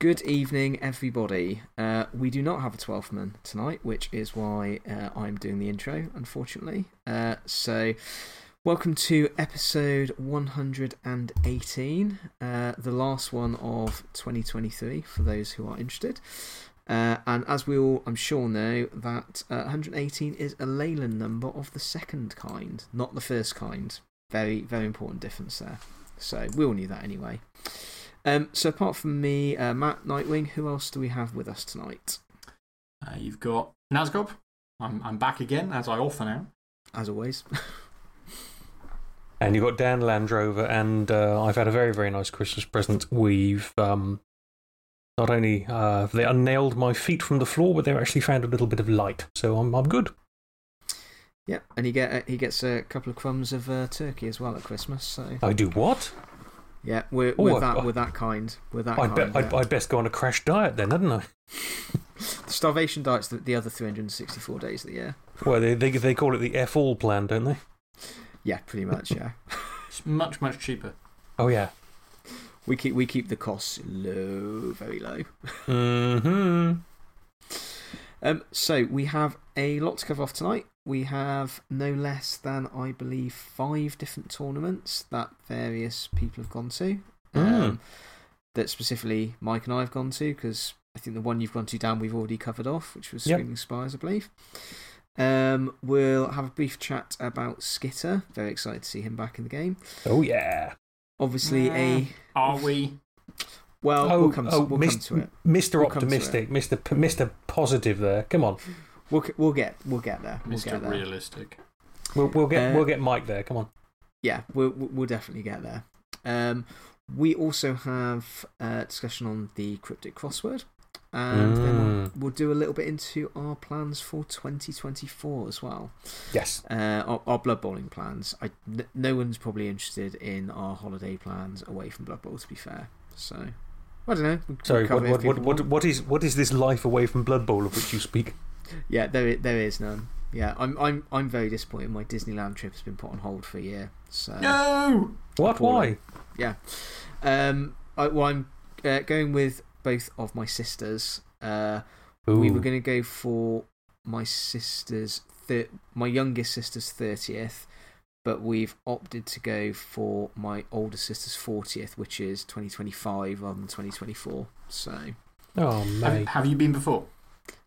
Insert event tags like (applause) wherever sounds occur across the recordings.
Good evening, everybody. Uh, we do not have a 12th man tonight, which is why uh, I'm doing the intro, unfortunately. Uh, so, welcome to episode 118, uh, the last one of 2023, for those who are interested. And as we all, I'm sure, know, that 118 is a Leyland number of the second kind, not the first kind. Very, very important difference there. So, we all knew that anyway. Um, so, apart from me, uh, Matt, Nightwing, who else do we have with us tonight? Uh, you've got Nazgob. I'm, I'm back again, as I often am. As always. (laughs) and you've got Dan Landrover, and uh, I've had a very, very nice Christmas present. We've um, not only uh, they unnailed my feet from the floor, but they've actually found a little bit of light. So I'm, I'm good. Yeah, and he, get, he gets a couple of crumbs of turkey as well at Christmas. So. I do what? Yeah, we're, we're, oh, that, we're that kind. We're that I'd, kind, be, I'd, I'd, best go on a crash diet then, hadn't I? the starvation diet's the, the other 364 days of the year. Well, they, they, they call it the F all plan, don't they? Yeah, pretty much, yeah. (laughs) it's much, much cheaper. Oh, yeah. We keep, we keep the costs low, very low. Mm hmm. Um, so, we have a lot to cover off tonight. We have no less than, I believe, five different tournaments that various people have gone to. Hmm. Um, that specifically Mike and I have gone to, because I think the one you've gone to, Dan, we've already covered off, which was yep. Screaming Spires, I believe. Um, we'll have a brief chat about Skitter. Very excited to see him back in the game. Oh, yeah. Obviously, a. Are we? Well, oh, we'll, come to, oh, we'll Mr. come to it. Mr. We'll Optimistic, Mr. P Mr. Positive there. Come on. We'll, we'll, get, we'll get there. We'll Mr. Get there. Realistic. We'll, we'll, get, Uh, we'll get Mike there. Come on. Yeah, we'll, we'll definitely get there. Um, we also have a discussion on the cryptic crossword. And then we'll, we'll do a little bit into our plans for 2024 as well. Yes. Uh, our, our Blood Bowling plans. I, n no one's probably interested in our holiday plans away from Blood Bowl, to be fair. So, I don't know. We'll Sorry, what, what, what, what, what, is, what is this life away from Blood Bowl of which you speak? Yeah, there, there is none. Yeah, I'm, I'm, I'm very disappointed. My Disneyland trip has been put on hold for a year. So. No! What? Why? Yeah. Um, I, well, I'm uh, going with both of my sisters. Uh, we were going to go for my sister's, thir my youngest sister's 30th, but we've opted to go for my older sister's 40th, which is 2025 rather than 2024. So, Oh, Have, have you been before?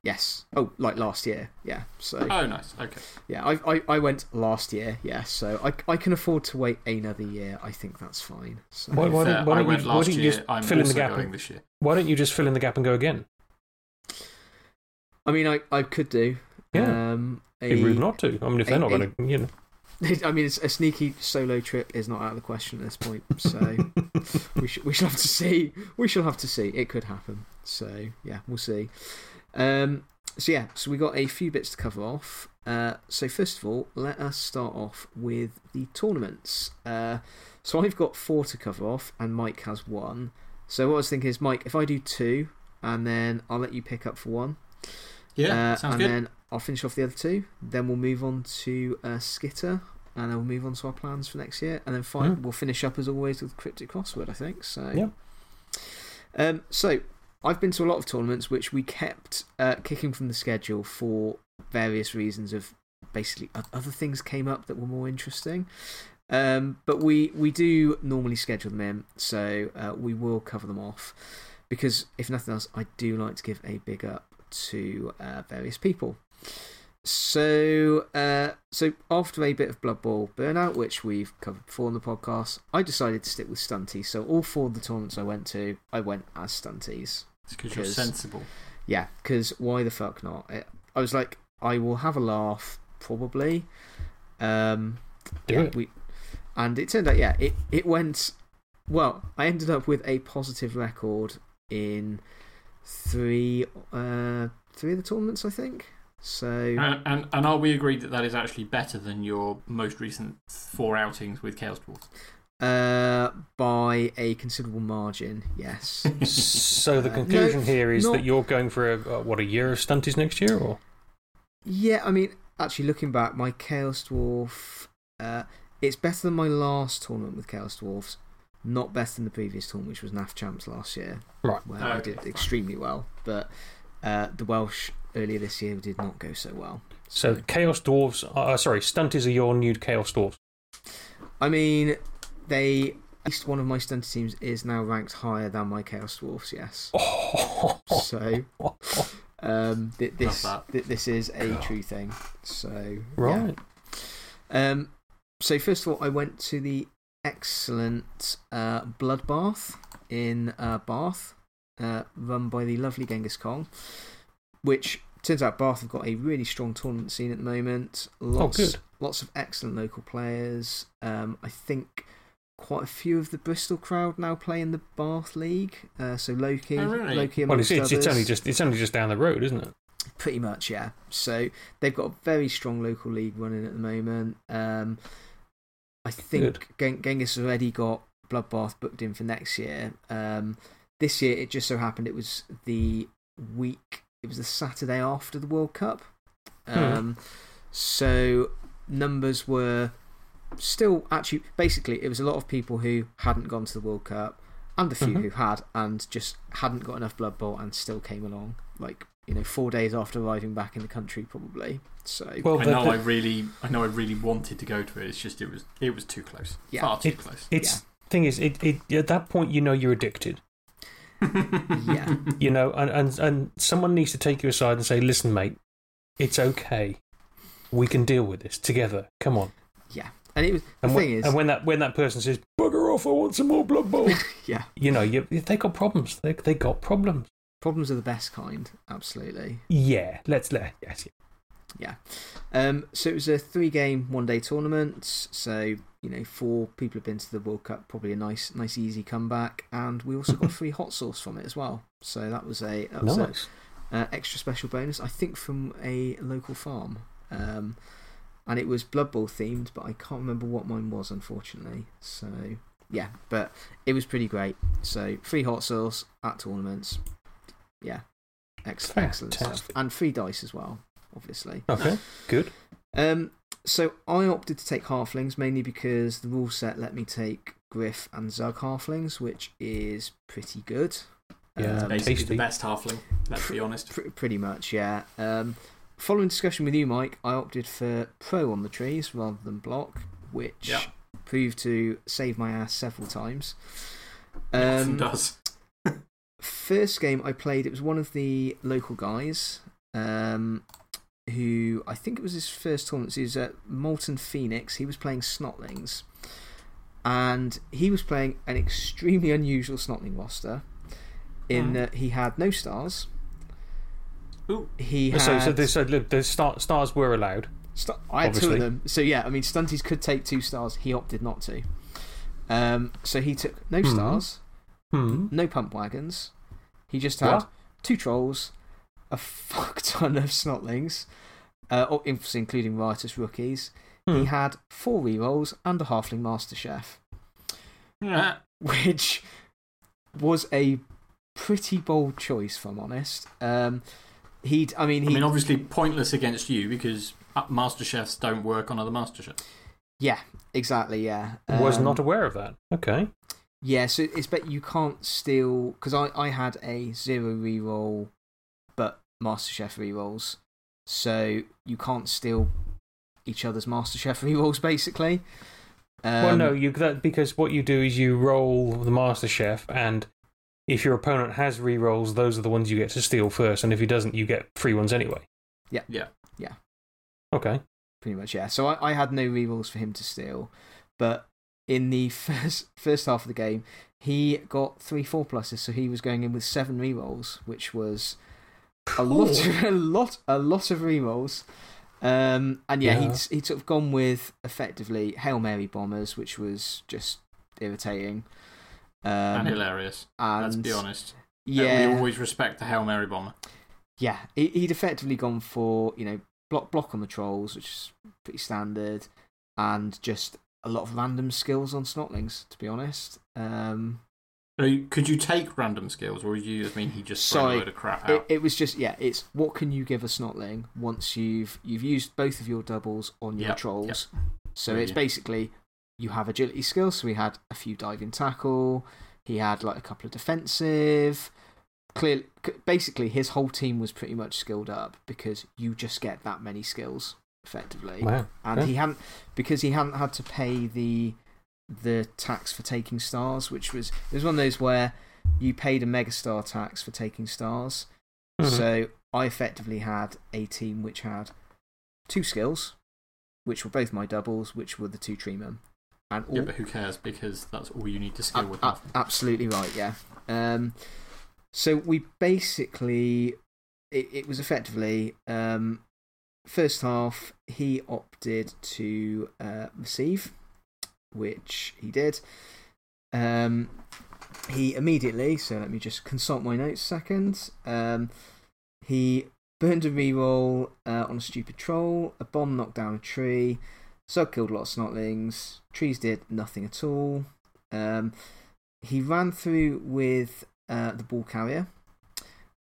Yes. Oh, like last year. Yeah. So, Oh, nice. Okay. yeah, I, I, I went last year. Yeah. So I, I can afford to wait another year. I think that's fine. So. Why, why, don't, why I don't, you, why don't you just I'm fill in the gap? And, this year. why don't you just fill in the gap and go again? I mean, I, I could do. Yeah. Um, It'd be rude not to. I mean, if they're not going to, you know. (laughs) I mean, it's a sneaky solo trip is not out of the question at this point. So (laughs) we, sh we shall have to see. We shall have to see. It could happen. So, yeah, we'll see. Um, so, yeah, so we got a few bits to cover off. Uh, so, first of all, let us start off with the tournaments. Uh, so, I've got four to cover off, and Mike has one. So, what I was thinking is, Mike, if I do two, and then I'll let you pick up for one. Yeah, Uh, sounds and good. then I'll finish off the other two. Then we'll move on to uh, Skitter, and then we'll move on to our plans for next year. And then fi Mm. we'll finish up, as always, with Cryptic Crossword, I think. So, Yeah. um, so, I've been to a lot of tournaments which we kept uh, kicking from the schedule for various reasons of basically other things came up that were more interesting. Um, but we, we do normally schedule them in, so uh, we will cover them off. Because if nothing else, I do like to give a big up to uh, various people. So, uh, so after a bit of Blood Bowl burnout, which we've covered before on the podcast, I decided to stick with stunties. So, all four of the tournaments I went to, I went as stunties. It's because you're 'cause- sensible. Yeah, because why the fuck not? I I was like, I will have a laugh, probably. Um, Do yeah, it. We, and it turned out, yeah, it, it went. Well, I ended up with a positive record in three, uh, three of the tournaments, I think. So, And, and, and are we agreed that that is actually better than your most recent four outings with Chaos Dwarfs? Uh, by a considerable margin, yes. So the Uh, conclusion no, here is not- that you're going for a, uh, what, a year of stunties next year? Or? Yeah, I mean, actually, looking back, my Chaos Dwarf, uh, it's better than my last tournament with Chaos Dwarfs. Not better than the previous tournament, which was NAF Champs last year, Right. where I did extremely well. But uh, the Welsh earlier this year did not go so well. So, Chaos Dwarves, uh, sorry, Stunties are your new Chaos Dwarves. I mean, they. At least one of my stunted teams is now ranked higher than my Chaos Dwarfs, yes. (laughs) So, um, th- this, Love th- this is a true thing. So, yeah. right. Um, so first of all, I went to the excellent uh, Bloodbath in uh, Bath, uh, run by the lovely Genghis Kong, which turns out Bath have got a really strong tournament scene at the moment. Lots, good. Lots of excellent local players. Um, I think quite a few of the Bristol crowd now play in the Bath League. Uh, so Loki, Oh, really? Loki Well, it's, amongst it's, it's, only just, it's only just down the road, isn't it? Pretty much, yeah. So they've got a very strong local league running at the moment. Um, I think Gen- Genghis already got Bloodbath booked in for next year. Um, this year, it just so happened it was the week, it was the Saturday after the World Cup. Um, So numbers were still actually, basically, it was a lot of people who hadn't gone to the World Cup and a few Mhm. who had and just hadn't got enough Blood Bowl and still came along. Like, you know, four days after arriving back in the country, probably. So, Well, I know the- I really, I know I really wanted to go to it. It's just it was, it was too close. Yeah. Far too It- close. It's thing is, it, it at that point you know you're addicted. yeah. (laughs) You know, and, and and someone needs to take you aside and say, "Listen, mate, it's okay. We can deal with this together. Come on." Yeah. And it was, the And thing when, is, and when that when that person says, "Bugger off! I want some more blood bowl," (laughs) yeah, you know, you, they got problems. They they got problems. problems are the best kind, absolutely. Yeah, let's let yes. Yeah. Um, so it was a three game, one day tournament. So, you know, four people who've been to the World Cup, probably a nice, nice, easy comeback. And we also got (laughs) free hot sauce from it as well. So that was a, that was a Nice. uh, extra special bonus, I think from a local farm. Um, and it was Blood Bowl themed, but I can't remember what mine was, unfortunately. So, yeah, but it was pretty great. So, free hot sauce at tournaments. Yeah, Ex- excellent stuff. And free dice as well, obviously. Okay, good. Um, so, I opted to take halflings mainly because the rule set let me take Griff and Zug halflings, which is pretty good. Yeah, Um, Basically, tasty. the best halfling. Let's be honest. Pr- pretty much, yeah. Um, following discussion with you, Mike, I opted for pro on the trees rather than block, which Yeah. proved to save my ass several times. It Um, does. (laughs) first game I played, it was one of the local guys um, who I think it was his first tournament. He was at Molten Phoenix. He was playing Snotlings. And he was playing an extremely (laughs) unusual Snotling roster in that he had no stars. Ooh. He had. So, so, the, so look, the star, stars were allowed. St- I had two of them. So, yeah, I mean, Stunties could take two stars. He opted not to. Um, so, he took no Hmm. stars, Hmm. no pump wagons. He just had What? two trolls, a fuck (laughs) ton of snotlings, uh, including riotous rookies. He Hmm. had four rerolls and a halfling master chef, Yeah. which was a pretty bold choice, if I'm honest. Um, he'd, I mean, he, I mean, obviously pointless against you because uh, master chefs don't work on other master chefs. yeah, exactly, yeah. Was Um, not aware of that. Okay. Yeah, so it's but you can't steal because I, I had a zero reroll, but master MasterChef rerolls, so you can't steal each other's master MasterChef (laughs) rerolls basically. Um, well, no, you that because what you do is you roll the Master Chef, and if your opponent has rerolls, those are the ones you get to steal first, and if he doesn't, you get free ones anyway. Yeah. Yeah. Yeah. Okay. pretty much yeah. So I, I had no rerolls for him to steal, but in the (laughs) first first half of the game, he got three four pluses, so he was going in with seven rerolls, which was a lot, Cool. (laughs) a lot, a lot of rerolls. Um, and yeah, Yeah. he'd he'd sort of gone with effectively Hail Mary bombers, which was just irritating. Um, and hilarious. Let's be honest. Yeah, We always respect the Hail Mary bomber. yeah, he, he'd effectively gone for you know block block on the trolls, which is pretty standard, and just a lot of random skills on snotlings. To be honest, um, could you take random skills, or you? I mean, he just Sorry, a load of crap it, out. it was just yeah, it's what can you give a snotling once you've you've used both of your doubles on your Yep, trolls. So With it's basically you have agility skills. So he had a few diving tackle, he had like a couple of defensive. Clear, basically, his whole team was pretty much skilled up because you just get that many skills effectively. Wow. And he hadn't, because he hadn't had to pay the, the tax for taking stars, which was, it was one of those where you paid a megastar tax for taking stars. Mhm. So I effectively had a team which had two skills, which were both my doubles, which were the two tree men. And all, Yeah, but who cares? Because that's all you need to skill with. absolutely right, yeah. Um, so we basically, it, it was effectively, um, first half, he opted to uh, receive, which he did. Um, he immediately, so let me just consult my notes a second. Um, he burned a reroll uh, on a stupid troll, a bomb knocked down a tree, Zug killed a lot of snotlings, trees did nothing at all. Um, he ran through with uh, the ball carrier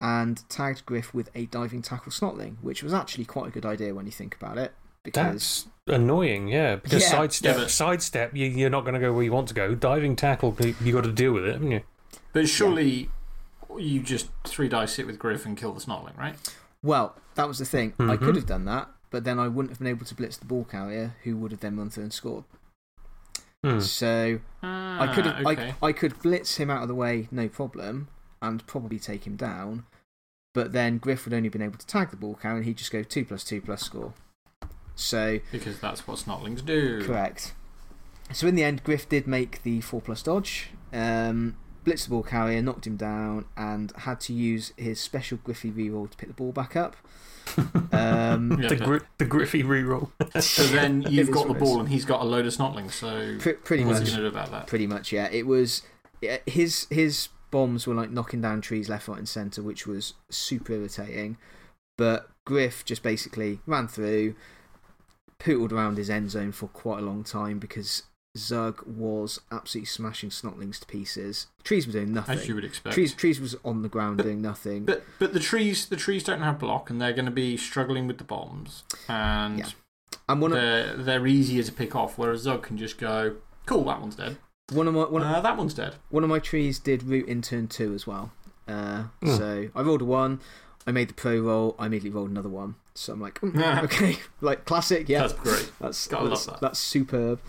and tagged Griff with a diving tackle snotling, which was actually quite a good idea when you think about it. Because That's annoying, yeah. Because Yeah. sidestep, Yeah, but- sidestep you, you're not going to go where you want to go. Diving tackle, you you got to deal with it, haven't you? But surely you just three dice it with Griff and kill the snotling, right? Well, that was the thing. I Mhm. could have done that, but then I wouldn't have been able to blitz the ball carrier, who would have then run through and scored. Hmm. So I could have, Ah, okay. I, I could blitz him out of the way, no problem, and probably take him down. But then Griff would only been able to tag the ball carrier, and he'd just go 2 plus 2 plus score. So, Because that's what snotlings do. correct. So, in the end, Griff did make the 4 plus dodge, um, blitzed the ball carrier, knocked him down, and had to use his special Griffy reroll to pick the ball back up. Um, Yeah, the, but- gri the Griffy reroll. So then (laughs) you've got the what it is. ball and he's got a load of snotlings. So Pre- pretty what's much. he going to do about that? Pretty much, yeah. It was yeah, his his bombs were like knocking down trees left, right, and centre, which was super irritating. But Griff just basically ran through, pootled around his end zone for quite a long time because Zug was absolutely smashing snotlings to pieces. Trees were doing nothing. As you would expect. Trees, trees was on the ground doing nothing. But but the trees the trees don't have block and they're going to be struggling with the bombs and Yeah. and one of, they're they're easier to pick off. Whereas Zug can just go, cool, that one's dead. one of my one, Uh, that one's dead. one of my trees did root in turn two as well. Uh, Hmm. So I rolled a one. I made the pro roll. I immediately rolled another one. So I'm like, mm, (laughs) okay, (laughs) like classic, yeah. That's great. That's Gotta that's, love that. that's superb.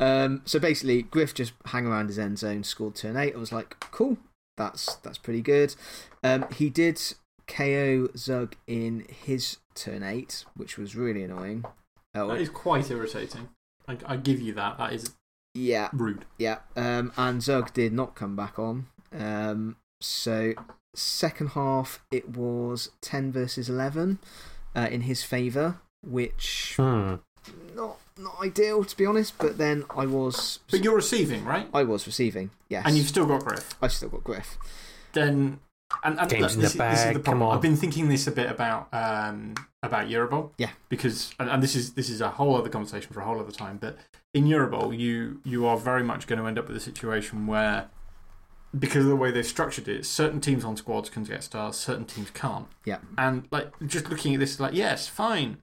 Um, so basically, Griff just hang around his end zone, scored turn eight. I was like, cool, that's that's pretty good. Um, he did KO Zug in his turn eight, which was really annoying. Oh, That is quite irritating. I, I give you that. That is yeah, rude. yeah. Um, and Zug did not come back on. Um, so second half, it was ten versus eleven uh, in his favour, which Hmm. not not ideal to be honest. But then I was But you're receiving, right? I was receiving, yes. And you've still got Griff. I've still got Griff. Then. And, and Games look, in the this, this is the come problem. on. I've been thinking this a bit about um, about Eurobowl. Yeah. Because and, and this is this is a whole other conversation for a whole other time. But in Eurobowl, you you are very much going to end up with a situation where, because of the way they've structured it, certain teams on squads can get stars, certain teams can't. Yeah. And like just looking at this, like yes, fine,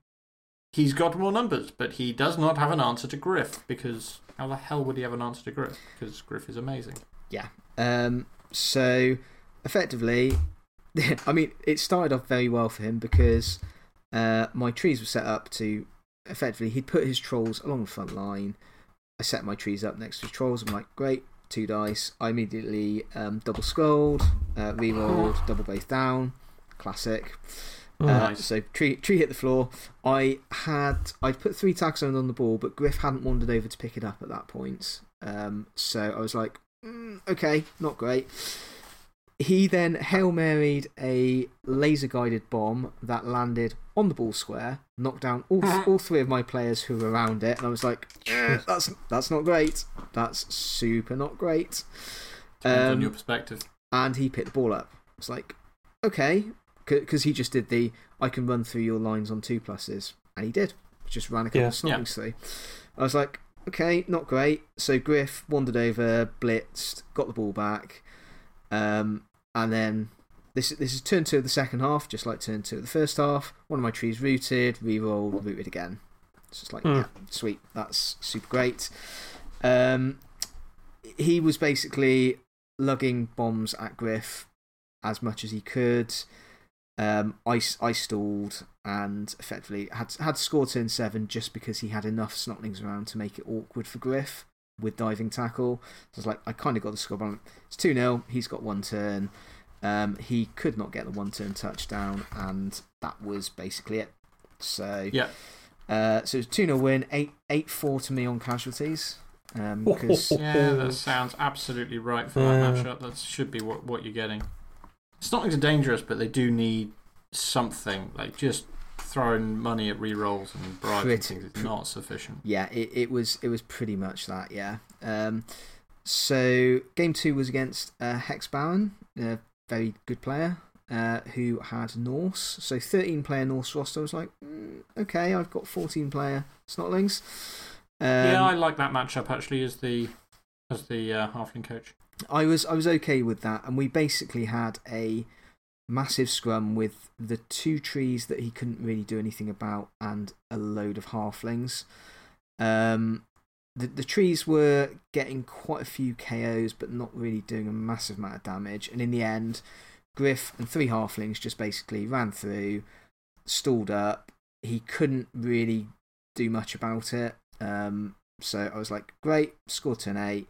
he's got more numbers, but he does not have an answer to Griff because how the hell would he have an answer to Griff? Because Griff is amazing. Yeah. Um, so effectively, (laughs) I mean, it started off very well for him because uh, my trees were set up to effectively, he'd put his trolls along the front line. I set my trees up next to his trolls. I'm like, great, two dice. I immediately um, double scrolled, uh, rerolled, double base down. Classic. Uh, Nice. So tree tree hit the floor. I had I'd put three tag zones on the ball, but Griff hadn't wandered over to pick it up at that point. Um, so I was like, mm, okay, not great. He then hail married a laser guided bomb that landed on the ball square, knocked down all all three of my players who were around it, and I was like, "Eh, that's that's not great. That's super not great. Depends on Um, your perspective. and he picked the ball up. It's like, okay, because he just did the I can run through your lines on two pluses, and he did. Just ran a couple Yeah. of snotlings through. I was like, okay, not great. So Griff wandered over, blitzed, got the ball back, um, and then this this is turn two of the second half, just like turn two of the first half. One of my trees rooted, re-rolled, rooted again. It's just like, Hmm. yeah, sweet, that's super great. Um, he was basically lugging bombs at Griff as much as he could. Um, I, I stalled and effectively had, had to score turn seven just because he had enough snotlings around to make it awkward for Griff with diving tackle. So I was like, I kind of got the score on. It's 2 0. He's got one turn. Um, he could not get the one turn touchdown, and that was basically it. So, yeah. Uh, so it's 2 0 win, 8, 8 4 to me on casualties. Um, (laughs) yeah, that sounds absolutely right for that matchup. That should be what, what you're getting. Snotlings are dangerous, but they do need something. Like just throwing money at rerolls and bribes pretty, and things is not sufficient. Yeah, it, it, was, it was pretty much that, yeah. Um, so, game two was against uh, Hex Baron, a very good player. Uh, who had Norse. So 13 player Norse roster. I was like, mm, okay, I've got 14 player Snotlings. Um, yeah, I like that matchup actually as the, as the uh, halfling coach. I was, I was okay with that. And we basically had a massive scrum with the two trees that he couldn't really do anything about and a load of halflings. Um, the, the trees were getting quite a few KOs, but not really doing a massive amount of damage. And in the end, Griff and three halflings just basically ran through, stalled up. He couldn't really do much about it. Um, so I was like, great, score turn 8,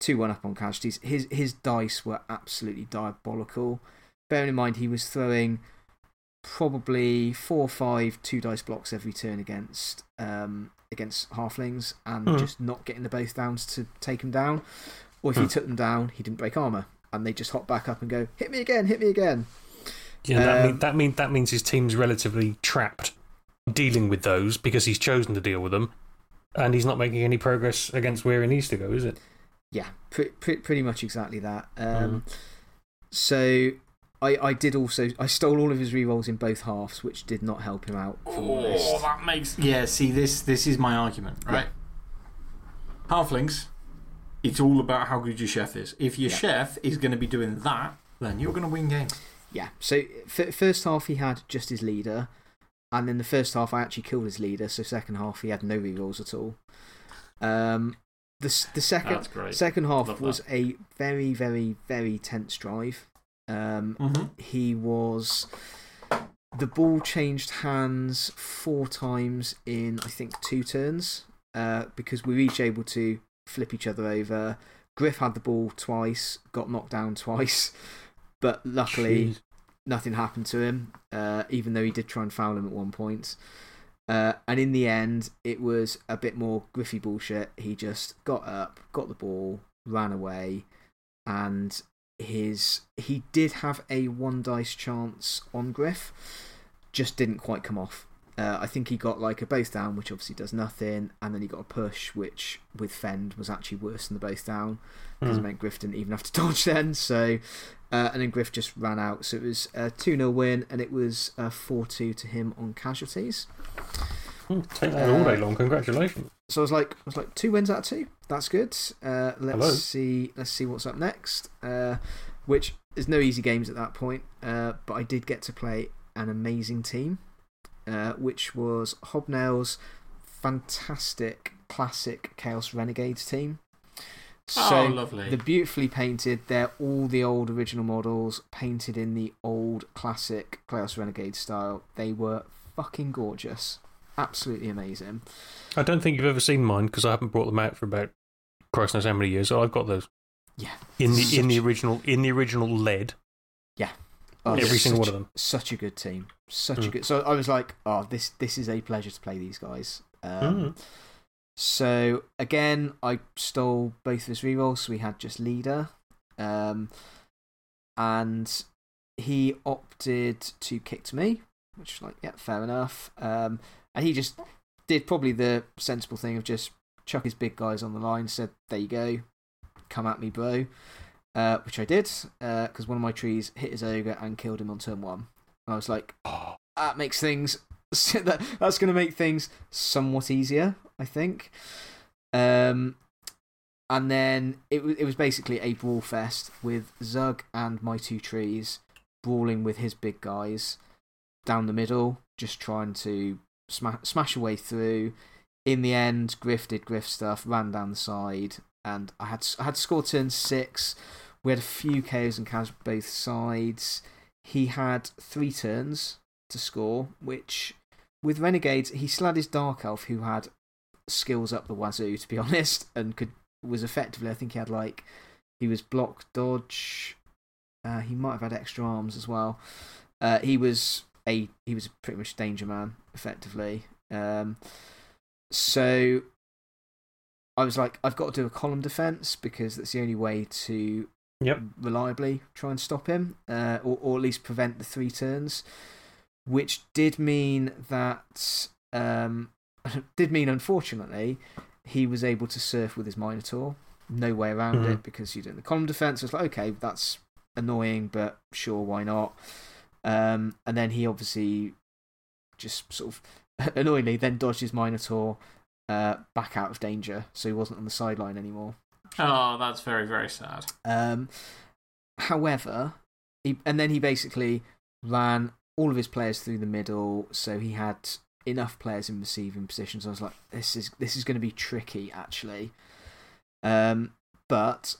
2 1 up on casualties. His, his dice were absolutely diabolical. Bearing in mind, he was throwing probably four or five two dice blocks every turn against um, against halflings and mm. just not getting the both downs to take them down. Or if mm. he hmm. took them down, he didn't break armour and they just hop back up and go, hit me again, hit me again. Yeah, that, mean, um, that, mean, that means his team's relatively trapped dealing with those because he's chosen to deal with them and he's not making any progress against where he needs to go, is it? Yeah, pre pre pretty much exactly that. Um, mm. So I, I did also, I stole all of his rerolls in both halves, which did not help him out. oh, that makes. Yeah, see, this, this is my argument, right? Halflings it's all about how good your chef is. If your chef is going to be doing that, then you're going to win games. Yeah. So, first half, he had just his leader. And then the first half, I actually killed his leader. So, second half, he had no rerolls at all. Um, the, the second, second half was a very, very, very tense drive. Um, -hmm. He was. The ball changed hands four times in, I think, two turns uh, because we were each able to flip each other over. Griff had the ball twice, got knocked down twice, (laughs) but luckily nothing happened to him, uh, even though he did try and foul him at one point. Uh, and in the end, it was a bit more Griffy bullshit. He just got up, got the ball, ran away, and his he did have a one dice chance on Griff, just didn't quite come off. Uh, I think he got like a both down, which obviously does nothing, and then he got a push, which with Fend was actually worse than the both down because mm. it meant Griff didn't even have to (laughs) dodge then. So, uh, and then Griff just ran out. So it was a 2 0 win, and it was 4 2 to him on casualties. Mm, take that all day long. Congratulations. So I was like, I was like two wins out of two. That's good. Uh, let's see. Let's see what's up next. Uh, which is no easy games at that point, but I did get to play an amazing team. Uh, which was Hobnail's fantastic classic Chaos Renegades team. So oh, lovely. They're beautifully painted. They're all the old original models painted in the old classic Chaos Renegade style. They were fucking gorgeous. Absolutely amazing. I don't think you've ever seen mine because I haven't brought them out for about Christ knows how many years. So I've got those. Yeah. In the, in the, original, in the original lead. Yeah. Oh, Every single one of them. Such a good team. Such mm. a good. So I was like, oh, this, this is a pleasure to play these guys. Um, mm. So again, I stole both of his rerolls. So we had just leader. Um, and he opted to kick to me, which was like, yeah, fair enough. Um, and he just did probably the sensible thing of just chuck his big guys on the line, said, there you go, come at me, bro uh, which I did because uh, one of my trees hit his ogre and killed him on turn one. And I was like, oh, (gasps) that makes things. (laughs) that, that's going to make things somewhat easier, I think. Um, and then it, it was basically a brawl fest with Zug and my two trees brawling with his big guys down the middle, just trying to smash, smash away through. in the end, Griff did Griff stuff, ran down the side, and I had, I had score turn six. We had a few KOs and KAs both sides. He had three turns to score, which with Renegades, he slid his Dark Elf, who had skills up the wazoo, to be (laughs) honest, and could was effectively, I think he had like, he was block, dodge. Uh, he might have had extra arms as well. Uh, he was a he was pretty much danger man, effectively. Um, so I was like, I've got to do a column defense because that's the only way to Yep. reliably try and stop him, uh, or, or at least prevent the three turns, which did mean that, um, (laughs) did mean unfortunately, he was able to surf with his Minotaur. No way around Mhm. it because you're doing the column defense. It's like, okay, that's annoying, but sure, why not? Um, and then he obviously just sort of (laughs) annoyingly then dodged his Minotaur uh, back out of danger, so he wasn't on the sideline anymore. Oh, that's very, very sad. Um, however, he, and then he basically ran all of his players through the middle, so he had enough players in receiving positions. I was like, this is this is going to be tricky, actually. Um, but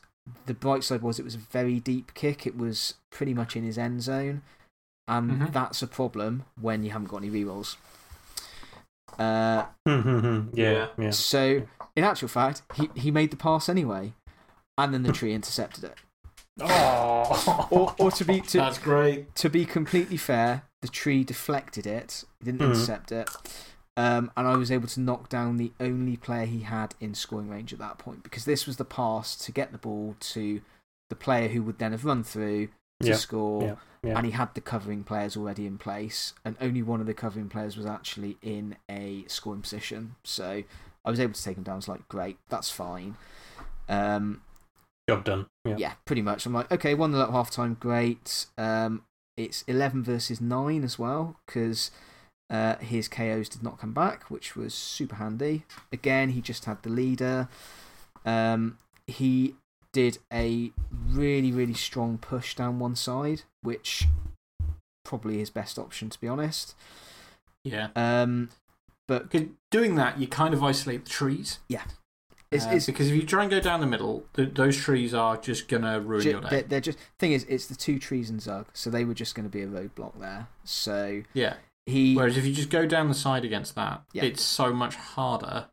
the bright side was it was a very deep kick. It was pretty much in his end zone, and Mhm. that's a problem when you haven't got any rerolls. Uh, (laughs) yeah, yeah. so in actual fact, he he made the pass anyway, and then the tree intercepted it. (laughs) Oh. Or, or to be to, That's great. to be completely fair, the tree deflected it. It didn't Mhm. intercept it. Um, and I was able to knock down the only player he had in scoring range at that point because this was the pass to get the ball to the player who would then have run through to Yeah, score. yeah, yeah. And he had the covering players already in place, and only one of the covering players was actually in a scoring position. So I was able to take him down. I was like, great, that's fine. Um, Job done. Yeah. pretty much. I'm like, okay, 1 0 at half time, great. Um, it's 11 versus 9 as well, because uh, his KOs did not come back, which was super handy. Again, he just had the leader. Um, he did a really, really strong push down one side, which probably his best option, to be honest. Yeah. Um, but doing that, you kind of isolate the trees. It's, Uh, it's because if you try and go down the middle, th those trees are just going to ruin your day. they're, they're just thing is, it's the two trees in Zug, so they were just going to be a roadblock there. So Yeah. he Whereas if you just go down the side against that, Yeah. it's so much harder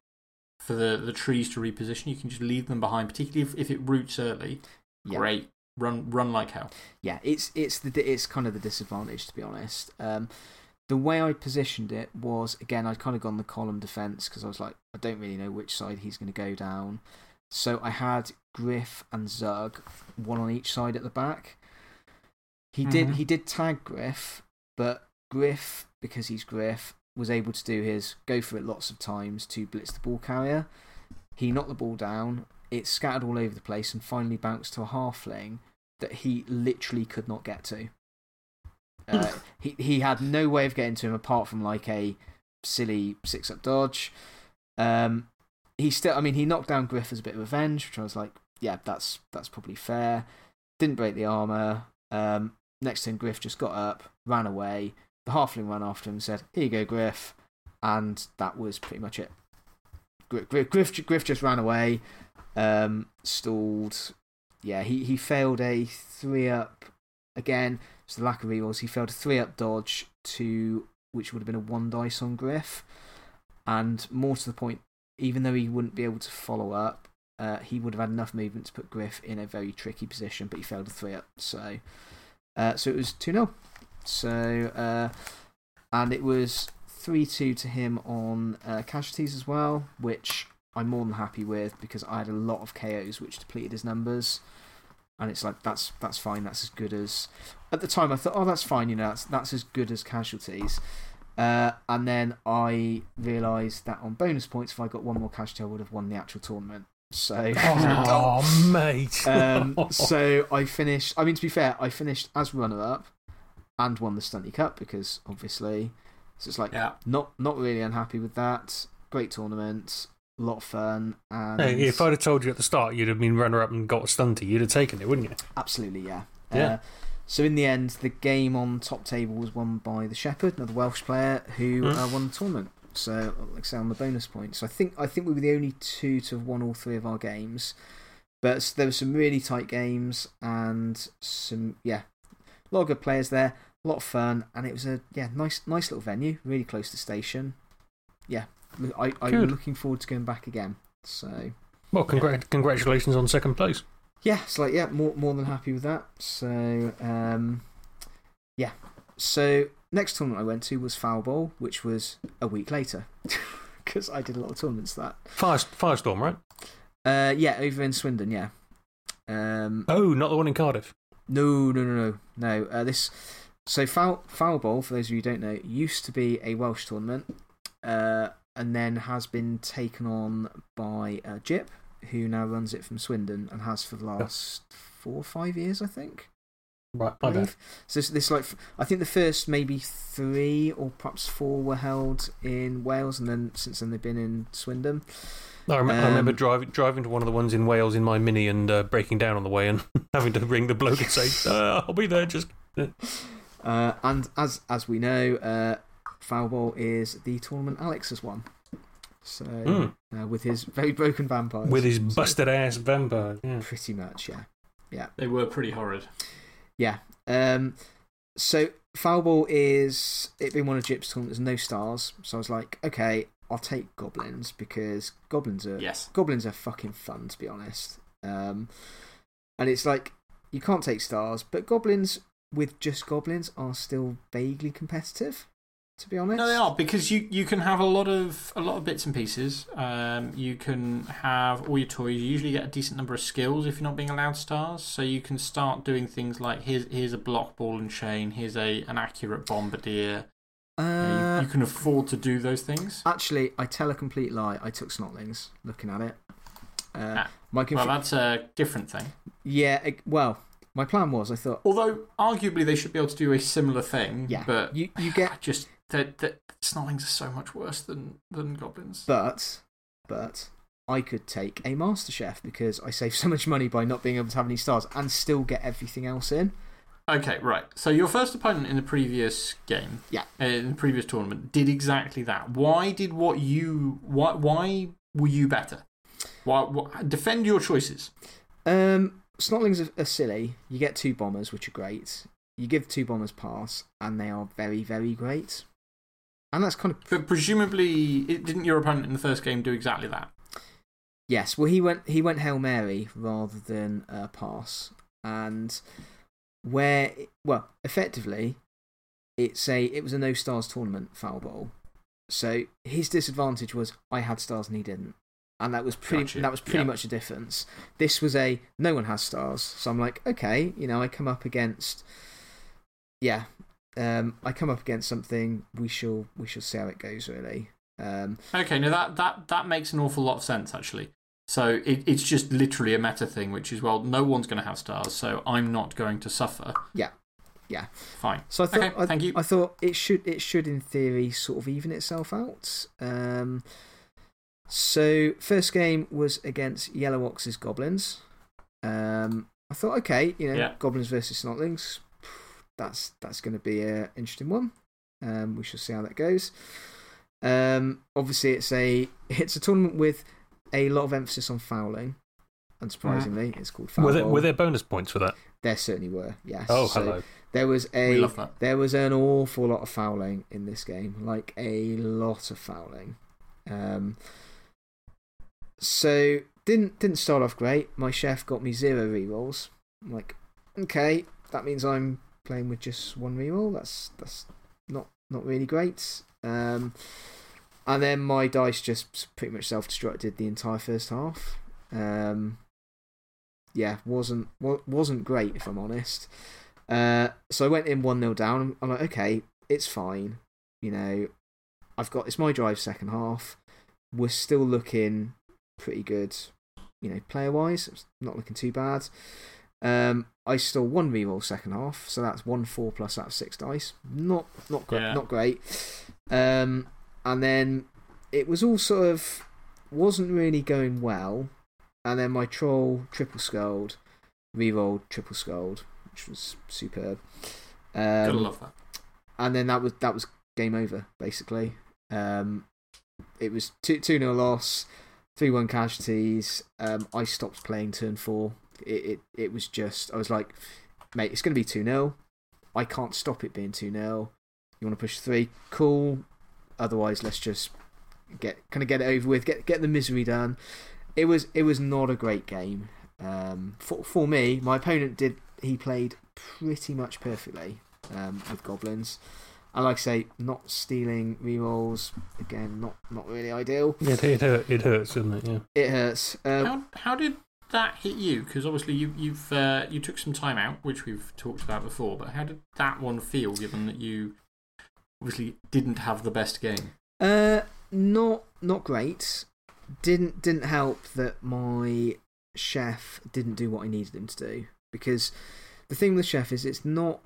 for the, the trees to reposition. You can just leave them behind, particularly if, if it roots early. Yeah. Great. Run, run like hell. yeah, it's it's the it's kind of the disadvantage to be honest. Um, the way I positioned it was again I'd kind of gone the column defense because I was like I don't really know which side he's going to go down, so I had Griff and Zug, one on each side at the back. He did Mhm. he did tag Griff, but Griff because he's Griff was able to do his go for it lots of times to blitz the ball carrier. He knocked the ball down. It scattered all over the place and finally bounced to a halfling that he literally could not get to. Uh, he, he had no way of getting to him apart from like a silly six up dodge. Um, he still, I mean, he knocked down Griff as a bit of revenge, which I was like, yeah, that's, that's probably fair. Didn't break the armor. Um, next thing, Griff just got up, ran away. The halfling ran after him and said, Here you go, Griff. And that was pretty much it. Griff, Griff, Griff, Griff just ran away, um, stalled. Yeah, he, he failed a three up again. So the lack of rerolls, he failed a three up dodge to which would have been a one dice on Griff. And more to the point, even though he wouldn't be able to follow up, uh, he would have had enough movement to put Griff in a very tricky position, but he failed a three up. So, uh, so it was 2 0. So, uh, and it was 3 2 to him on casualties as well, which I'm more than happy with because I had a lot of KOs which depleted his numbers. And it's like, that's, that's fine, that's as good as. At the time, I thought, oh, that's fine, you know, that's, that's as good as casualties. Uh, and then I realised that on bonus points, if I got one more casualty, I would have won the actual tournament. So, (laughs) Oh, mate. um, (laughs) so I finished. I mean, to be fair, I finished as runner up and won the Stunty Cup because obviously, so it's like Yeah. not not really unhappy with that. Great tournament, a lot of fun, and if I'd have told you at the start you'd have been runner up and got a stunty, you'd have taken it, wouldn't you? absolutely yeah. Yeah. Uh, so in the end, the game on top table was won by the Shepherd, another Welsh player who Mm. uh, won the tournament. So, like I say, on the bonus points. So I think, I think we were the only two to have won all three of our games. But there were some really tight games and some, yeah, a lot of good players there, a lot of fun, and it was a yeah nice nice little venue, really close to station. Yeah, I, I'm Good. looking forward to going back again. So Well, congrat congratulations on second place. yeah, it's like yeah, more more than happy with that. So um, yeah, so next tournament I went to was Foul Bowl, which was a week later (laughs) because I did a lot of tournaments that. Fire, Firestorm, right? Uh, yeah, over in Swindon, yeah. Um, Oh, not the one in Cardiff. No, no, no, no, no. Uh, this so foul foul bowl for those of you who don't know used to be a Welsh tournament, uh, and then has been taken on by uh, Jip, who now runs it from Swindon and has for the last four or five years, I think. Right, I believe. So this, this like I think the first maybe three or perhaps four were held in Wales, and then since then they've been in Swindon. I, rem I remember Um, driving, driving to one of the ones in Wales in my Mini and uh, breaking down on the way and (laughs) having to ring the bloke and say, uh, (laughs) I'll be there. Just Uh, and as as we know, uh, Foul Bowl is the tournament Alex has won. So Mm. uh, with his very broken vampires, with his busted ass vampire. Yeah. pretty much, yeah, Yeah. They were pretty horrid. yeah. Um, so Foul Bowl is it being one of Jip's tournaments, no stars. So I was like, okay, I'll take goblins because goblins are Yes. goblins are fucking fun to be honest. Um, and it's like you can't take stars, but goblins with just goblins are still vaguely competitive. To be honest, No, they are because you, you can have a lot of a lot of bits and pieces. Um, you can have all your toys. You usually get a decent number of skills if you're not being allowed stars. So you can start doing things like here's here's a block ball and chain. Here's a an accurate bombardier. Uh, you, you can afford to do those things. actually, I tell a complete lie. I took snotlings. Looking at it, uh, Ah, my Well, that's a different thing. yeah. it- well, my plan was I thought, Although arguably they should be able to do a similar thing. yeah, But you you get just that that snotlings are so much worse than than goblins. But, but I could take a Master Chef because I save (laughs) so much money by not being able to have any stars and still get everything else in. Okay, right. So your first opponent in the previous game, Yeah. uh, in the previous tournament, did exactly that. Why did what you why why were you better? Why, why defend your choices? Um, Snotlings are, are silly. You get two bombers, which are great. You give two bombers pass, and they are very, very great. And that's kind of But presumably, it, didn't your opponent in the first game do exactly that? yes. Well, he went he went hail mary rather than uh, pass, and where well, effectively, it's a it was a no stars tournament foul bowl. So his disadvantage was I had stars and he didn't, and that was pretty Gotcha. that was pretty Yeah. much a difference. This was a no one has stars, so I'm like okay, you know I come up against yeah, um, I come up against something. We shall we shall see how it goes really. Um, Okay, now that that that makes an awful lot of sense actually. So it, it's just literally a meta thing, which is well, no one's going to have stars, so I'm not going to suffer. Yeah. Yeah. Fine. So I thought, Okay, I, thank you. I thought it should, it should in theory sort of even itself out. Um, so first game was against Yellow Ox's Goblins. Um, I thought, okay, you know, Yeah. Goblins versus Snotlings. That's that's going to be an interesting one. Um, we shall see how that goes. Um, obviously, it's a (laughs) it's a tournament with a lot of emphasis on fouling. Unsurprisingly, it's called foul. Were there, were there bonus points for that? There certainly were. Yes. Oh, So hello. there was We a love that. there was an awful lot of fouling in this game, like a lot of fouling. Um, so didn't didn't start off great. My chef got me zero rerolls. I'm like, okay, that means I'm playing with just one reroll. That's that's not not really great. Um, and then my dice just pretty much self destructed the entire first half. Um, yeah, wasn't wa- wasn't great if I'm honest. Uh, so I went in 1 0 down. I'm like, okay, it's fine. You know, I've got it's my drive second half. We're still looking pretty good, you know, player wise. It's not looking too bad. Um, I stole one reroll second half, so that's one four plus out of six dice. Not not great, Yeah. not great. Um, and then it was all sort of wasn't really going well. And then my troll triple skulled, rerolled triple skulled, which was superb. Gotta Um, love that. and then that was that was game over basically. Um, it was 2 2 0 loss, 3 1 casualties. Um, I stopped playing turn four. It, it, it was just, I was like, mate, it's going to be 2 0. I can't stop it being 2 0. You want to push three? Cool. Otherwise, let's just get kind of get it over with, get, get the misery done. It was, it was not a great game. Um, for, for me, my opponent did, he played pretty much perfectly um, with goblins. And like I say, not stealing rerolls, again, not, not really ideal. It, it, hurt, it hurts, doesn't it? Yeah. It hurts. Um, How, how did that hit you? Because obviously you, you've, uh, you took some time out, which we've talked about before, but how did that one feel given that you obviously didn't have the best game? Uh, not not great. Didn't didn't help that my chef didn't do what I needed him to do because the thing with chef is it's not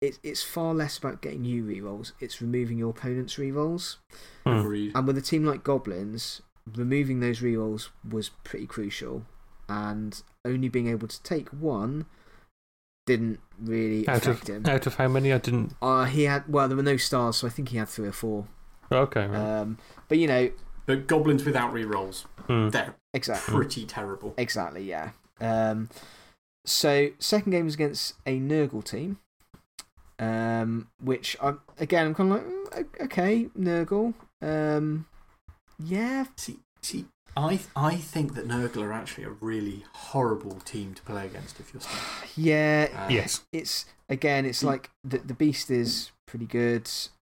it's it's far less about getting you rerolls. It's removing your opponent's rerolls. Hmm. Agreed. And with a team like goblins, removing those rerolls was pretty crucial. And only being able to take one didn't really Out affect of, him. out of how many? I didn't. Uh, he had well, there were no stars, so I think he had three or four. Okay, right. Um, but you know, But goblins without rerolls, Hmm. they're exactly. pretty terrible. Exactly, yeah. Um, so, second game was against a Nurgle team, um, which, I, again, I'm kind of like, mm, okay, Nurgle. Um, yeah, See, see, I, I think that Nurgle are actually a really horrible team to play against if you're stuck. (sighs) yeah. Uh, yes. It's, again, it's like the, the Beast is pretty good.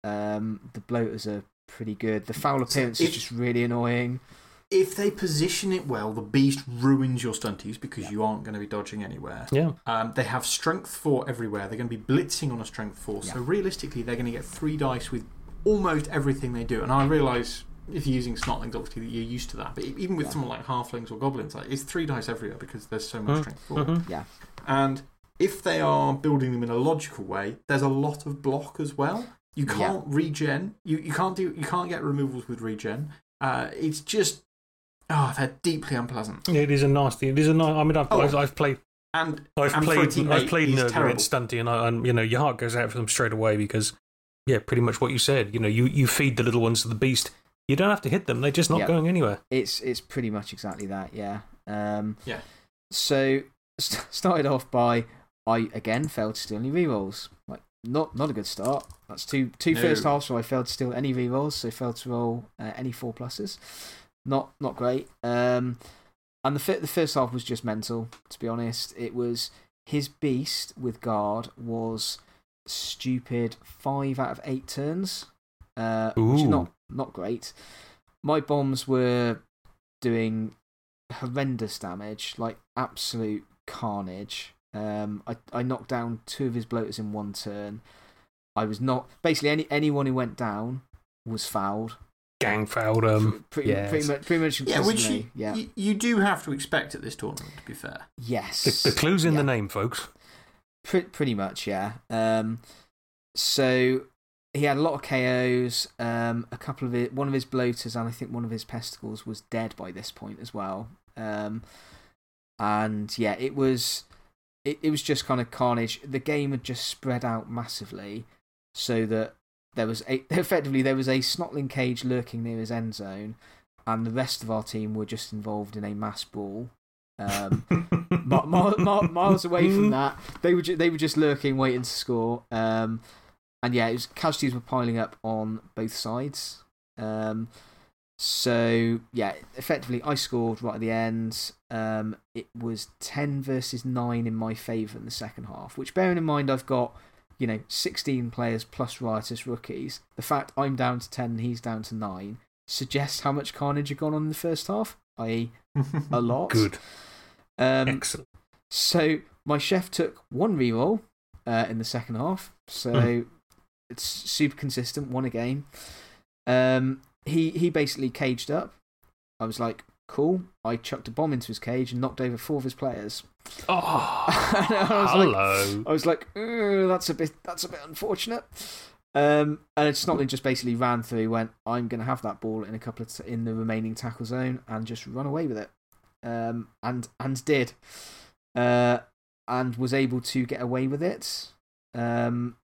Um, the Bloaters are pretty good. The foul appearance is just really annoying. If they position it well, the beast ruins your stunties because you aren't going to be dodging anywhere. Yeah. Um, they have strength four everywhere. They're going to be blitzing on a strength four. So realistically, they're going to get three dice with almost everything they do. And I realise if you're using snotlings, obviously that you're used to that. But even with Yeah. someone like halflings or goblins, like, it's three dice everywhere because there's so much Mhm, strength 4 mhm. Yeah. And if they are building them in a logical way, there's a lot of block as well. You can't regen. You, you, can't do, you can't get removals with regen. Uh, it's just. Oh, they're deeply unpleasant. Yeah, it is a nasty. It is a nice. I mean, I've, Oh. I've, I've played. And, I've and played. teammate, I've played he's Nurgle terrible. against Stunty, and, I, and you know your heart goes out for them straight away because, yeah, pretty much what you said. You know, you, you feed the little ones to the beast. You don't have to hit them; they're just not Yeah. going anywhere. It's it's pretty much exactly that, yeah. Um, Yeah. So (laughs) st started off by I again failed to steal any rerolls. Like not not a good start. That's two two No. first halves where I failed to steal any rerolls, so failed to roll uh, any four pluses. Not not great. Um, and the fi- the first half was just mental. To be honest, it was his beast with guard was stupid five out of eight turns, uh, which is not not great. My bombs were doing horrendous damage, like absolute carnage. Um, I, I knocked down two of his bloaters in one turn. I was not. Basically, any, anyone who went down was fouled. Gang fouled um. Pretty, yes. pretty much, pretty much Yeah, which you, yeah. you, you do have to expect at this tournament, to be fair. yes. The, the clue's in Yeah. the name, folks. Pre- pretty much, yeah. Um, so he had a lot of KOs. Um, a couple of it, one of his bloaters, and I think one of his pestigors was dead by this point as well. Um, and yeah, it was it, it was just kind of carnage. The game had just spread out massively, so that there was a, (laughs) effectively there was a snotling cage lurking near his end zone, and the rest of our team were just involved in a mass brawl. Um, (laughs) mi- mi- mi- miles away from that. They were they were just lurking, waiting to score. Um, and yeah, it was, casualties were piling up on both sides. Um, so yeah, effectively, I scored right at the end. Um, it was ten versus nine in my favour in the second half. Which, bearing in mind, I've got you know sixteen players plus riotous rookies. The fact I'm down to ten, and he's down to nine, suggests how much carnage had gone on in the first half. I.e., (laughs) a lot. Good. Um, Excellent. so my chef took one reroll uh, in the second half. So it's super consistent, won a game. Um, he, he basically caged up. I was like, cool. I chucked a bomb into his cage and knocked over four of his players. Oh, (laughs) I was like- hello. I was like, "Ugh, that's a bit that's a bit unfortunate. Um, and Snotling just basically ran through, went, I'm going to have that ball in a couple of t- in the remaining tackle zone and just run away with it. Um, and and did, uh, and was able to get away with it. Um,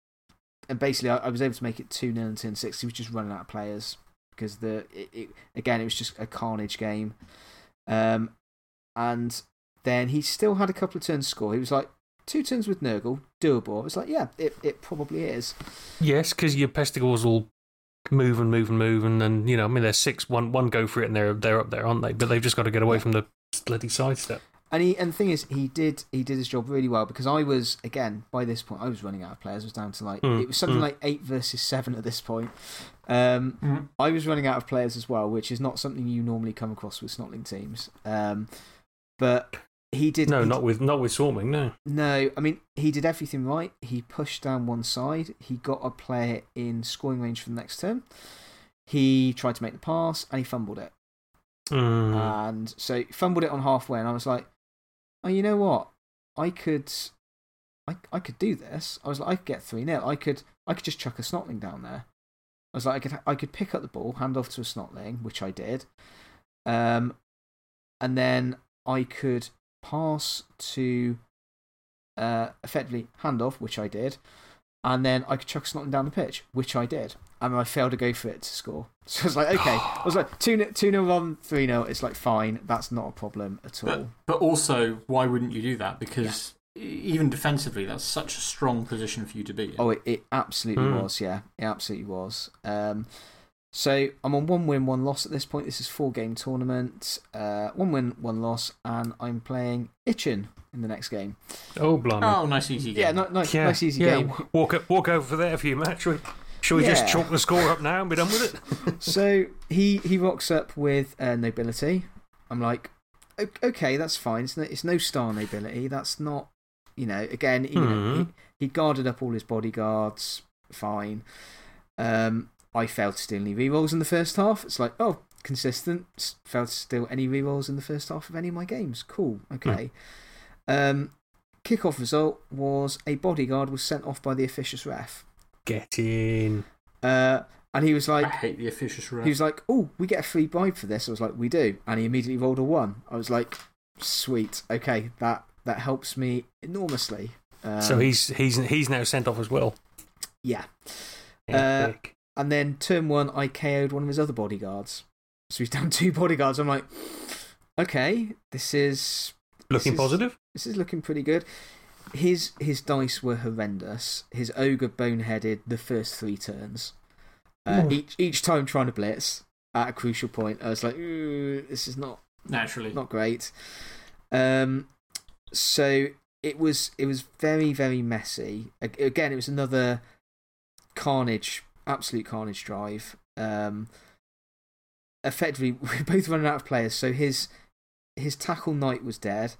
and basically, I, I was able to make it two 0 in turn six. He was just running out of players because the it, it, again it was just a carnage game. Um, and then he still had a couple of turns to score. He was like, two turns with Nurgle, doable. I was like, yeah, it, it probably is. Yes, because your Pestigors will move and move and move, and then, you know, I mean, they're six, one, one go for it, and they're, they're up there, aren't they? But they've just got to get away from the bloody sidestep. And he and the thing is, he did he did his job really well because I was again by this point I was running out of players. It was down to like Mm, it was something mm. like eight versus seven at this point. Um, Mhm. I was running out of players as well, which is not something you normally come across with Snotling teams. Um, but he did No, he not with, not with swarming, no. No, I mean, he did everything right. He pushed down one side. He got a player in scoring range for the next turn. He tried to make the pass and he fumbled it. Mm. And so he fumbled it on halfway. And I was like, oh, you know what? I could. I, I could do this. I was like, I could get 3 0. I could, I could just chuck a snotling down there. I was like, I could, I could pick up the ball, hand off to a snotling, which I did. Um, and then I could pass to uh, effectively hand off, which I did. And then I could chuck Snotling down the pitch, which I did. And I failed to go for it to score. (laughs) So I was like, (sighs) okay. I was like, 2 0, 2 0 on, 3 0. It's like, fine. That's not a problem at all. But, but also, why wouldn't you do that? Because even defensively, that's such a strong position for you to be in. Oh, it, it absolutely Hmm. was. Yeah, it absolutely was. Um, so I'm on one win, one loss at this point. This is four game tournament. Uh, one win, one loss, and I'm playing Itchin in the next game. Oh, blimey. Oh, nice easy game. Yeah, no, nice, yeah, nice easy yeah. game. Walk, up- walk over there for you, Matt. Shall we, we just chalk the score up now and be done with it? (laughs) so he he rocks up with uh, nobility. I'm like, okay, that's fine. It's no, it's no star nobility. That's not, you know. Again, you know, he, Hmm. he guarded up all his bodyguards. Fine. Um, I failed to steal any rerolls in the first half. It's like, oh, consistent. Failed to steal any rerolls in the first half of any of my games. Cool. Okay. Um, kickoff result was a bodyguard was sent off by the officious ref. Get in. Uh, and he was like, I hate the officious ref. he was like, "Oh, we get a free bribe for this." I was like, "We do," and he immediately rolled a one. I was like, "Sweet, okay, that that helps me enormously." Um, so he's, he's, he's now sent off as well. yeah, Uh, and then turn one, I KO'd one of his other bodyguards, so he's (laughs) down two bodyguards. I'm like, "Okay, this is Looking is- positive? this is looking pretty good." His his dice were horrendous. His ogre boneheaded the first three turns. Uh, Ooh. each each time trying to blitz at a crucial point, I was like, "This is not Naturally. not great. Um, so it was it was very very messy. Again, it was another carnage, absolute carnage drive. Um, effectively, (laughs) we're both running out of players. So his his tackle knight was dead.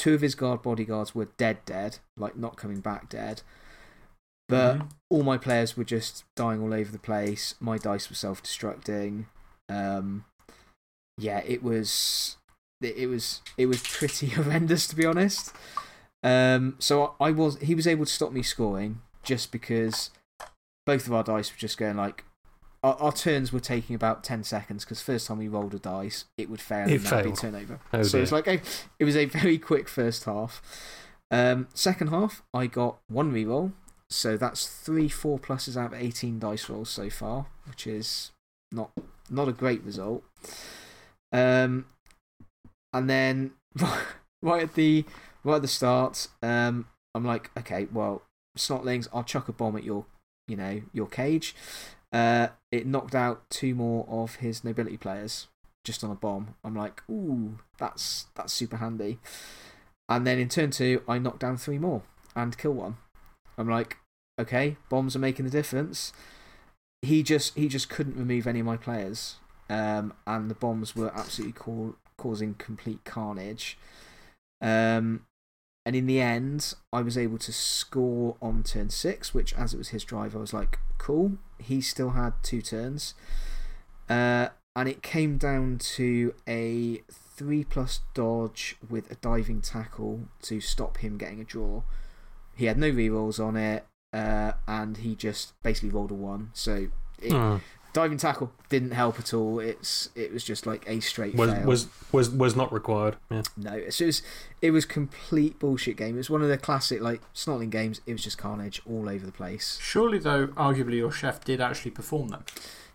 Two of his guard bodyguards were dead, dead, like not coming back dead. But Mhm. all my players were just dying all over the place. My dice were self destructing. Um, yeah, it was it, it was it was pretty (laughs) horrendous to be honest. Um, so I, I was he was able to stop me scoring just because both of our dice were just going like our, our turns were taking about ten seconds because first time we rolled a dice it would fail It and that'd be failed. turnover. Oh, so it's like a, it was a very quick first half. Um, second half I got one reroll, so that's three four pluses out of eighteen dice rolls so far, which is not not a great result. Um, and then (laughs) right at the right at the start, um, I'm like, okay, well, snotlings, I'll chuck a bomb at your, you know, your cage. Uh, it knocked out two more of his nobility players just on a bomb. I'm like, ooh, that's that's super handy. And then in turn two, I knocked down three more and kill one. I'm like, okay, bombs are making the difference. He just he just couldn't remove any of my players, um, and the bombs were absolutely ca- causing complete carnage. Um, and in the end, I was able to score on turn six, which, as it was his drive, I was like, cool. He still had two turns. Uh, and it came down to a three plus dodge with a diving tackle to stop him getting a draw. He had no rerolls on it, uh, and he just basically rolled a one. So it, Hmm. Diving tackle didn't help at all. It's it was just like a straight was, fail. was, was, was not required. Yeah. No, it's just it was complete bullshit game. It was one of the classic like snotling games. It was just carnage all over the place. Surely, though, arguably your chef did actually perform them.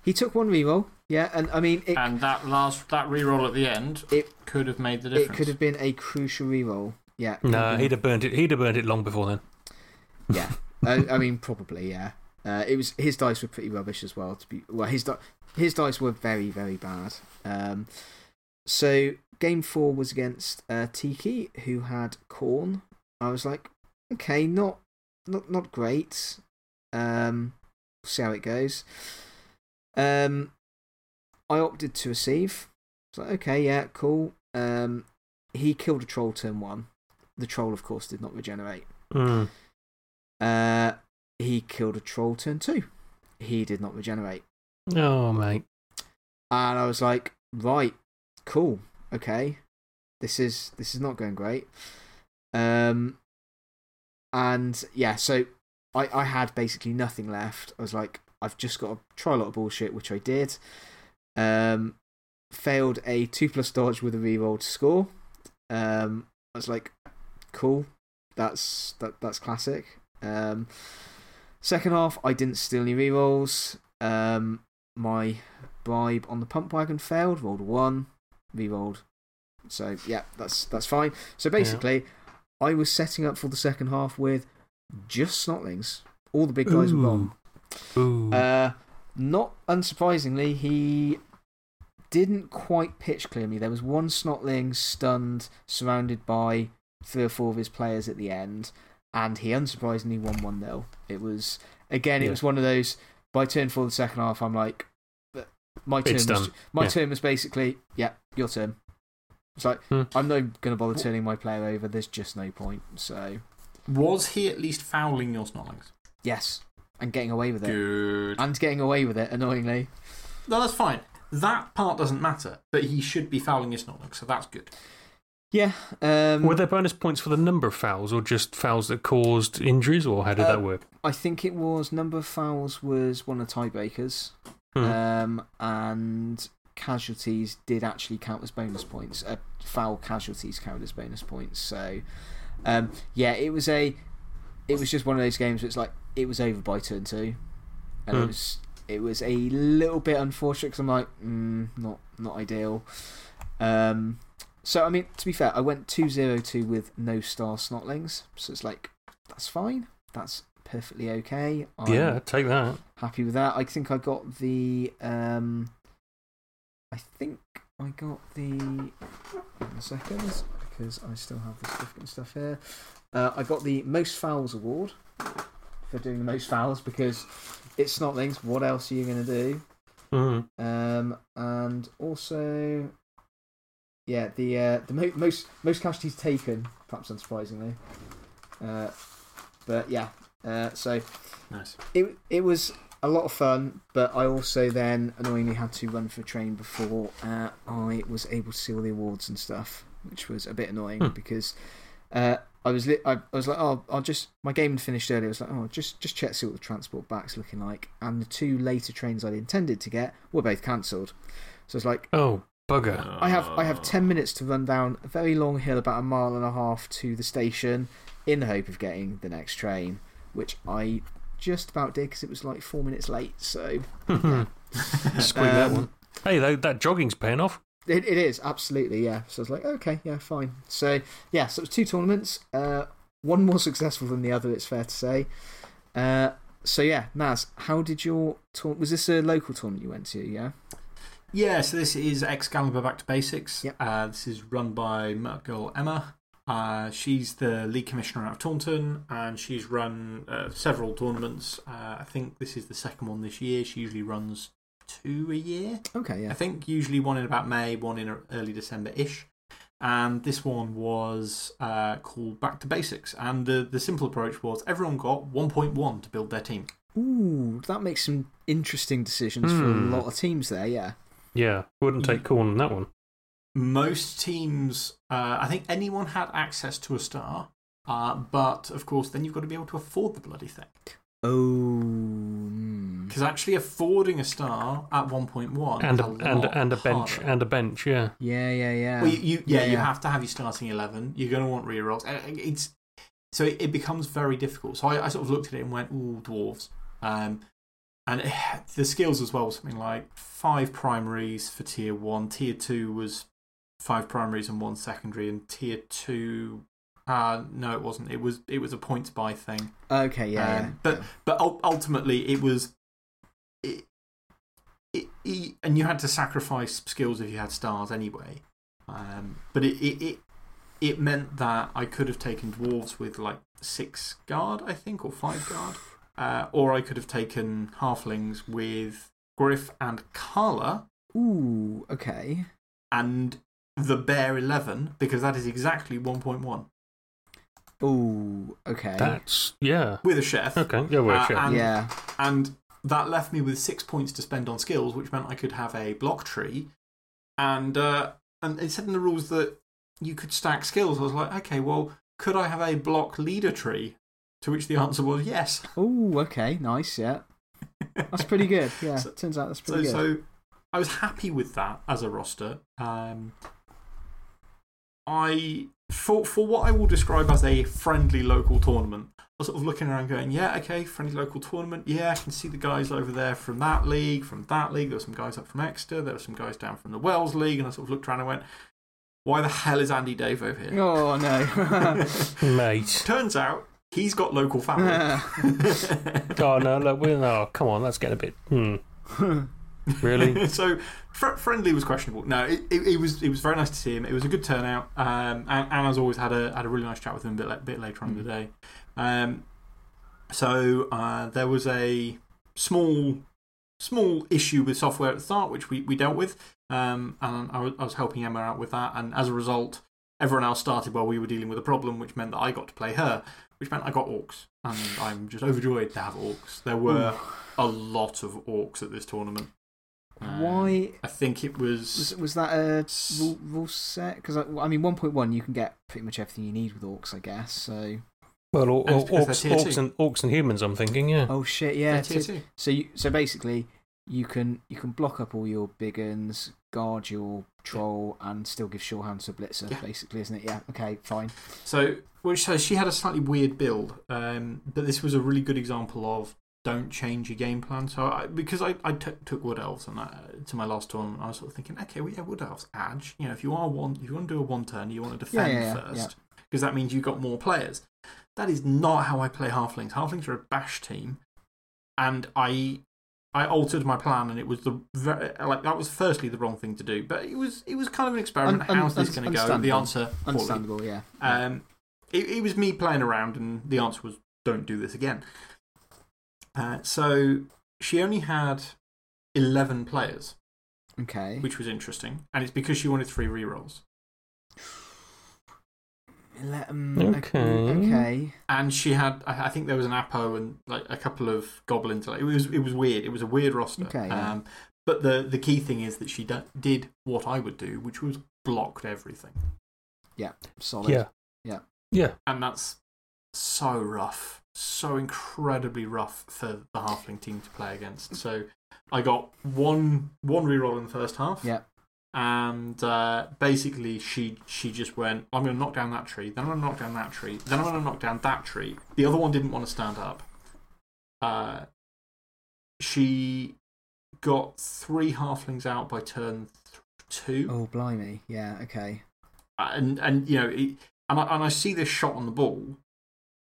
He took one reroll, yeah, and I mean, it, And that last that reroll at the end It- could have made the difference. it could have been a crucial reroll. Yeah. No, been- he'd have burnt it. He'd have burnt it long before then. Yeah. (laughs) I, I mean, probably, yeah. Uh, it was his dice were pretty rubbish as well. To be well, his di- his dice were very very bad. Um, so game four was against uh, Tiki, who had Khorne. I was like, okay, not not not great. Um, see how it goes. Um, I opted to receive. I like, okay, yeah, cool. Um, he killed a troll turn one. The troll, of course, did not regenerate. Mm. Uh, he killed a troll turn two. He did not regenerate. Oh, mate. And I was like, right, cool, okay. This is this is not going great. Um and yeah, so I, I had basically nothing left. I was like, I've just got to try a lot of bullshit, which I did. Um failed a two plus dodge with a reroll to score. Um I was like, cool. That's that that's classic. Um second half I didn't steal any rerolls. Um my bribe on the pump wagon failed, rolled one, re-rolled. So yeah, that's that's fine. So basically, I was setting up for the second half with just snotlings. All the big guys were gone. Ooh. Uh, not unsurprisingly, he didn't quite pitch clear me. There was one snotling stunned, surrounded by three or four of his players at the end, and he unsurprisingly won 1 0. It was, again, it Yeah. was one of those. By turn for the second half, I'm like, my turn, It's was, done. my Yeah. turn was basically, yeah, your turn. It's like, Hmm. I'm not going to bother turning my player over. There's just no point. So, Was he at least fouling your snotlings? yes, and getting away with it. Good. And getting away with it, annoyingly. No, that's fine. That part doesn't matter, but he should be fouling your snotlings, so that's good. Yeah. Um, Were there bonus points for the number of fouls or just fouls that caused injuries, or how did Uh, that work? I think it was number of fouls was one of the tiebreakers, Hmm. um, and casualties did actually count as bonus points. Uh, foul casualties count as bonus points. So, um, yeah, it was a, it was just one of those games. Where it's like it was over by turn two, and it Hmm. was it was a little bit unfortunate because I'm like, mm, not not ideal. Um, so I mean, to be fair, I went 2-0-2 with no star snotlings, so it's like that's fine. That's perfectly okay. I'm yeah, take that. happy with that. I think I got the. Um, I think I got the. A second, because I still have the certificate and stuff here. Uh, I got the Most Fouls Award for doing the most fouls because it's Snotlings. What else are you going to do? Mm. Um, and also, yeah, the uh, the mo most most casualties taken, perhaps unsurprisingly. Uh, but yeah, uh, so Nice. it it was a lot of fun, but I also then annoyingly had to run for a train before uh, I was able to see all the awards and stuff, which was a bit annoying Hmm. because uh, I was li I, I was like, oh, I'll just my game had finished earlier. I was like, oh, just just check see what the transport back's looking like, and the two later trains I'd intended to get were both cancelled. So it's like. Oh, bugger. I have I have ten minutes to run down a very long hill, about a mile and a half to the station, in the hope of getting the next train, which I just about did because it was like four minutes late. So (laughs) Squeak that Um, one. Hey, though, that jogging's paying off. it, it is absolutely yeah. So I was like, okay, yeah, fine. So yeah, so it was two tournaments. Uh, one more (laughs) successful than the other. It's fair to say. Uh, so yeah, Naz, how did your tour? Was this a local tournament you went to? Yeah. Yeah, so this is Excalibur Back to Basics. Yep. Uh, this is run by Merc Girl Emma. Uh, she's the league commissioner out of Taunton, and she's run uh, several tournaments. Uh, I think this is the second one this year. She usually runs two a year. Okay. Yeah. I think usually one in about May, one in early December ish. And this one was uh, called Back to Basics. And the, the simple approach was everyone got 1.1 to build their team. Ooh, that makes some interesting decisions for a Hmm. lot of teams there. Yeah. Yeah, wouldn't take Khorne on that one. most teams, uh, I think anyone had access to a star, uh, but of course, then you've got to be able to afford the bloody thing. Oh. Because actually, affording a star at 1.1 And is a, a, and, and a bench. harder. And a bench, yeah. Yeah, yeah, yeah. Well, you, you, yeah, Yeah, you yeah. have to have your starting 11. You're going to want rerolls. Uh, It's, so it, it becomes very difficult. So I, I sort of looked at it and went, ooh, dwarves. Um, And the skills as well, something like five primaries for tier one. Tier two was five primaries and one secondary, and tier two. Uh, no, it wasn't. It was it was a points buy thing. Okay, yeah. Um, yeah. But but ultimately, it was. It, it, it, and you had to sacrifice skills if you had stars anyway. Um, but it, it, it, it meant that I could have taken dwarves with like six guard, I think, or five guard. Uh, or I could have taken halflings with Griff and Karla. Ooh, okay. And the bare 11, because that is exactly 1.1. Ooh, okay. That's, yeah. With a chef. Okay, yeah, with a Uh, chef. and- yeah. And that left me with six points to spend on skills, which meant I could have a block tree. And, uh, and it said in the rules that you could stack skills. I was like, okay, well, could I have a block leader tree? To which the answer was yes. Oh, okay. Nice, yeah. That's pretty good. Yeah, (laughs) So- turns out that's So, pretty good. so I was happy with that as a roster. Um, I for for what I will describe as a friendly local tournament. I was sort of looking around, going, "Yeah, okay, friendly local tournament. Yeah, I can see the guys over there from that league, from that league. There were some guys up from Exeter. There were some guys down from the Wells League." And I sort of looked around and went, "Why the hell is Andy Dave over here?" Oh, no. (laughs) (laughs) Mate. Turns out he's got local family. (laughs) Oh, no, look, we no, come on, that's getting a bit. Hmm. (laughs) Really? so fr friendly was questionable. No, it, it, it was it was very nice to see him. It was a good turnout. Um, and, and as always, had a had a really nice chat with him a bit la- bit later on in the day. Um, so uh, there was a small small issue with software at the start, which we, we dealt with. Um, and I was, I was helping Emma out with that. And as a result, everyone else started while we were dealing with a problem, which meant that I got to play her, which meant I got orcs. And I'm just overjoyed to have orcs. There were a lot of orcs at this tournament. Um, Why I think it was. was, was that a rule, rule set? Because, I, I mean, 1.1, you can get pretty much everything you need with orcs, I guess. So. Well, or, And or, it's because orcs, they're tier orcs, two. and, orcs and humans, I'm thinking, yeah. Oh, shit, yeah. Tier t- two. So, you, so basically, you can, you can block up all your big uns, guard your troll, and still give sure hand to a blitzer, Yeah. basically, isn't it? Yeah, okay, fine. So, which so she had a slightly weird build, um, but this was a really good example of don't change your game plan. So, I, because I, I took took Wood Elves and that, to my last tournament, I was sort of thinking, okay, well, yeah, Wood Elves, Adge. You know, if you are one, if you want to do a one turn, you want to defend yeah, first, because that means you've got more players. That is not how I play Halflings. Halflings are a bash team, and I. I altered my plan, and it was the very, like that was firstly the wrong thing to do, but it was it was kind of an experiment. Un- un- How's this going to go? The understandable. answer poorly. Understandable, yeah. Um, it, it was me playing around, and the answer was don't do this again. Uh, so she only had 11 players, okay. which was interesting. And it's because she wanted three rerolls. Let 'em- Okay. Okay. And she had, I I think there was an Apo and like a couple of goblins. Like, it, was, it was weird. It was a weird roster. Okay. Um, but the, the key thing is that she d- did what I would do, which was blocked everything. Yeah. Solid. Yeah. Yeah. Yeah. And that's so rough. So incredibly rough for the halfling team to play against. So I got one one reroll in the first half. Yeah. And uh, basically, she, she just went, I'm going to knock down that tree, then I'm going to knock down that tree, then I'm going to knock down that tree. The other one didn't want to stand up. Uh, she got three halflings out by turn th- two Oh, blimey. Yeah, okay. and and you know, it, and I, and I see this shot on the ball,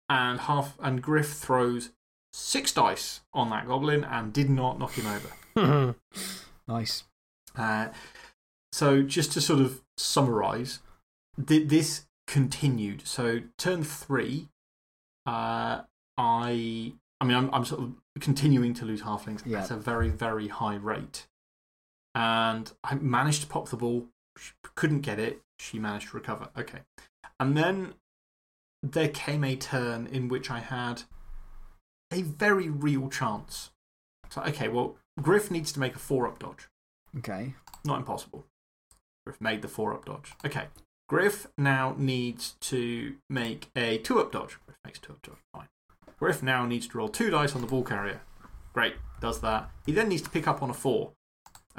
and half and Griff throws six dice on that goblin and did not knock him over. (laughs) Nice. Uh, so just to sort of summarise, th this continued. So turn three, uh, I I mean I'm I'm sort of continuing to lose halflings Yeah. at a very very high rate, and I managed to pop the ball. She couldn't get it. She managed to recover. Okay, and then there came a turn in which I had a very real chance. So okay, well Griff needs to make a four up dodge. Okay. Not impossible. Griff made the four up dodge. Okay. Griff now needs to make a two up dodge. Griff makes two up dodge. Fine. Griff now needs to roll two dice on the ball carrier. Great. Does that. He then needs to pick up on a four.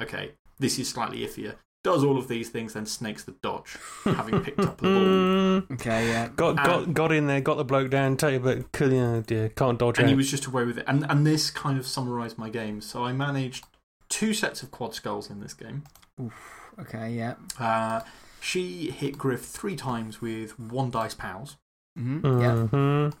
Okay. This is slightly iffier. does all of these things, then snakes the dodge, having picked up the ball. (laughs) Okay, yeah. got, got, And- got in there, got the bloke down, tell you, but could- oh dear, can't dodge And out. he was just away with it. And, and this kind of summarised my game. So I managed two sets of quad skulls in this game. Okay, yeah. Uh, she hit Griff three times with one dice pals. Mm -hmm. Yeah. Mhm.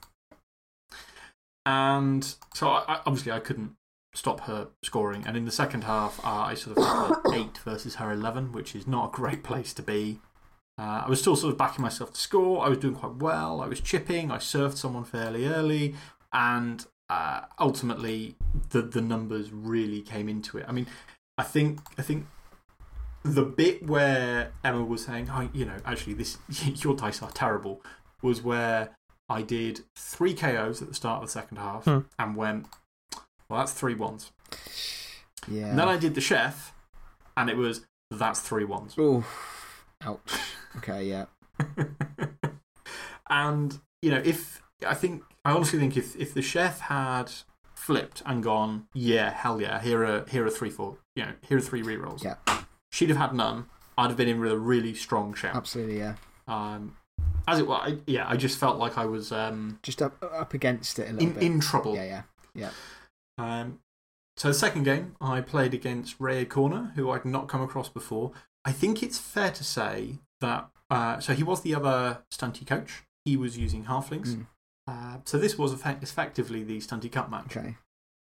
And so I, I, obviously I couldn't stop her scoring. And in the second half, uh, I sort of had (coughs) 8 versus her 11, which is not a great place to be. Uh, I was still sort of backing myself to score. I was doing quite well. I was chipping. I served someone fairly early. And uh, ultimately, the, the numbers really came into it. I mean, I think, I think the bit where Emma was saying, oh, you know, actually, this, (laughs) your dice are terrible, was where I did three KOs at the start of the second half Hmm. and went, well, that's three ones. Yeah. And then I did the chef, and it was, that's three ones. Oh, ouch. Okay, yeah. (laughs) and, you know, if I think, I honestly think if, if the chef had flipped and gone, yeah, hell yeah, here are, here are three, four, you know, here are three rerolls, Yeah. She'd have had none. I'd have been in with a really strong shout. Absolutely, yeah. Um, as it was, I, yeah, I just felt like I was um, Just up, up against it a little in, bit. in trouble. Yeah, yeah. Um, so the second game, I played against Ray Corner, who I'd not come across before. I think it's fair to say that. Uh, so he was the other stunty coach. He was using halflings. Mm. Uh, so this was effect effectively the stunty cup match. Okay.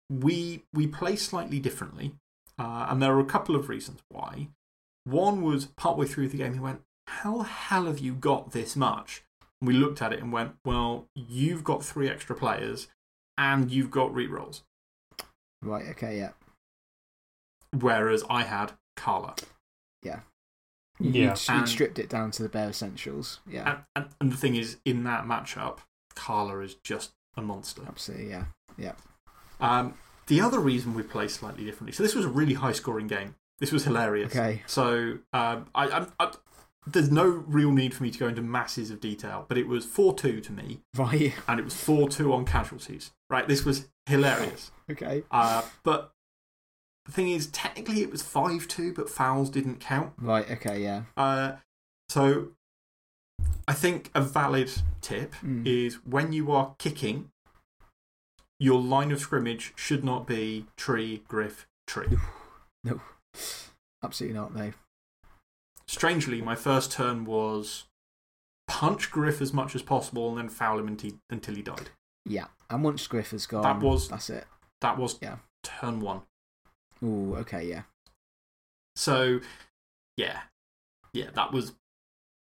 We we play slightly differently, uh, and there are a couple of reasons why. One was partway through the game, he went, "How the hell have you got this much?" And we looked at it and went, "Well, you've got three extra players, and you've got rerolls." Right, okay, yeah. whereas I had Karla. You, Yeah. You'd, And- stripped it down to the bare essentials. Yeah. And, and, and the thing is, in that matchup, Karla is just a monster. Absolutely, yeah. Yeah. Um, the other reason we play slightly differently so, this was a really high scoring game. This was hilarious. Okay. So, um, I, I, I, there's no real need for me to go into masses of detail, but it was 4 2 to me, Right. and it was 4 2 on casualties. Right? This was hilarious. (laughs) Okay. Uh, but the thing is, technically it was 5 2, but fouls didn't count. Right, okay, yeah. Uh, so, I think a valid tip Mm. is when you are kicking, your line of scrimmage should not be tree, griff, tree. No. Absolutely not, no. Strangely, my first turn was punch Griff as much as possible and then foul him until, until he died. Yeah. And once Griff has gone, That was- that's it. That was Yeah. turn one. Oh, okay, yeah. So, yeah. Yeah, that was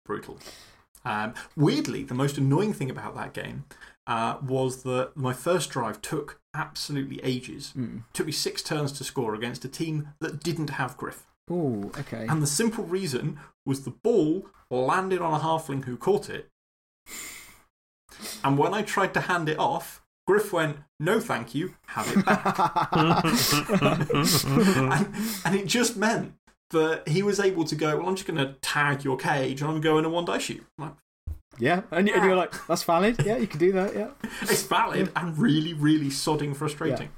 brutal. Um, weirdly, the most annoying thing about that game uh, was that my first drive took absolutely ages. Mm. took me six turns to score against a team that didn't have Griff. Oh, okay. And the simple reason was the ball landed on a halfling who caught it. And when I tried to hand it off, Griff went, No, thank you, have it back. (laughs) and, and it just meant that he was able to go, Well, I'm just going to tag your cage and I'm going to one die shoot. I'm like, yeah. And, and you're like, that's valid. Yeah, you can do that. Yeah. (laughs) it's valid and really, really sodding frustrating.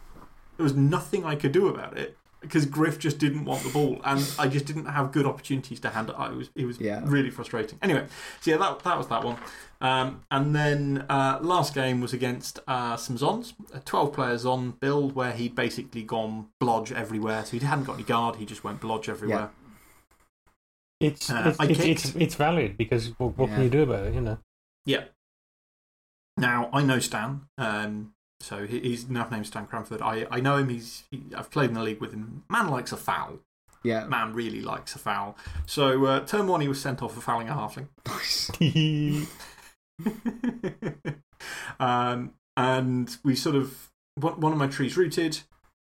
There was nothing I could do about it because Griff just didn't want the ball and I just didn't have good opportunities to hand it. out. It was, it was Yeah. really frustrating. Anyway, so yeah, that, that was that one. Um, and then uh, last game was against uh, some Zons, a 12 player Zon build where he'd basically gone blodge everywhere. So he hadn't got any guard, he just went blodge everywhere. It's, Uh, it's, it's, it's, it's valid because what, what can you do about it, you know? Yeah. Now, I know Stan. Um, so he- he's now named Stan Cranford. I, I know him. He's, he, I've played in the league with him. Man likes a foul. Yeah. Man really likes a foul. So, uh, turn one, he was sent off for fouling a halfling. Nice. (laughs) um, and we sort of, one, one of my trees rooted.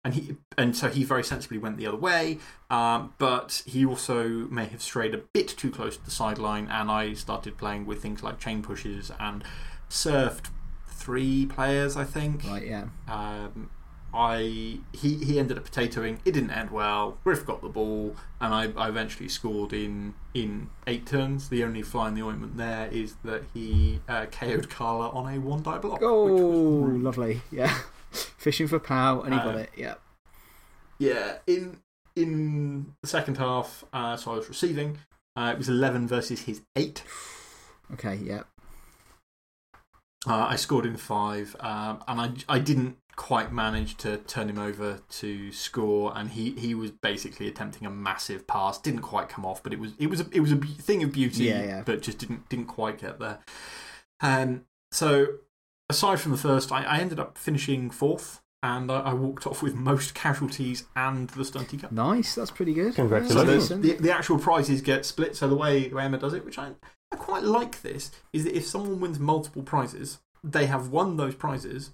And, he, and so he very sensibly went the other way, um, but he also may have strayed a bit too close to the sideline. And I started playing with things like chain pushes and surfed three players, I think. Right, yeah. Um, I he he ended up potatoing. It didn't end well. Griff got the ball, and I, I eventually scored in in eight turns. The only fly in the ointment there is that he uh, KO'd Karla on a one die block. Oh, which was really- lovely. Yeah. Fishing for pow, and he got Uh, it. Yeah. yeah. In in the second half, uh, so I was receiving. Uh, it was 11 versus his 8. Okay, yeah. Uh, I scored in five, um, and I, I didn't quite manage to turn him over to score. And he, he was basically attempting a massive pass. Didn't quite come off, but it was, it was, a, it was a thing of beauty, Yeah, yeah. but just didn't, didn't quite get there. Um, so, aside from the first, I, I ended up finishing fourth, and I, I walked off with most casualties and the Stunty Cup. Nice, that's pretty good. Congratulations. So the, the, the actual prizes get split. So the way, the way Emma does it, which I, I quite like this, is that if someone wins multiple prizes, they have won those prizes,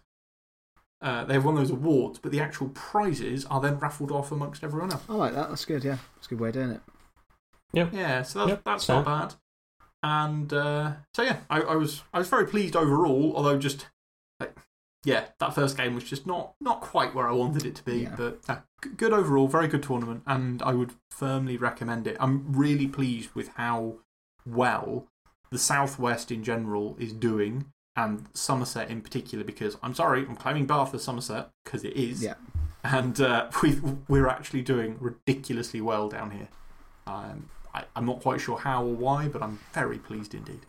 uh, they have won those awards, but the actual prizes are then raffled off amongst everyone else. I like that. That's good, yeah. That's a good way of doing it. Yep. Yeah, so that's, Yep, that's so- not bad. And uh, so, yeah, I, I, was, I was very pleased overall, although just. Like, yeah, that first game was just not, not quite where I wanted it to be. Yeah. But uh, good overall, very good tournament, and I would firmly recommend it. I'm really pleased with how well the Southwest in general is doing, and Somerset in particular, because I'm sorry, I'm claiming Bath as Somerset, because it is. Yeah. And uh, (laughs) we we're actually doing ridiculously well down here. Um, I, I'm not quite sure how or why, but I'm very pleased indeed.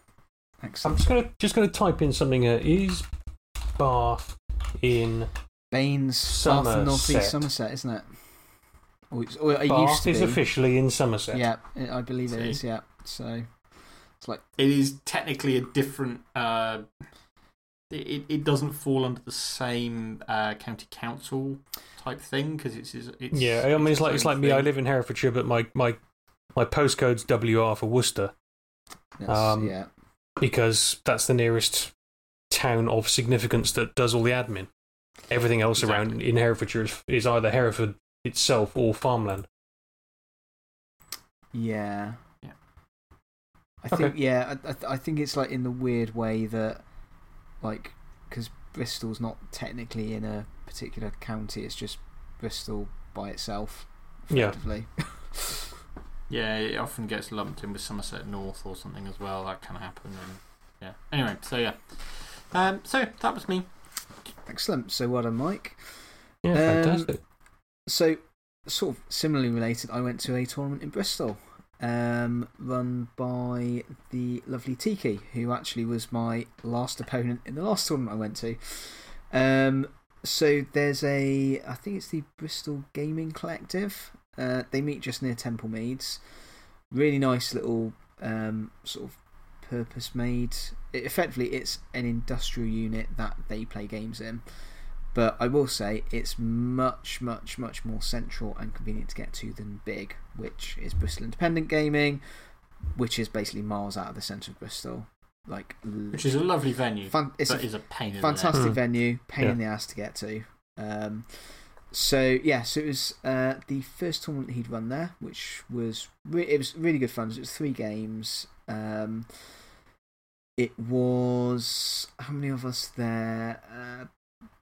Thanks. I'm just going to just gonna type in something. Uh, is Bath in. Baines, South and North East Somerset. Somerset, isn't it? Or, it's- or it used Bath to is be. officially in Somerset. Yeah, I I believe it See? is, yeah. So, it's like, It is technically a different. Uh, it, it doesn't fall under the same uh, county council type thing because it's, it's, it's. Yeah, I mean, it's like, its it's like me. I live in Herefordshire, but my, my, my postcode's WR for Worcester that's, Um, yeah. because that's the nearest town of significance that does all the admin. Everything else around in Herefordshire is, is either Hereford itself or farmland. Yeah. Yeah. I Okay. think, yeah, I, I, I think it's like in the weird way that, like, because Bristol's not technically in a particular county, it's just Bristol by itself, effectively. Yeah, (laughs) it often gets lumped in with Somerset North or something as well. That can happen. And, yeah. Anyway, so yeah. Um, so that was me. Excellent. So, well done, Mike. Yeah, Um, fantastic. So, sort of similarly related, I went to a tournament in Bristol um, run by the lovely Tiki, who actually was my last opponent in the last tournament I went to. Um, so, there's a, I think it's the Bristol Gaming Collective. Uh, they meet just near Temple Meads. Really nice little um, sort of purpose made. It, effectively, it's an industrial unit that they play games in. But I will say it's much, much, much more central and convenient to get to than Big, which is Bristol Independent Gaming, which is basically miles out of the centre of Bristol. Like, Which is a lovely venue. fan- it's but a is a pain in the fantastic Hmm. venue, pain Yeah. in the ass to get to. Um, so yeah, so it was uh, the first tournament he'd run there, which was it was really good fun. It was three games. Um, it was how many of us there? Uh,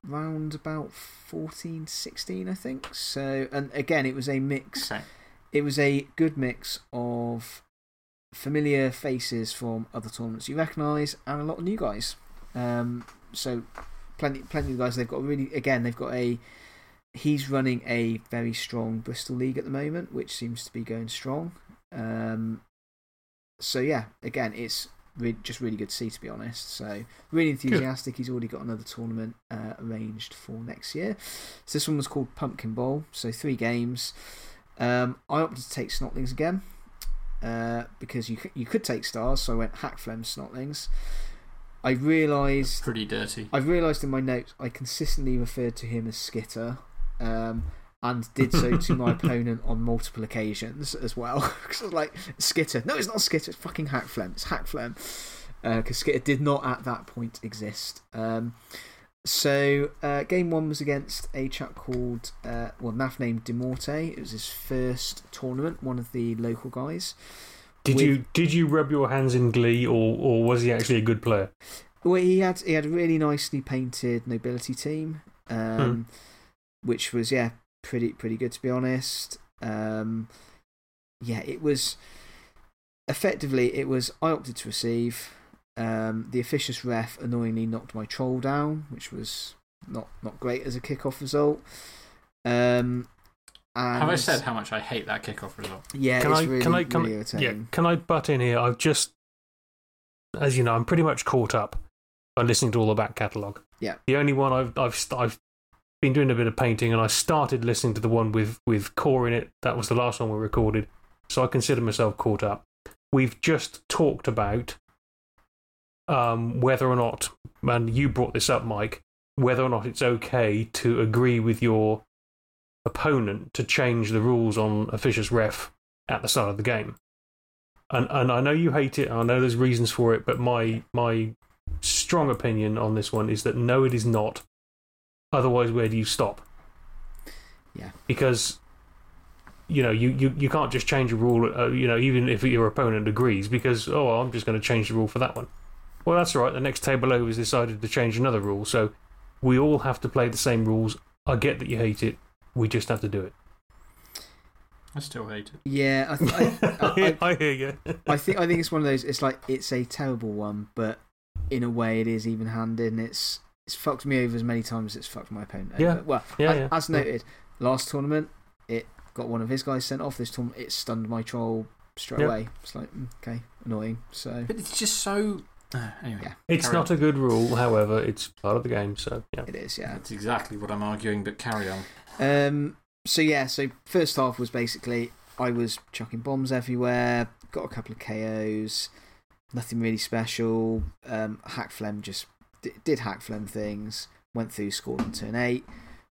round about 14, 16, I think. So and again, it was a mix Okay. it was a good mix of familiar faces from other tournaments you recognise and a lot of new guys. Um, so plenty, plenty of guys. They've got really again. They've got a. He's running a very strong Bristol league at the moment, which seems to be going strong. Um, so yeah, again, it's re just really good to see, to be honest. So really enthusiastic. He's already got another tournament uh, arranged for next year. So this one was called Pumpkin Bowl. So three games. Um, I opted to take Snotlings again uh, because you you could take stars, so I went Hakflem Snotlings. I realised Pretty dirty. I realised in my notes I consistently referred to him as Skitter, um, and did so to my (laughs) opponent on multiple occasions as well. (laughs) Because I was like, Skitter. No, it's not Skitter, it's fucking Hakflem. It's Hakflem. Because Skitter did not at that point exist. Um, so, uh, game one was against a chap called, uh, well, Nath named Demorte. It was his first tournament, one of the local guys. Did with- you did you rub your hands in glee, or, or was he actually a good player? Well, he had he had a really nicely painted nobility team, um, which was yeah pretty pretty good to be honest. Um, yeah, it was effectively it was I opted to receive. Um, the officious ref annoyingly knocked my troll down, which was not not great as a kickoff result. Um, And Have I said how much I hate that kickoff result? Yeah, Can it's I, really, can I, can, really yeah, can I butt in here? I've just, as you know, I'm pretty much caught up by listening to all the back catalogue. Yeah. The only one I've, I've, I've been doing a bit of painting and I started listening to the one with, with Core in it. That was the last one we recorded. So I consider myself caught up. We've just talked about um, whether or not, and you brought this up, Mike, whether or not it's okay to agree with your opponent to change the rules on officious ref at the start of the game. And and I know you hate it. I know there's reasons for it, but my my strong opinion on this one is that no, it is not. Otherwise, where do you stop? Yeah. Because you know you, you, you can't just change a rule. Uh, you know even if your opponent agrees, because oh I'm just going to change the rule for that one. Well, that's all right. The next table over has decided to change another rule, so we all have to play the same rules. I get that you hate it. We just have to do it. I still hate it. Yeah, I, th- I, (laughs) I, I hear you. I think I think it's one of those. It's like it's a terrible one, but in a way, it is even-handed, and it's it's fucked me over as many times as it's fucked my opponent. Over. Yeah. Well, Yeah, as, yeah, as yeah. noted, last tournament it got one of his guys sent off. This tournament it stunned my troll straight Yeah. away. It's like mm, okay, annoying. So But it's just so. Uh, (sighs) anyway, Yeah. It's not on. a good rule, however, it's part of the game, so yeah. it is. Yeah. That's exactly what I'm arguing, but carry on. Um. So yeah. So first half was basically I was chucking bombs everywhere. Got a couple of KOs. Nothing really special. Um. Hakflem just d- did Hakflem things. Went through, scored on turn eight.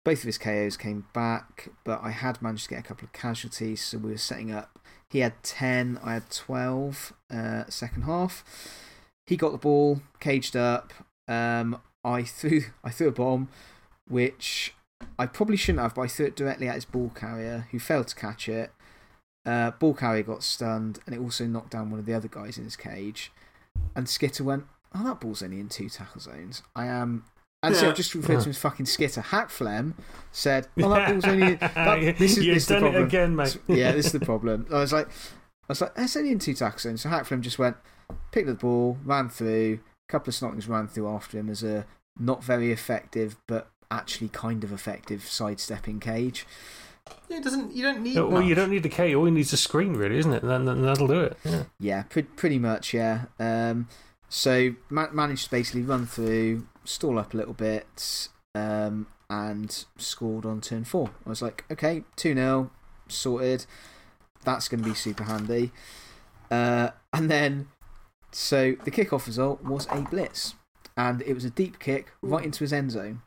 Both of his KOs came back, but I had managed to get a couple of casualties, so we were setting up. He had 10, I had 12, uh, second half. He got the ball, caged up. Um, I threw, (laughs) I threw a bomb, which I probably shouldn't have, but I threw it directly at his ball carrier, who failed to catch it. Uh, ball carrier got stunned, and it also knocked down one of the other guys in his cage. And Skitter went, Oh, that ball's only in two tackle zones. I am. And so Yeah. I've just referred to him as fucking Skitter. Hakflem said, Oh, that (laughs) ball's only. That, this is, You've this is the done it problem. again, mate. yeah, this is the (laughs) problem. I was like, I was like, it's only in two tackle zones. So Hakflem just went, picked up the ball, ran through. A couple of snotlings ran through after him as a not very effective, but actually kind of effective sidestepping cage. Yeah, it doesn't. You don't need. well, you don't need the a K, all you need is a screen, really, isn't it? And then, then that'll do it. Yeah. Yeah, pre- pretty much, yeah. Um, so ma- managed to basically run through, stall up a little bit, um, and scored on turn four. I was like, okay, 2 0, sorted. That's going to be super handy. Uh, and then, so the kickoff result was a blitz, and it was a deep kick right into his end zone.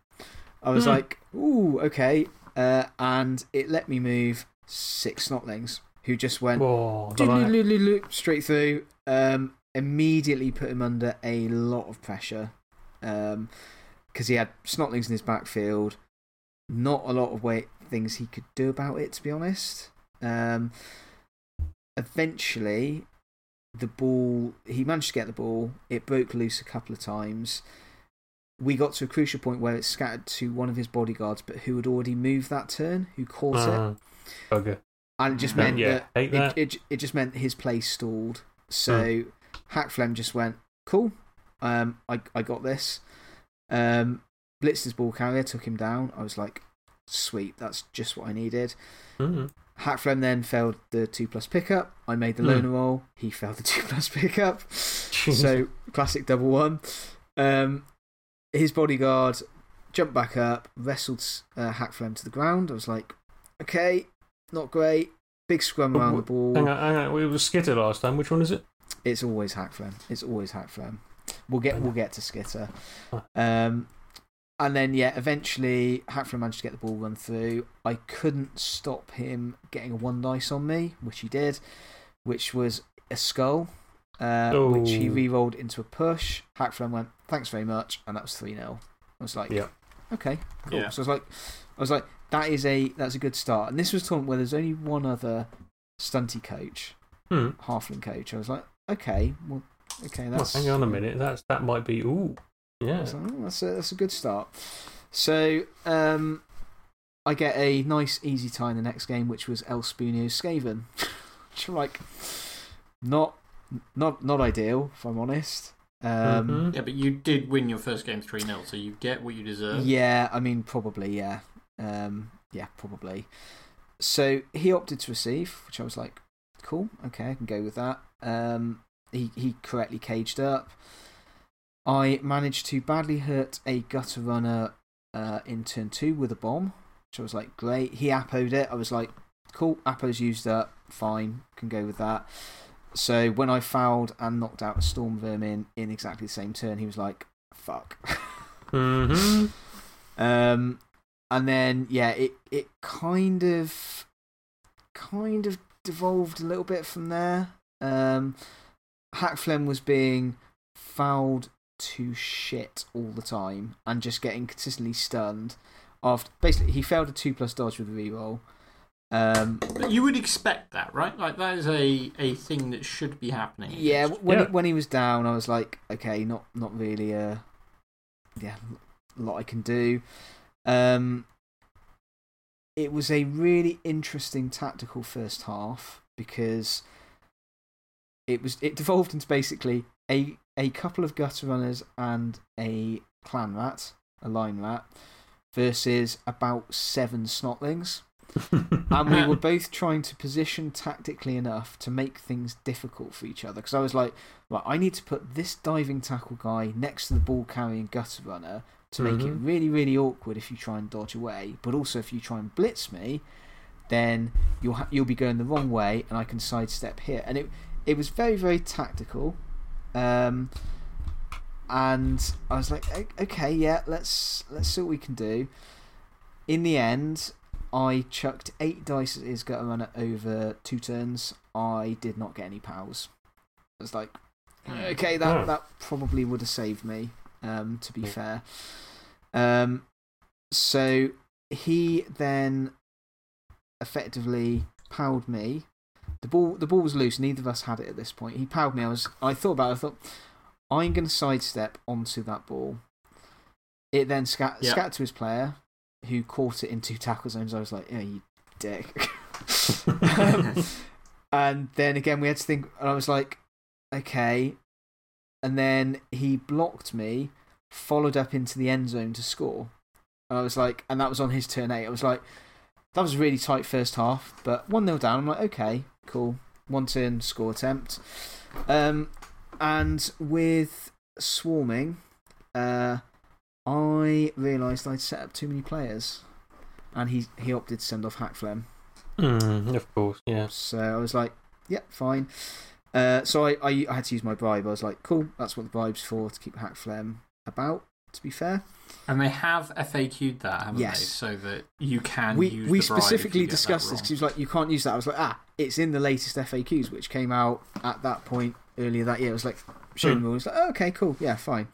I was Hmm. like, ooh, okay. Uh, and it let me move six snotlings who just went Whoa, the like- Doodle-doodle-doodle, straight through. Um, immediately put him under a lot of pressure because he had snotlings in his backfield. Not a lot of way, things he could do about it, to be honest. Um, eventually, the ball, he managed to get the ball. It broke loose a couple of times. We got to a crucial point where it scattered to one of his bodyguards, but who had already moved that turn, who caught it. Uh, bugger. And it just meant Yeah, that, hate it, that. It, it just meant his play stalled. So Hakflem just went, cool, um, I, I got this. Um, blitzed his ball carrier, took him down. I was like, sweet, that's just what I needed. Mm. Hakflem then failed the 2 plus pickup. I made the Hmm. loner roll. He failed the (laughs) 2 plus pickup. So, classic double one. Um, his bodyguard jumped back up, wrestled uh, Hakflem to the ground. I was like, okay, not great. Big scrum around the ball. Hang on, hang on. We was Skitter last time. Which one is it? It's always Hakflem. It's always Hakflem. We'll get we'll get to Skitter. Um, and then yeah, eventually Hakflem managed to get the ball run through. I couldn't stop him getting a one dice on me, which he did, which was a skull, uh, which he Oh. re-rolled into a push. Hakflem went, "Thanks very much," and that was three 0 I was like, Yeah. okay, cool. Yeah. So I was like, I was like, that is a that's a good start. And this was a tournament where there's only one other stunty coach Hmm. halfling coach. I was like, okay, well, okay, Well, hang on a minute. That's that might be. Ooh, yeah. was like, that's, a, that's a good start. So, um, I get a nice, easy tie in the next game, which was El Spunio Skaven. (laughs) which I'm like, not, not, not ideal, if I'm honest. Um, Mhm. Yeah, but you did win your first game 3 0, so you get what you deserve. Yeah, I mean, probably, yeah. Um, yeah, probably. so he opted to receive, which I was like, cool, okay, I can go with that. Um, he, he correctly caged up. I managed to badly hurt a gutter runner uh, in turn two with a bomb, which I was like, great. He appoed it. I was like, cool, appo's used up, fine, can go with that. So when I fouled and knocked out a Storm Vermin in exactly the same turn, he was like, fuck. (laughs) Mm hmm. Um, and then, yeah, it, it kind of, kind of devolved a little bit from there. Um, Hack Hakflem was being fouled to shit all the time and just getting consistently stunned. After basically, he failed a two plus dodge with a reroll. Um, But you would expect that, right? Like, that is a, a thing that should be happening. yeah, when, Yeah. He, when he was down, I was like, okay, not, not really a, yeah, a lot I can do. Um, it was a really interesting tactical first half because it was it devolved into basically a a couple of gutter runners and a clan rat, a line rat, versus about seven snotlings. (laughs) and we were both trying to position tactically enough to make things difficult for each other. Because I was like, right, I need to put this diving tackle guy next to the ball carrying gutter runner to make it Mhm. really, really awkward if you try and dodge away. But also, if you try and blitz me, then you'll, ha- you'll be going the wrong way and I can sidestep here. And it, it was very, very tactical. Um, and I was like, okay, yeah, let's, let's see what we can do. In the end, I chucked eight dice at his gutter runner over two turns. I did not get any pows. I was like, okay, that, Oh. that probably would have saved me, um, to be Yeah. fair. Um, so he then effectively powed me. The ball, the ball was loose. Neither of us had it at this point. He powed me. I was, I thought about it. I thought, I'm going to sidestep onto that ball. It then scat, scat to his player, who caught it in two tackle zones. I was like, yeah, you dick. (laughs) um, and then again, we had to think, and I was like, okay. And then he blocked me, followed up into the end zone to score. And I was like, and that was on his turn eight. I was like, that was a really tight first half, but 1 0 down. I'm like, okay, cool. One turn score attempt. Um, and with swarming, uh, I realised I'd set up too many players. And he, he opted to send off Hakflem. Mm, of course, yeah. So I was like, yeah, fine. Uh, so I, I, I had to use my bribe. I was like, cool, that's what the bribe's for, to keep Hakflem about, to be fair. And they have FAQ'd that, haven't Yes. they? So that you can we use we the bribe if specifically you get that discussed this because he was like, you can't use that. I was like, ah, it's in the latest FAQs, which came out at that point earlier that year. It was like, showing him all. Was like, oh, okay, cool, yeah, fine.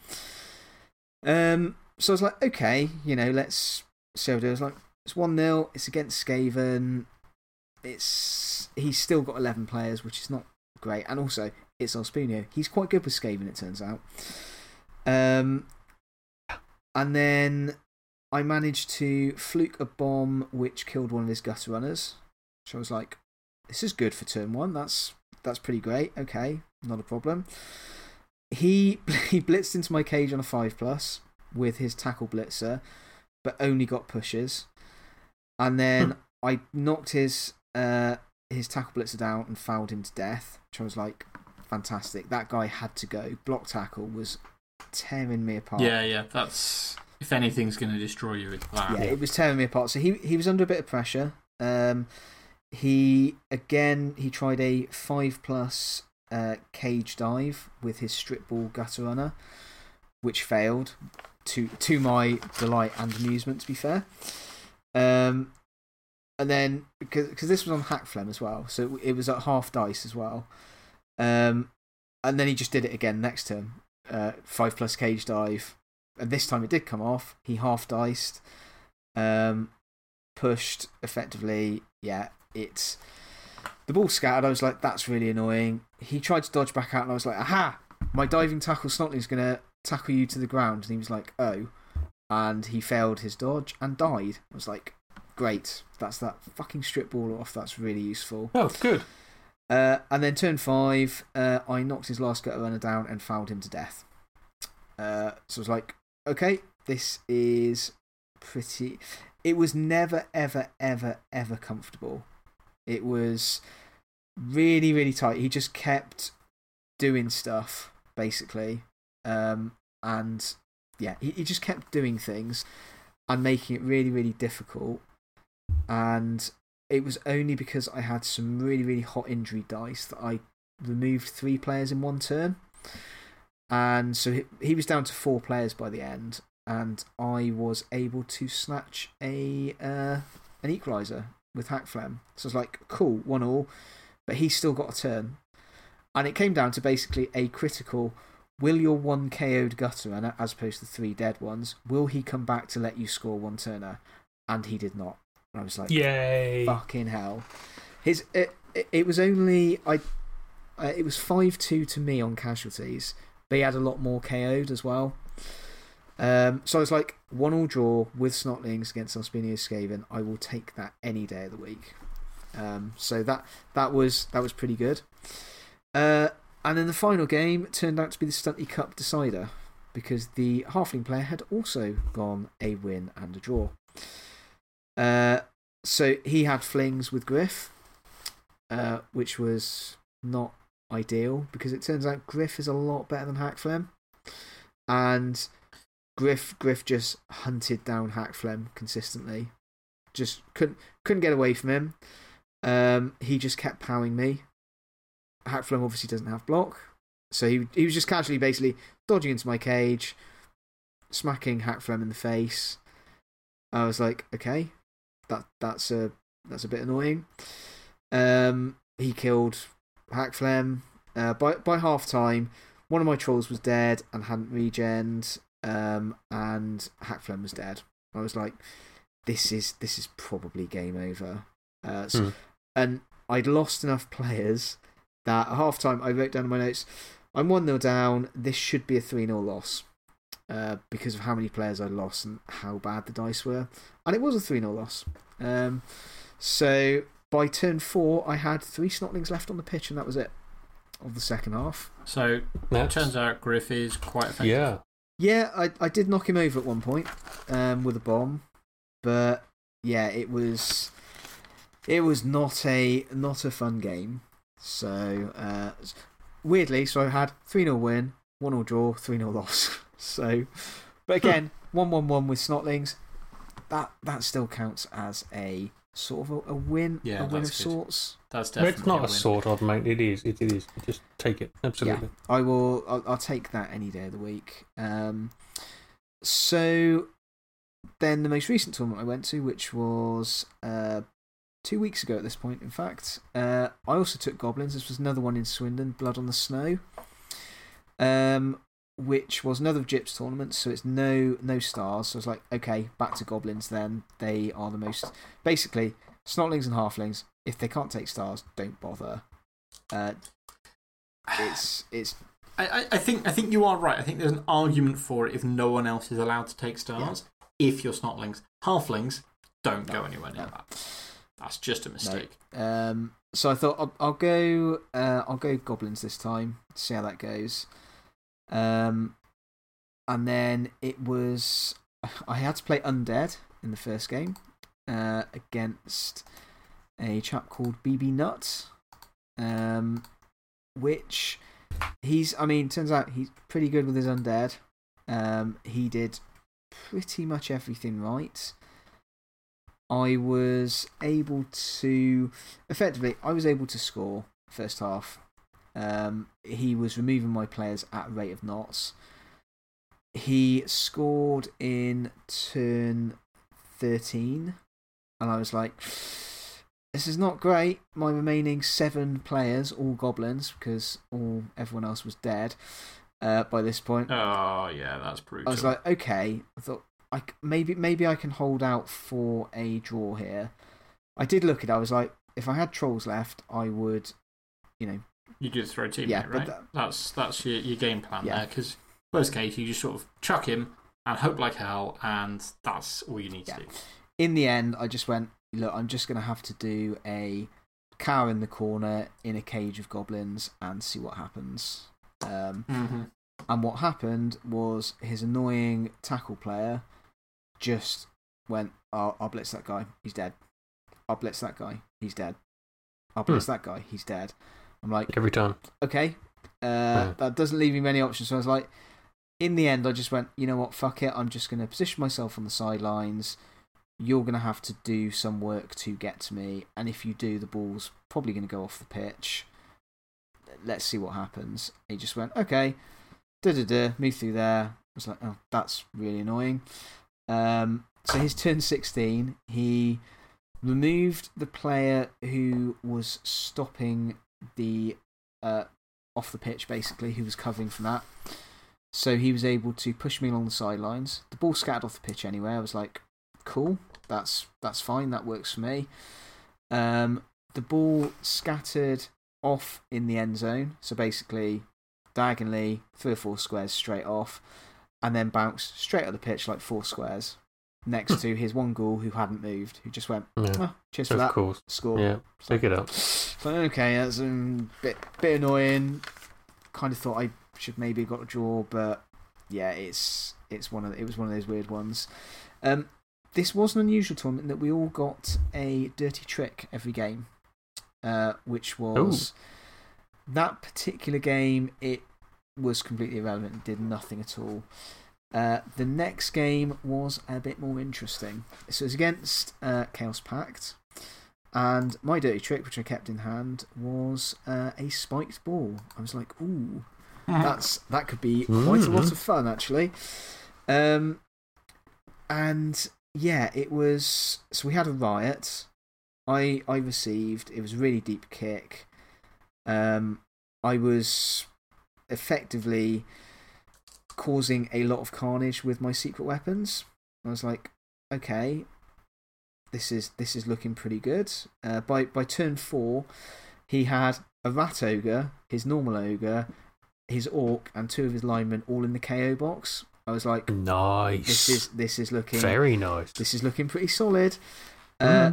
Um, so I was like, okay, you know, let's see how we do. I was like, it's 1 0, it's against Skaven. It's, he's still got 11 players, which is not great. And also, it's Alspunio. He's quite good with Skaven, it turns out. Um, and then I managed to fluke a bomb which killed one of his gutter runners. So I was like, this is good for turn one. That's, that's pretty great. Okay, not a problem. He, (laughs) he blitzed into my cage on a 5 plus with his tackle blitzer, but only got pushes. And then I knocked his, uh, his tackle blitzer down and fouled him to death, which I was like, fantastic. That guy had to go. Block tackle was tearing me apart. Yeah, yeah. That's. If anything's going to destroy you, it's that. Yeah, it was tearing me apart. So he, he was under a bit of pressure. Um, he, again, he tried a 5 plus uh, cage dive with his strip ball gutter runner, which failed to, to my delight and amusement, to be fair. Um, and then, because cause this was on Hakflem as well, so it was at half dice as well. Um, and then he just did it again next turn. Uh, 5 plus cage dive. And this time it did come off. He half diced, um, pushed effectively. Yeah, it's. The ball scattered. I was like, that's really annoying. He tried to dodge back out, and I was like, aha! My diving tackle Snotling's going to tackle you to the ground. And he was like, oh. And he failed his dodge and died. I was like, great. That's that fucking strip ball off. That's really useful. Oh, good. Uh, and then turn five, uh, I knocked his last gutter runner down and fouled him to death. Uh, so I was like, okay, this is pretty. it was never, ever, ever, ever comfortable. It was really, really tight. He just kept doing stuff, basically. Um, and yeah, he, he just kept doing things and making it really, really difficult. And it was only because I had some really, really hot injury dice that I removed three players in one turn. And so he, he was down to four players by the end, and I was able to snatch a uh, an equaliser with Hakflem. So I was like, cool, one all, but he's still got a turn. And it came down to basically a critical will your one KO'd gutter runner, as opposed to three dead ones, will he come back to let you score one turner? And he did not. And I was like, Yay. fucking hell. His, it, it, it was only, I, uh, it was 5 2 to me on casualties, but he had a lot more KO'd as well. Um, so I was like, one all draw with Snotlings against Alspinio Skaven. I will take that any day of the week. Um, so that, that, was, that was pretty good. Uh, and then the final game turned out to be the Stunty Cup decider because the Halfling player had also gone a win and a draw. Uh, so he had flings with Griff, uh, which was not ideal because it turns out Griff is a lot better than Hakflem. And Griff, Griff just hunted down Hakflem consistently. Just couldn't, couldn't get away from him. Um, he just kept powering me. Hakflem obviously doesn't have block. So he, he was just casually basically dodging into my cage, smacking Hakflem in the face. I was like, okay, that, that's, a, that's a bit annoying. Um, he killed Hakflem. Uh, by, by half time, one of my trolls was dead and hadn't regened, um, and Hakflem was dead. I was like, this is, this is probably game over. Uh, so, Hmm. And I'd lost enough players that at half time I wrote down in my notes, I'm 1 0 down. This should be a 3 0 loss uh, because of how many players I lost and how bad the dice were. And it was a 3 0 loss. Um, so by turn four, I had three Snotlings left on the pitch, and that was it of the second half. So it turns out Griff is quite effective. Yeah. Yeah, I, I did knock him over at one point um, with a bomb, but yeah, it was it was not a not a fun game. So uh, weirdly, so I had three 0 win, one 0 draw, three 0 loss. (laughs) so, but again, (laughs) one one one with Snotlings, that that still counts as a sort of a, a win, Yeah, a win of good. sorts. That's definitely it's not a win. sort of, mate. It is. It, it is. Just take it. Absolutely. I will. I'll, I'll take that any day of the week. Um, so then the most recent tournament I went to, which was uh, two weeks ago at this point, in fact, uh, I also took goblins. This was another one in Swindon, Blood on the Snow, um, which was another of Jip's tournaments. So it's no no stars. So I was like, okay, back to goblins. Then they are the most basically snotlings and halflings. If they can't take stars, don't bother. Uh, it's it's I, I- think I think you are right. I think there's an argument for it if no one else is allowed to take stars. If you're snotlings, halflings don't go anywhere near no. that. That's just a mistake. Um, so I thought I'll, I'll go. Uh, I'll go goblins this time. See how that goes. Um, and then it was. (sighs) I had to play undead in the first game uh, against a chap called BB Nut, um, which he's. I mean, turns out he's pretty good with his undead. Um, he did pretty much everything right. I was able to effectively I was able to score first half. Um, he was removing my players at rate of knots. He scored in turn thirteen, and I was like, "This is not great." My remaining seven players, all goblins, because all everyone else was dead uh, by this point. Oh, yeah, that's brutal. I was like, okay. I thought I maybe maybe I can hold out for a draw here. I did look at it. I was like, if I had trolls left, I would, you know, you just throw a teammate, Yeah, right? that- that's that's your, your game plan Yeah. there. Because worst case, you just sort of chuck him and hope like hell, and that's all you need Yeah. to do. in the end, I just went, look, I'm just going to have to do a cow in the corner in a cage of goblins and see what happens. Um, Mm-hmm. and what happened was his annoying tackle player just went, I'll, I'll blitz that guy, he's dead. I'll blitz that guy, he's dead. I'll blitz that guy, he's dead. I'm like, Every time. okay, uh, Yeah. that doesn't leave me many options. So I was like, in the end, I just went, you know what, fuck it. I'm just going to position myself on the sidelines. You're going to have to do some work to get to me. And if you do, the ball's probably going to go off the pitch. Let's see what happens. He just went, okay, da da da, move through there. I was like, oh, that's really annoying. Um, so his turn 16, he removed the player who was stopping the uh, off the pitch, basically, who was covering from that. So he was able to push me along the sidelines. The ball scattered off the pitch anyway. I was like, cool, that's, that's fine, that works for me. Um, the ball scattered off in the end zone. So basically, diagonally, three or four squares straight off, and then bounced straight up the pitch like four squares next to his one ghoul who hadn't moved, who just went, Yeah. oh, cheers for Of that, course. score. Yeah. Pick it up. So, okay, that's a bit, bit annoying. Kind of thought I should maybe have got a draw, but yeah, it's, it's one of it was one of those weird ones. Um, this was an unusual tournament that we all got a dirty trick every game, uh, which was that particular game, it was completely irrelevant did nothing at all. Uh, the next game was a bit more interesting. So it was against uh, Chaos Pact. And my dirty trick, which I kept in hand, was uh, a spiked ball. I was like, ooh, that's, that could be quite a lot of fun, actually. Um, and yeah, it was. So we had a riot. I, I received, it was a really deep kick. Um, I was effectively causing a lot of carnage with my secret weapons. I was like, okay, this is this is looking pretty good. Uh, by by turn four, he had a rat ogre, his normal ogre, his orc, and two of his linemen all in the KO box. I was like, Nice. this is this is looking Very nice. this is looking pretty solid. Uh,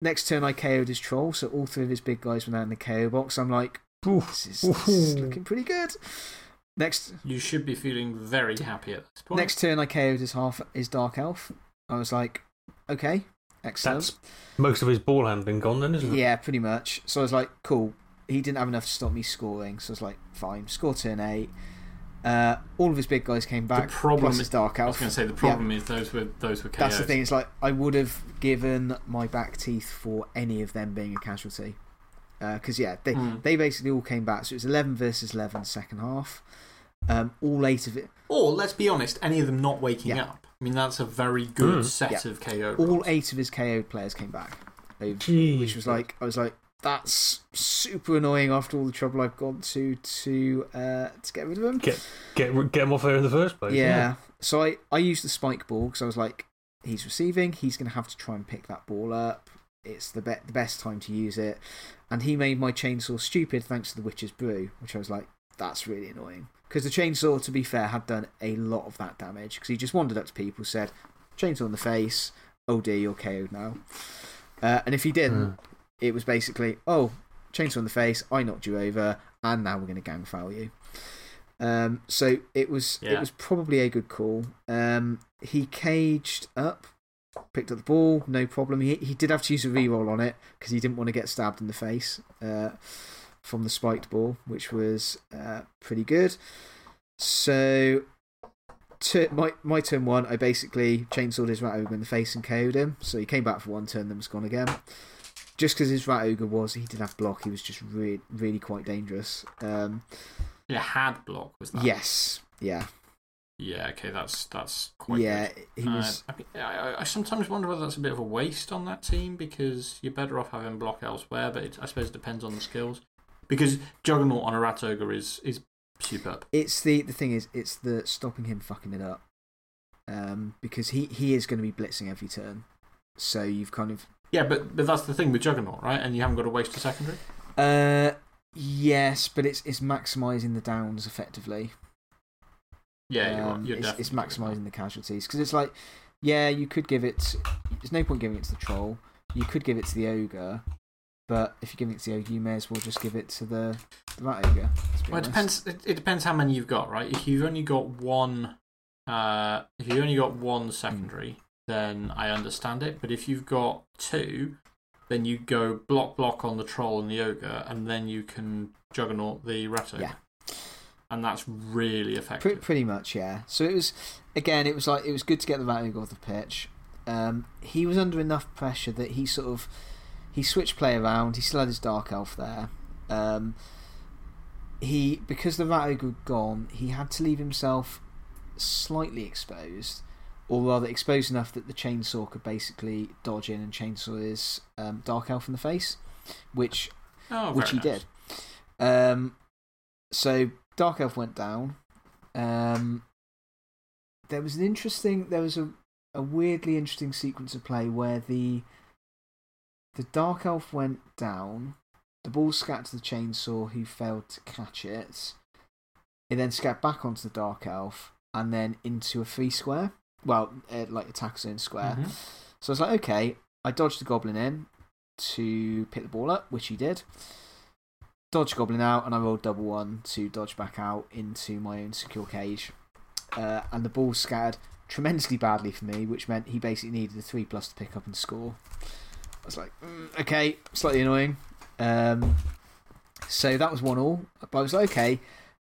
next turn, I KO'd his troll, so all three of his big guys were now in the KO box. I'm like, this is, this is looking pretty good. Next You should be feeling very happy at this point. next turn, I KO'd his half his dark elf. I was like, okay, excellent. That's most of his ball handling gone then, isn't it? Yeah, pretty much. So I was like, cool. He didn't have enough to stop me scoring, so I was like, fine, score turn eight. Uh, all of his big guys came back. The problem plus his dark I was going to say the Yeah. problem is those were those were KOs. That's the thing. It's like I would have given my back teeth for any of them being a casualty. Because yeah, they Mm. they basically all came back. So it was eleven versus 11 second half. Um, all eight of it, Or let's be honest, any of them not waking Yeah. up. I mean, that's a very good Mm. set Yeah. of KO. all eight of his KO players came back. They- which was like I was like that's super annoying after all the trouble I've gone to to uh, to get rid of them. Get, get, get him off there in the first place. Yeah. So I, I used the spike ball because I was like, he's receiving, he's going to have to try and pick that ball up. It's the, be the best time to use it. And he made my chainsaw stupid thanks to the Witch's Brew, which I was like, that's really annoying. Because the chainsaw, to be fair, had done a lot of that damage. Because he just wandered up to people, said, chainsaw in the face, oh dear, you're KO'd now. Uh, and if he didn't, Mm. it was basically, oh, chainsaw in the face, I knocked you over, and now we're going to gang foul you. Um, so it was it was probably a good call. Um, he caged up, picked up the ball, no problem. He he did have to use a reroll on it because he didn't want to get stabbed in the face uh, from the spiked ball, which was uh, pretty good. So, my my turn one, I basically chainsawed his rat ogre in the face and KO'd him. So he came back for one turn, then was gone again. Just because his rat ogre was, he did have block. He was just really really quite dangerous. Um, Yeah, had block was that? yes, yeah, Yeah. Okay, that's that's quite. yeah. good. He Uh, was. I, mean, I, I- I sometimes wonder whether that's a bit of a waste on that team because you're better off having block elsewhere, but it, I suppose it depends on the skills. Because Juggernaut on a Rat Ogre is, is superb. It's the the thing is, it's the stopping him fucking it up. Um, because he he is going to be blitzing every turn, so you've kind of Yeah, but, but that's the thing with Juggernaut, right? And you haven't got to waste a secondary. uh yes, but it's it's maximizing the downs effectively. Yeah, you're, Um, you're it's, definitely. it's maximizing the casualties because it's like, yeah, you could give it. There's no point giving it to the troll. You could give it to the ogre, but if you're giving it to the ogre, you may as well just give it to the, the rat ogre. Well, it depends. It, it depends how many you've got, right? If you've only got one, uh, if you've only got one secondary, then I understand it. But if you've got two, then you go block block on the troll and the ogre, and then you can juggernaut the rat ogre. Yeah. And that's really effective. pretty much, yeah. So it was, again, it was like, it was good to get the rat ogre off the pitch. Um, he was under enough pressure that he sort of, he switched play around. He still had his dark elf there. Um, he, because the rat ogre had gone, he had to leave himself slightly exposed, or rather exposed enough that the chainsaw could basically dodge in and chainsaw his um, dark elf in the face, which oh, which he nice. did. Um, so Dark Elf went down. Um, there was an interesting, there was a, a weirdly interesting sequence of play where the the Dark Elf went down. The ball scattered to the chainsaw, who failed to catch it. It then scattered back onto the Dark Elf and then into a free square. Well, uh, like attack zone square. Mhm. So I was like, okay, I dodged the goblin in to pick the ball up, which he did. Dodged goblin out, and I rolled double one to dodge back out into my own secure cage. Uh, and the ball scattered tremendously badly for me, which meant he basically needed a 3 plus to pick up and score. I was like, mm, okay, slightly annoying. Um, so that was 1 all. But I was like, okay,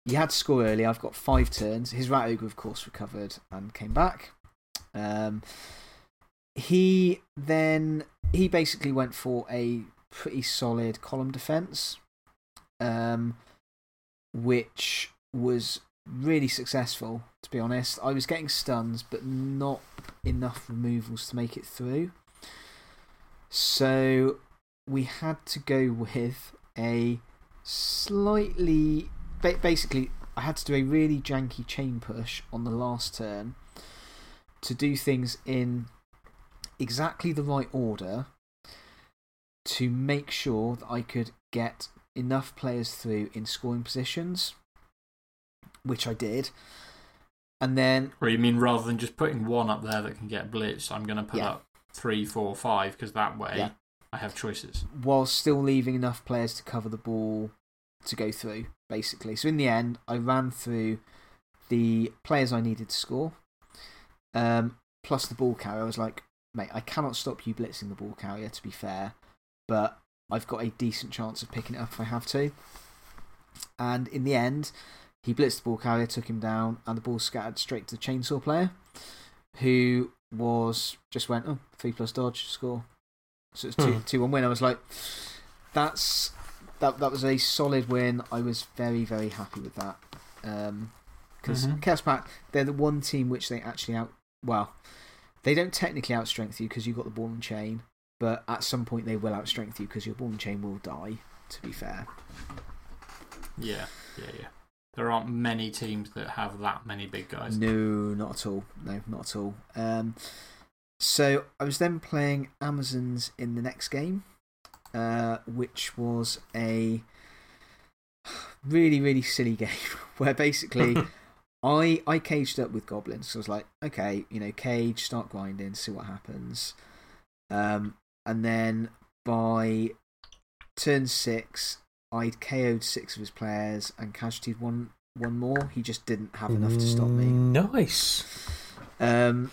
you had to score early. I've got five turns. His Rat Ogre, of course, recovered and came back. Um, he then he basically went for a pretty solid column defense, um, which was really successful. To be honest, I was getting stuns, but not enough removals to make it through. So we had to go with a slightly. Basically, I had to do a really janky chain push on the last turn to do things in exactly the right order to make sure that I could get enough players through in scoring positions, which I did. And then, Or you mean rather than just putting one up there that can get blitzed, I'm going to put Yeah. up three, four, five, because that way Yeah. I have choices. while still leaving enough players to cover the ball to go through, basically. So in the end, I ran through the players I needed to score, um, plus the ball carrier. I was like, mate, I cannot stop you blitzing the ball carrier, to be fair, but I've got a decent chance of picking it up if I have to. And in the end, he blitzed the ball carrier, took him down, and the ball scattered straight to the chainsaw player, who was just went, oh, three plus dodge, score. So it's two, Hmm. two one win. I was like, that's that that was a solid win. I was very very happy with that. Because Mhm. Chaos Pact, they're the one team which they actually out. Well, they don't technically outstrength you because you've got the ball and chain, but at some point they will outstrength you because your and chain will die. To be fair, Yeah, yeah, yeah. There aren't many teams that have that many big guys. No, not at all. No, not at all. Um, so I was then playing Amazons in the next game, uh, which was a really, really silly (laughs) game where basically (laughs) I, I caged up with goblins. So I was like, okay, you know, cage, start grinding, see what happens. Um, and then by turn six, I'd KO'd six of his players and casualtied one, one more. He just didn't have enough to stop me. Nice. Um,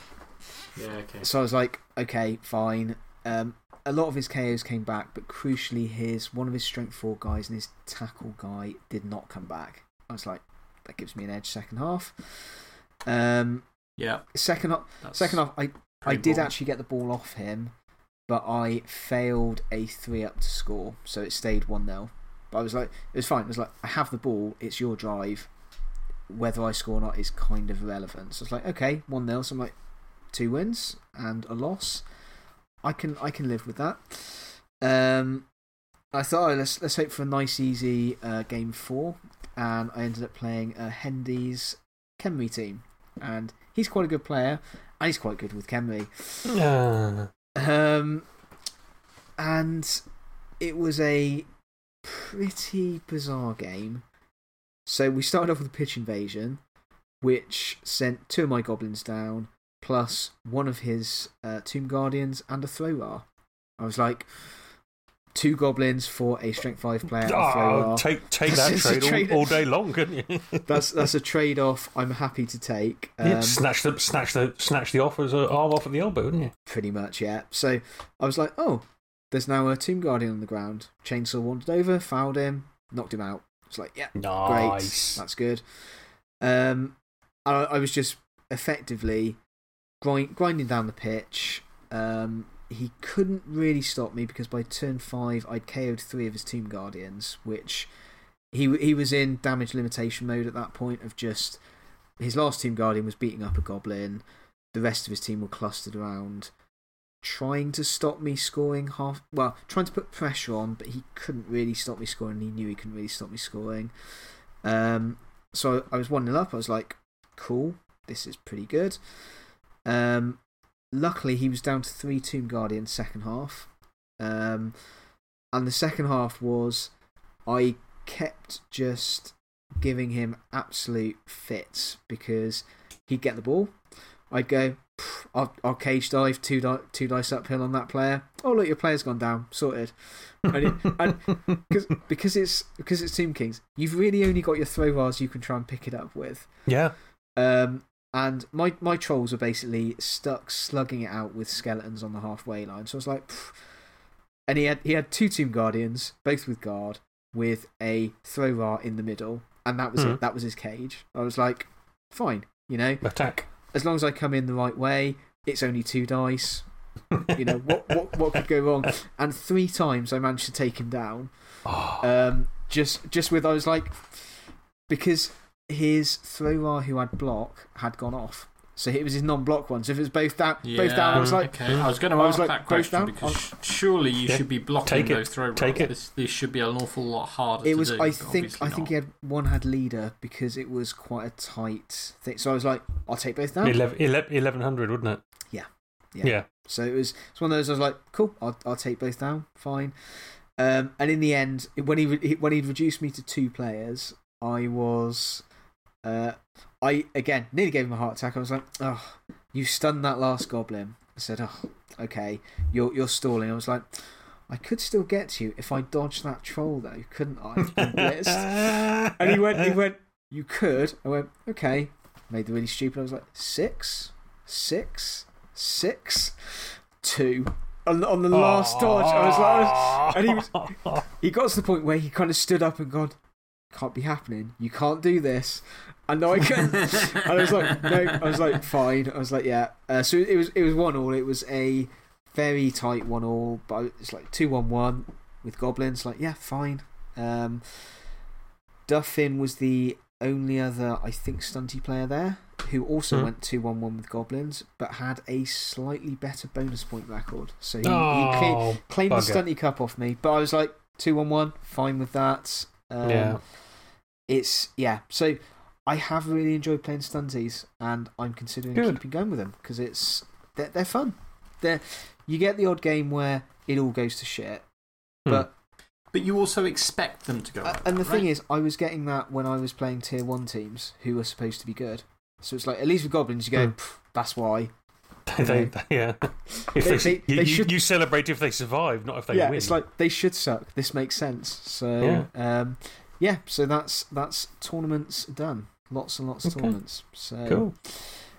Yeah, okay. so I was like, okay, fine. Um, a lot of his KOs came back, but crucially, his one of his strength four guys and his tackle guy did not come back. I was like, that gives me an edge second half. Um, Yeah. second half, second half, I I did boring. actually get the ball off him, but I failed a three up to score, so it stayed one 0 But I was like, it was fine. It was like, I have the ball. It's your drive. Whether I score or not is kind of irrelevant. So it's like, okay, one 0 So I'm like, two wins and a loss. I can I can live with that. Um, I thought oh, let's let's hope for a nice easy uh, game four, and I ended up playing uh, Hendy's Khemri team, and he's quite a good player, and he's quite good with Khemri. Um, and it was a pretty bizarre game. So we started off with a pitch invasion, which sent two of my goblins down, plus one of his uh, Tomb Guardians and a Thrower. I was like, two goblins for a strength five player. Oh, take take that trade, trade- all, all day long, couldn't you? (laughs) That's that's a trade off. I'm happy to take. Um, yeah, snatch the snatch the snatch the offers uh, arm off at the elbow, wouldn't you? pretty much, yeah. So I was like, oh, there's now a Tomb Guardian on the ground. Chainsaw wandered over, fouled him, knocked him out. It's like, yeah, Nice. great, that's good. Um, I, I was just effectively grind, grinding down the pitch. Um, he couldn't really stop me because by turn five, I'd KO'd three of his Tomb Guardians, which he he was in damage limitation mode at that point of just his last Tomb Guardian was beating up a goblin. The rest of his team were clustered around, trying to stop me scoring half. Well, trying to put pressure on, but he couldn't really stop me scoring. He knew he couldn't really stop me scoring. Um, so I was 1 0 up. I was like, cool, this is pretty good. Um, luckily, he was down to three Tomb Guardians second half. Um, and the second half was I kept just giving him absolute fits because he'd get the ball. I'd go, I'll, I'll cage dive two, di two dice uphill on that player. Oh, look, your player's gone down. Sorted. And, it, and (laughs) cause, because, it's, because it's Tomb Kings, you've really only got your throw bars you can try and pick it up with. yeah. Um, and my, my trolls were basically stuck slugging it out with skeletons on the halfway line. So I was like, "Pff." and he had, he had two Tomb Guardians, both with guard, with a throw in the middle. And that was it. That was his cage. I was like, fine, you know, Attack. as long as I come in the right way, it's only two dice. You know, what, what, what could go wrong? And three times I managed to take him down. Oh, Um, just, just with, I was like, because his thrower who had block had gone off. So it was his non block one. So if it was both down, both down, I was like, okay. I was going to I was ask like, that both question down? because sh- surely you Yeah. should be blocking Take it. those throw rolls. Take it. This, this should be an awful lot harder it to was, do. I think, obviously I think he had one had leader because it was quite a tight thing. So I was like, I'll take both down. 11, 1100, wouldn't it? Yeah. Yeah. Yeah. So it was, it's one of those. I was like, cool, I'll, I'll take both down, fine. Um, and in the end, when he when he reduced me to two players, I was, uh, I again nearly gave him a heart attack. I was like, oh, you stunned that last goblin. I said, oh, okay, you're you're stalling. I was like, I could still get to you if I dodged that troll though, couldn't I? (laughs) And he went, he went, you could. I went, okay. Made the really stupid. I was like, six, six, six, two. On, on the last dodge, I was like, I was- and he was, he got to the point where he kind of stood up and gone, can't be happening. You can't do this. And no, I (laughs) And I was like, no. I was like, fine. I was like, yeah. Uh, so it was, it was one all. It was a very tight one all, but it's like two one one with goblins. Like, yeah, fine. Um, Duffin was the only other, I think, stunty player there who also Hmm. went 2 1 1 with goblins, but had a slightly better bonus point record. So he, he oh, cla- claimed the stunty cup off me, but I was like, 2 1 1, fine with that. Um, Yeah. It's, yeah. So I have really enjoyed playing stunties, and I'm considering Good. keeping going with them because it's they're, they're fun. They're, you get the odd game where it all goes to shit, Hmm. but But you also expect them to go. uh, like and the that, thing is, I was getting that when I was playing tier one teams who were supposed to be good. So it's like, at least with goblins, you go, Hmm. That's why. (laughs) they, yeah. (laughs) If They- they, they- you, they you- should- you celebrate if they survive, not if they yeah, win. it's like they should suck. This makes sense. So, yeah, um, yeah so that's, that's tournaments done. Lots and lots of Okay. tournaments. So, cool.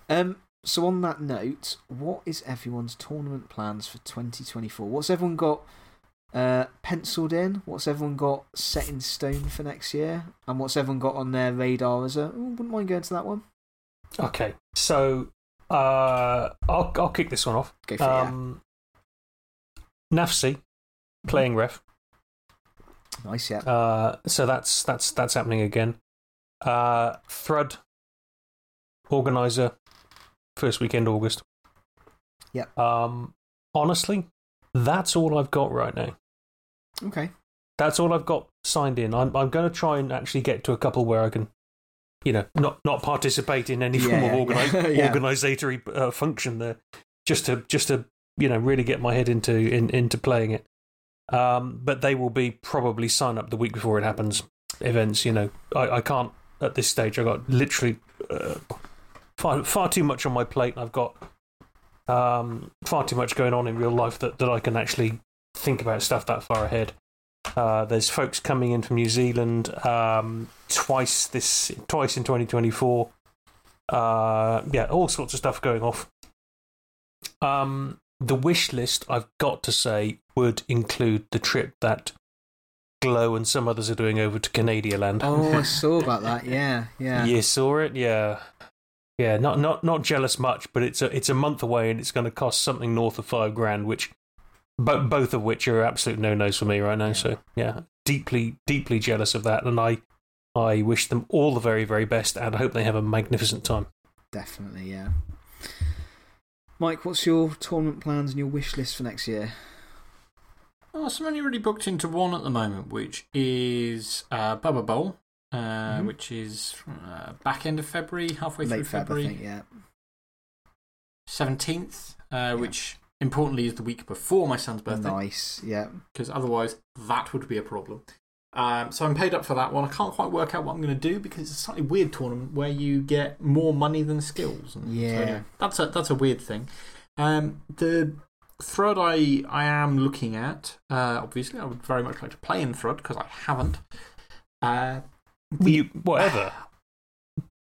Um, so, on that note, what is everyone's tournament plans for 2024? What's everyone got uh, penciled in? What's everyone got set in stone for next year? And what's everyone got on their radar as a, wouldn't mind going to that one? Okay, so uh, I'll, I'll kick this one off. Go for it. Um, NAFC, playing ref. Nice, yeah. Uh, so that's that's that's happening again. Uh, Thrud, organizer, first weekend August. Yep. Um, honestly, that's all I've got right now. Okay. That's all I've got signed in. I'm I'm going to try and actually get to a couple where I can, you know, not not participate in any form Yeah, of organi- (laughs) yeah, yeah. organisatory uh, function there, just to just to you know really get my head into in, into playing it. Um, but they will be probably sign up the week before it happens. Events, you know, I, I can't at this stage. I've got literally uh, far far too much on my plate. I've got um, far too much going on in real life that, that I can actually think about stuff that far ahead. Uh, there's folks coming in from New Zealand um, twice this twice in 2024. Uh, yeah, all sorts of stuff going off. Um, the wish list, I've got to say, would include the trip that Glow and some others are doing over to Canadian land. Oh, I saw about that. (laughs) Yeah, yeah. You saw it, yeah, yeah. Not not not jealous much, but it's a it's a month away and it's going to cost something north of five grand, which bo- both of which are absolute no nos for me right now. So yeah, deeply deeply jealous of that, and I I wish them all the very very best, and I hope they have a magnificent time. Definitely, yeah. Mike, what's your tournament plans and your wish list for next year? Oh, so I'm only really booked into one at the moment, which is uh, Bubba Bowl, uh, Mhm. which is uh, back end of February, halfway through Late Feb, I February. think, yeah. 17th, uh, which importantly is the week before my son's birthday, Nice, yeah. because otherwise that would be a problem. Um, so I'm paid up for that one. I can't quite work out what I'm going to do because it's a slightly weird tournament where you get more money than skills. And so, Yeah. that's a that's a weird thing. Um, the Thrud I I am looking at. Uh, obviously, I would very much like to play in Thrud because I haven't. Uh, You whatever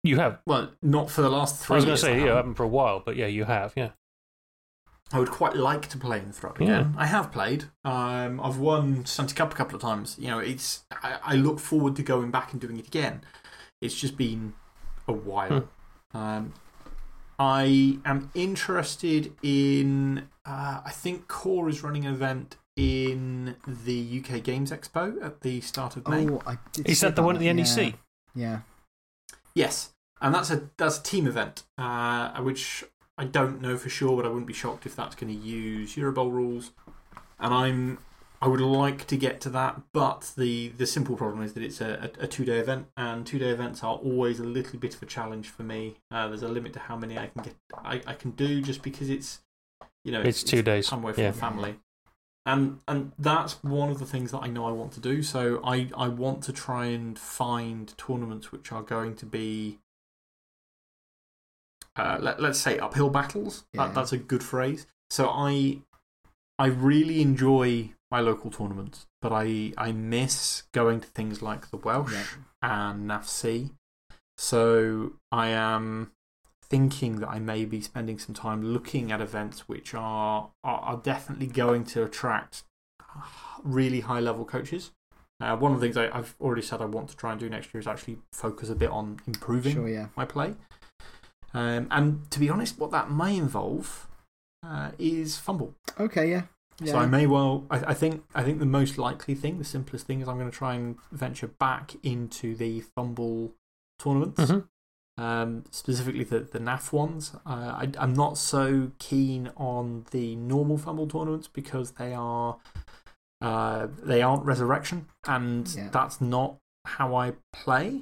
you have. well, not for the last three. I was going to say I yeah, haven't. haven't for a while, but yeah, you have. Yeah, I would quite like to play in Thrud again. I have played. Um, I've won Santi Cup a couple of times. You know, it's I, I look forward to going back and doing it again. It's just been a while. Um, I am interested in. Uh, I think Core is running an event in the UK Games Expo at the start of May. Oh, I did is that the one at the yeah. NEC? Yeah. Yes, and that's a that's a team event, uh, which I don't know for sure, but I wouldn't be shocked if that's going to use Eurobowl rules. And I'm I would like to get to that, but the the simple problem is that it's a, a, a two day event, and two day events are always a little bit of a challenge for me. Uh, there's a limit to how many I can get I, I can do just because it's you know It's two days, time away from yeah. the family. And and that's one of the things that I know I want to do. So I, I want to try and find tournaments which are going to be, uh, let, let's say, uphill battles. Yeah. That, that's a good phrase. So I I really enjoy my local tournaments, but I, I miss going to things like the Welsh Yeah. and NAFC. So I am thinking that I may be spending some time looking at events which are, are, are definitely going to attract really high level coaches. Uh, one of the things I, I've already said I want to try and do next year is actually focus a bit on improving Sure, yeah. my play. Um, and to be honest, what that may involve uh, is fumble. Okay, yeah. yeah. So I may well, I, I, think, I think the most likely thing, the simplest thing, is I'm going to try and venture back into the fumble tournaments. Mhm. Um, specifically the, the NAF ones. Uh, I, I'm not so keen on the normal fumble tournaments because they are uh, they aren't resurrection, and Yeah. that's not how I play.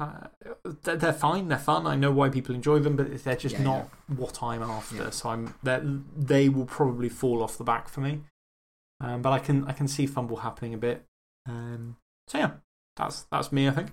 Uh, they're, they're fine, they're fun. I know why people enjoy them, but they're just Yeah, not what I'm after. Yeah. So I'm they will probably fall off the back for me. Um, but I can I can see fumble happening a bit. Um, so yeah, that's that's me. I think.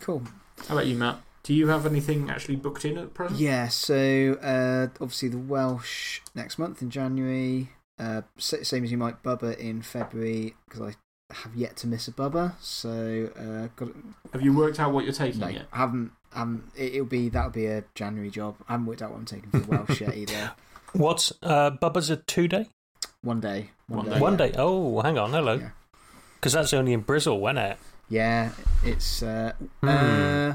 Cool. How about you, Matt? Do you have anything actually booked in at present? Yeah, so uh, obviously the Welsh next month in January. Uh, same as you might Bubba in February because I have yet to miss a Bubba. So uh, got Have you worked out what you're taking no, yet? I haven't. Um, it, it'll be that'll be a January job. I haven't worked out what I'm taking for the Welsh yet either. (laughs) What's uh, Bubba's a two day? One day. One, One day. One yeah. day. Oh, hang on, hello. Yeah. Because that's only in Bristol, wasn't it? Yeah, it's uh, Hmm. uh,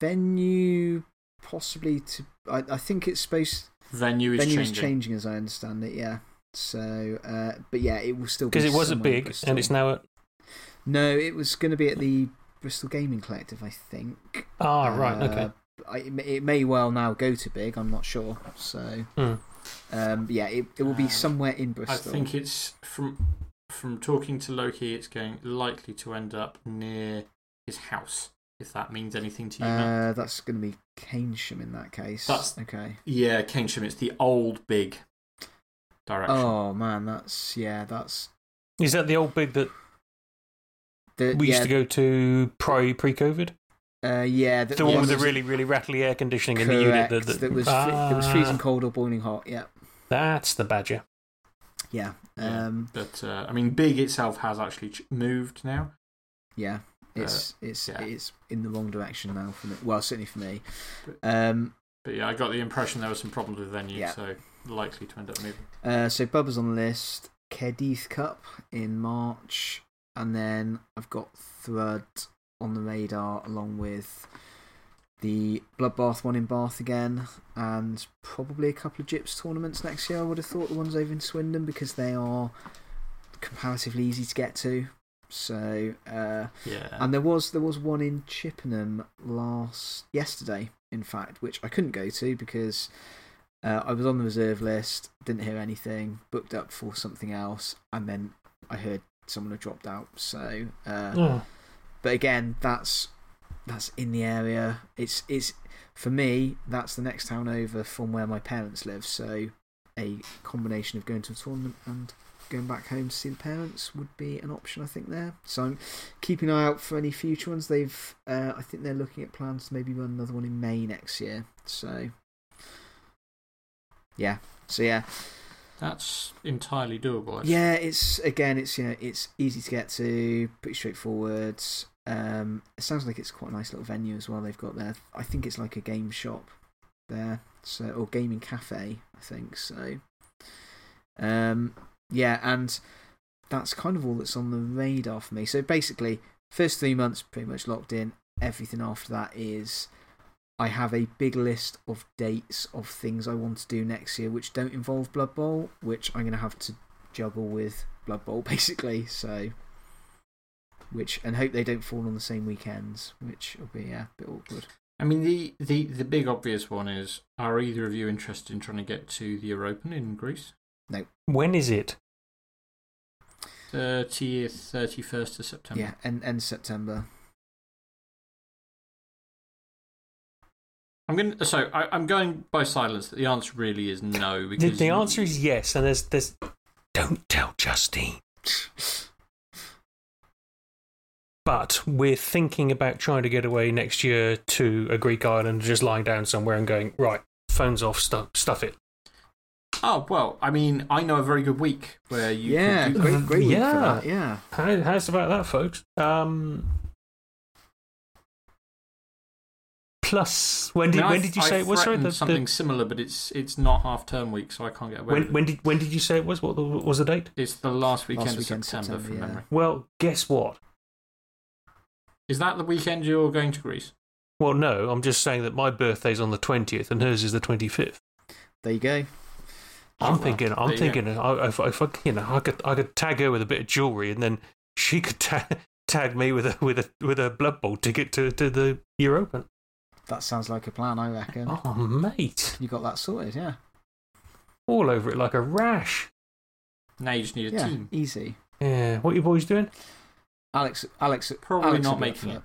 venue possibly to. I, I think it's supposed. Venue is venue changing. is changing as I understand it. Yeah. So, uh, but yeah, it will still be Because it was a big, Bristol. and it's now at. No, it was going to be at the Bristol Gaming Collective, I think. Ah, right, Uh, okay. I, it may- well now go to big. I'm not sure. So, Hmm. um, yeah, it, it will be Um, somewhere in Bristol. I think it's from from talking to Loki. It's going likely to end up near his house. If that means anything to you, uh, that's going to be Keynsham in that case. That's- okay. Yeah, Keynsham. It's the old big direction. Oh man, that's yeah, that's Is that the old big that the we yeah, used to go to pre pre COVID? Uh, yeah, the, The one yeah, with the really, really rattly air conditioning in the unit. That, that, that was fre- that was Ah, freezing cold or boiling hot. Yeah. That's the badger. Yeah. Yeah. Um, But uh, I mean, Big itself has actually moved now. yeah. It's, it's, yeah. it's in the wrong direction now for me. Well, certainly for me. But- Um, But yeah, I got the impression there were some problems with venue, Yeah. so likely to end up moving. Uh, so Bubba's on the list. Cadiz Cup in March, and then I've got Thrud on the radar along with the Bloodbath one in Bath again, and probably a couple of Gyps tournaments next year. I would have thought the ones over in Swindon because they are comparatively easy to get to. So, uh, Yeah. and there was there was one in Chippenham last yesterday, in fact, which I couldn't go to because uh, I was on the reserve list, didn't hear anything, booked up for something else, and then I heard someone had dropped out. So, uh, Oh, but again, that's that's in the area. It's it's for me. That's the next town over from where my parents live. So, a combination of going to a tournament and going back home to see the parents would be an option. I think there. So I'm keeping an eye out for any future ones. They've uh, I think they're looking at plans to maybe run another one in May next year. So, yeah. So yeah, That's entirely doable. Actually. yeah, it's again, it's you know, it's easy to get to, pretty straightforward. Um, it sounds like it's quite a nice little venue as well. They've got there. I think it's like a game shop there, so or gaming cafe. I think so. Um, yeah, and that's kind of all that's on the radar for me. So basically, first three months pretty much locked in. Everything after that is I have a big list of dates of things I want to do next year which don't involve Blood Bowl, which I'm going to have to juggle with Blood Bowl (laughs) basically. So, which, and hope they don't fall on the same weekends, which will be yeah, a bit awkward. I mean, the, the, the big obvious one is are either of you interested in trying to get to the European in Greece? No. When is it? 30th, 31st of September. Yeah, end, end September. I'm going. To, so I, I'm going by silence that the answer really is no. The, Because the answer is yes, and there's, there's. Don't tell Justine. But we're thinking about trying to get away next year to a Greek island, just lying down somewhere and going, right, phones off, stuff, stuff it. Oh, well, I mean, I know a very good week where you yeah, could do great, great week for Yeah. that. Yeah. How, how's about that, folks? Um, plus, when did, mean, when did you I say it was? Sorry, threatened the, the- something similar, but it's it's not half term week, so I can't get away when, with when it. did when did you say it was? What, the, what was the date? It's the last weekend, Last weekend, of September, September, from yeah. memory. Well, guess what? Is that the weekend you're going to Greece? Well, no, I'm just saying that my birthday's on the 20th and hers is the 25th. There you go. I'm thinking, I'm you thinking, I, if, if I, you know, I could, I could tag her with a bit of jewelry, and then she could ta- (laughs) tag me with a with a with a Blood Bowl ticket to to the European. That sounds like a plan, I reckon. Oh, mate, You got that sorted, yeah. all over it like a rash. Now you just need a yeah, team. easy. Yeah, what are you boys doing? Alex, Alex, Probably Alex not will be up making for it.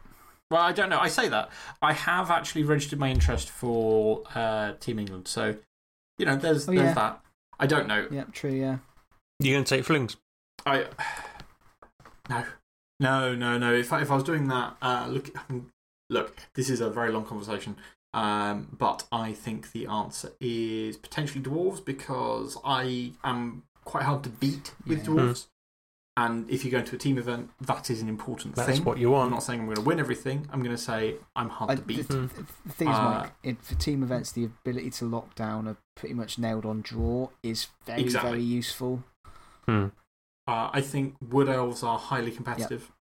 Well, I don't know. I say that. I have actually registered my interest for uh, Team England. So, you know, there's, Oh, there's yeah. that. I don't know. Yep, true, yeah. You're going to take flings? I (sighs) no, no, no, no. If I, if I was doing that, uh, look, look, this is a very long conversation. Um, but I think the answer is potentially dwarves because I am quite hard to beat with Yeah. dwarves. And if you go into a team event, that is an important That's thing. what you I'm not saying I'm going to win everything. I'm going to say I'm hard I, to beat. the, the thing is, Uh, Mike, in, for team events, the ability to lock down a pretty much nailed on draw is very, Exactly. very useful. Hmm. Uh, I think Wood Elves are highly competitive.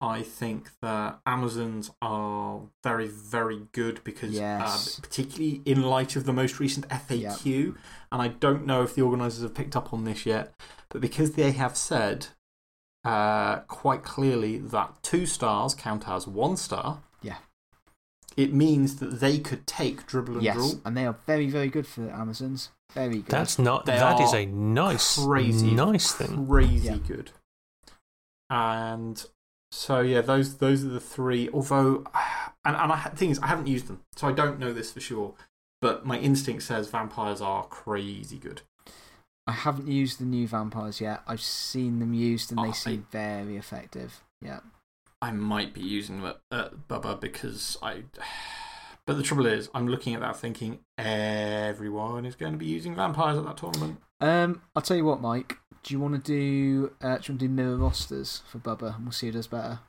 I think that Amazons are very, very good because, Yes. uh, particularly in light of the most recent FAQ, and I don't know if the organisers have picked up on this yet, but because they have said uh, quite clearly that two stars count as one star, Yeah. it means that they could take dribble and Yes, draw. and they are very, very good for the Amazons. Very good. That's not. They That is a nice, crazy, nice thing. crazy Yeah. good. And so yeah, those those are the three. Although, (sighs) and and I, the thing is, I haven't used them, so I don't know this for sure. But my instinct says vampires are crazy good. I haven't used the new vampires yet. I've seen them used and Oh, they I- seem very effective. Yeah. I might be using them at, at Bubba because I (sighs) But the trouble is, I'm looking at that thinking everyone is going to be using vampires at that tournament. Um, I'll tell you what, Mike. Do you want to do, uh, do you want to do mirror rosters for Bubba? And we'll see who does better.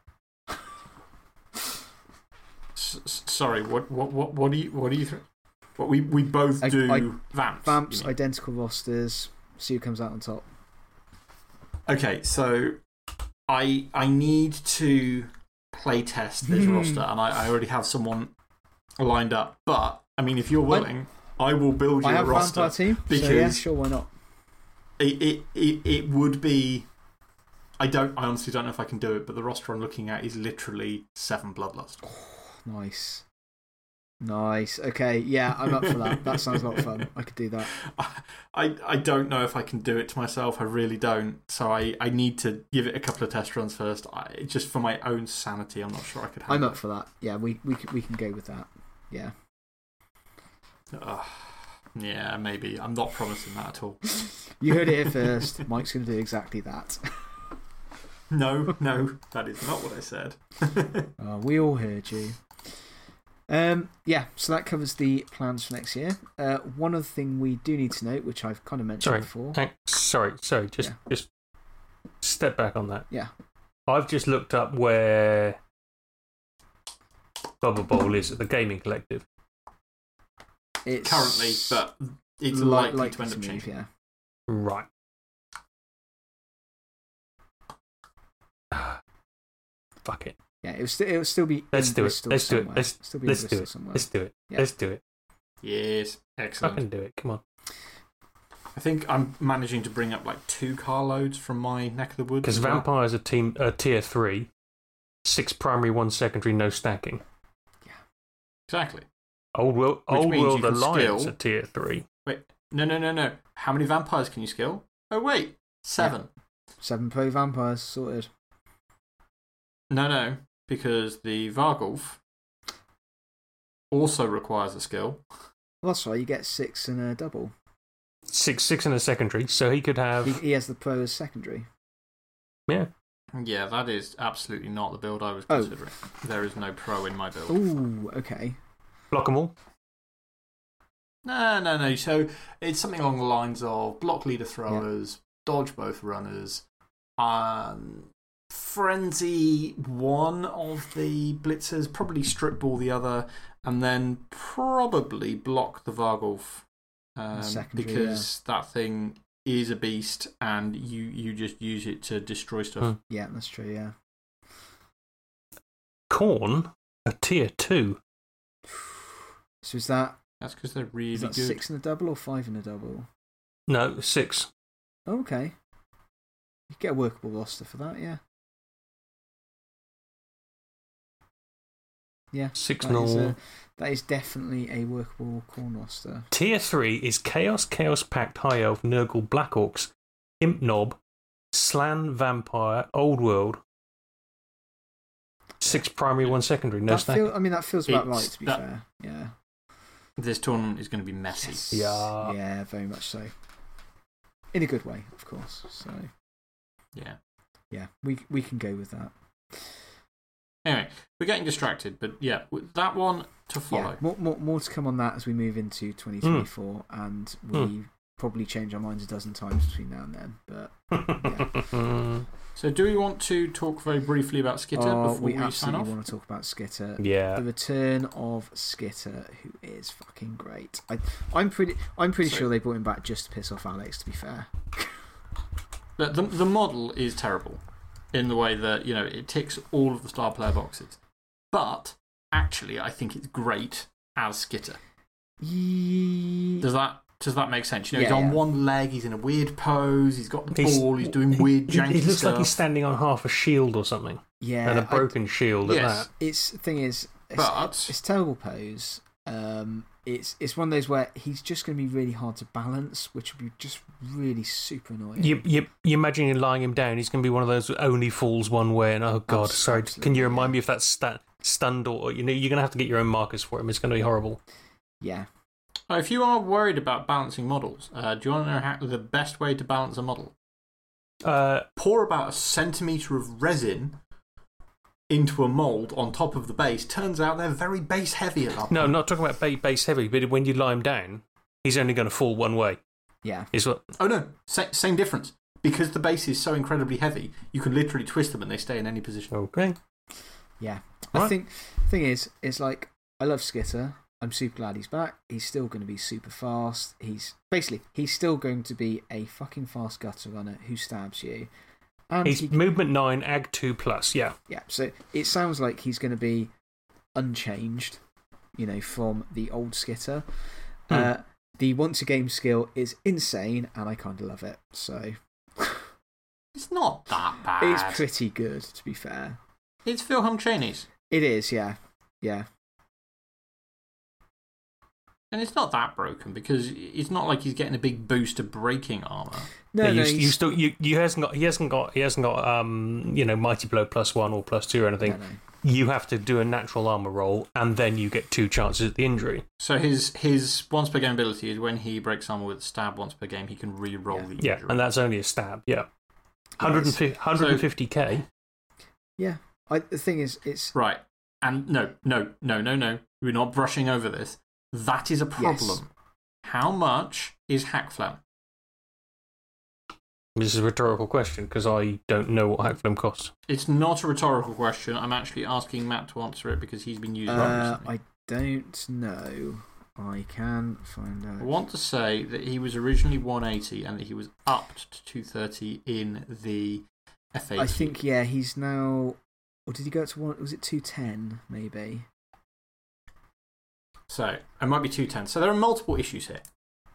S- sorry, what, what, what, what do you, what do you think? What we, we both I- do I- vamps. Vamps, identical rosters. See who comes out on top. Okay, so I I need to play test this Hmm. roster, and I, I already have someone lined up. But I mean, if you're willing, I, will build you I a have a roster. vampire team, so yeah, because- sure, why not? It, it it it would be. I don't. I honestly don't know if I can do it, but the roster I'm looking at is literally seven bloodlust. Nice. Nice. Okay, yeah, I'm up for that. that sounds a lot of fun. I could do that. (laughs) I, I don't know if I can do it to myself. I really don't. So I, I need to give it a couple of test runs first. I, just for my own sanity, I'm not sure I could I'm up for that. Yeah, we, we, can- we can go with that. Yeah. it. Ugh. yeah, maybe. I'm not promising that at all. (laughs) You heard it here first. Mike's going to do exactly that. No, (laughs) no, that is not what I said. Oh, we all heard you. Um, yeah, so that covers the plans for next year. Uh, one other thing we do need to note, which I've kind of mentioned Sorry. before. Hang- sorry, sorry. Just, Yeah. just step back on that. Yeah. I've just looked up where Bubba Bowl is at the Gaming Collective. It's Currently, but it's li- likely, likely to end up move, changing. yeah. Right. (sighs) Fuck it. Yeah, it will, st- it will still be. Let's in do it. Let's do it. Let's- still be Let's in do it. somewhere. Let's do it. Yeah. Let's do it. Yes, excellent. Fucking do it. Come on. I think I'm managing to bring up like two carloads from my neck of the woods. Because as well. Vampires are team uh, tier three, six primary, one secondary, no stacking. Yeah, exactly. Old World, Which Old World can Alliance skill- are tier three. Wait, no, no, no, no. How many vampires can you skill? Oh, wait, seven. Seven pro vampires sorted. No, no, because the Vargulf also requires a skill. Well, that's right. You get six and a double. Six, six in a secondary, so he could have. he has the pro as secondary. Yeah. Yeah, that is absolutely not the build I was Oh. considering. There is no pro in my build. Ooh, okay. Block them all. No, no, no. So it's something along the lines of block leader throwers, dodge both runners, um, frenzy one of the blitzers, probably strip ball the other, and then probably block the Vargulf. Um, secondary, because that thing is a beast and you, you just use it to destroy stuff. Hmm. Yeah, that's true. Yeah. Khorne, a tier two. So is that, That's because they're really is that good. six in a double or five in a double? No, six. Oh, okay. You get a workable roster for that, yeah. Yeah. Six That is, null. uh, that is definitely a workable Khorne roster. Tier 3 is Chaos, Chaos Pact, High Elf, Nurgle, Black Orcs, Imp Nob, Slan, Vampire, Old World. Six primary, one secondary. No that stack. feel, I mean, that feels about right, to be that- fair. Yeah. This tournament is going to be messy. Yes. Yeah. Yeah, very much so. In a good way, of course. So, Yeah. yeah, we, we can go with that. Anyway, we're getting distracted, but yeah, that one to follow. Yeah, more, more, more to come on that as we move into 2024, and we hmm. probably change our minds a dozen times between now and then. But (laughs) So, do we want to talk very briefly about Skitter oh, before we we, sign absolutely off? want to talk about Skitter. yeah. The return of Skitter, who is fucking great. I, I'm pretty, I'm pretty So- sure they brought him back just to piss off Alex, to be fair. The, the, the model is terrible in the way that, you know, it ticks all of the star player boxes. But actually, I think it's great as Skitter. Does that, does that make sense? You know, Yeah, he's on yeah. one leg, he's in a weird pose, he's got the He's- ball, he's doing he- weird he, janky he looks stuff. like he's standing on half a shield or something. yeah, and a broken shield at Yes. that. it's the thing is, it's, But- it's terrible pose. Um, it's it's one of those where he's just going to be really hard to balance, which would be just really super annoying. You, you, you imagine you're lying him down, he's going to be one of those who only falls one way. And oh, God, Abs- sorry. Can you remind yeah. me if that's sta stunned or you know, you're going to have to get your own markers for him? It's going to be horrible. Yeah, Uh, if you are worried about balancing models, uh, do you want to know how, the best way to balance a model? Uh, Pour about a centimetre of resin into a mould on top of the base, turns out they're very base heavy at that No, I'm not talking about ba- base heavy, but when you lie him down, he's only going to fall one way. Yeah. Is what? Oh no, Sa same difference. Because the base is so incredibly heavy, you can literally twist them and they stay in any position. Okay. Yeah. I Right. think thing is, it's like I love Skitter. I'm super glad he's back. He's still going to be super fast. He's basically he's still going to be a fucking fast gutter runner who stabs you. And He's he, movement 9, ag 2 plus, yeah. yeah, so it sounds like he's going to be unchanged, you know, from the old Skitter. Hmm. Uh, the once a game skill is insane, and I kind of love it. So (laughs) It's not that bad. it's pretty good, to be fair. It's Wilhelm Chaney's. It is, yeah, yeah. And it's not that broken because it's not like he's getting a big boost of breaking armor. No, Yeah, no, you, you still you, you hasn't got, he hasn't got, he hasn't got, um, you know, mighty blow plus one or plus two or anything. no, no. You have to do a natural armor roll, and then you get two chances at the injury. So his his once per game ability is when he breaks armor with stab once per game, he can re roll Yeah. the Yeah, injury. and that's only a stab. Yeah, Yes. 150, 150k. Yeah, I, the thing is, it's Right. And no, no, no, no, no. We're not brushing over this. That is a problem. How much is Hakflem? This is a rhetorical question because I don't know what Hakflem costs. It's not a rhetorical question. I'm actually asking Matt to answer it because he's been using it Uh, recently. I don't know. I can find out. I want to say that he was originally 180 and that he was upped to 230 in the FAQ. I think, yeah, he's now. Or did he go up to one? Was it 210, maybe? So, it might be 210. So, there are multiple issues here.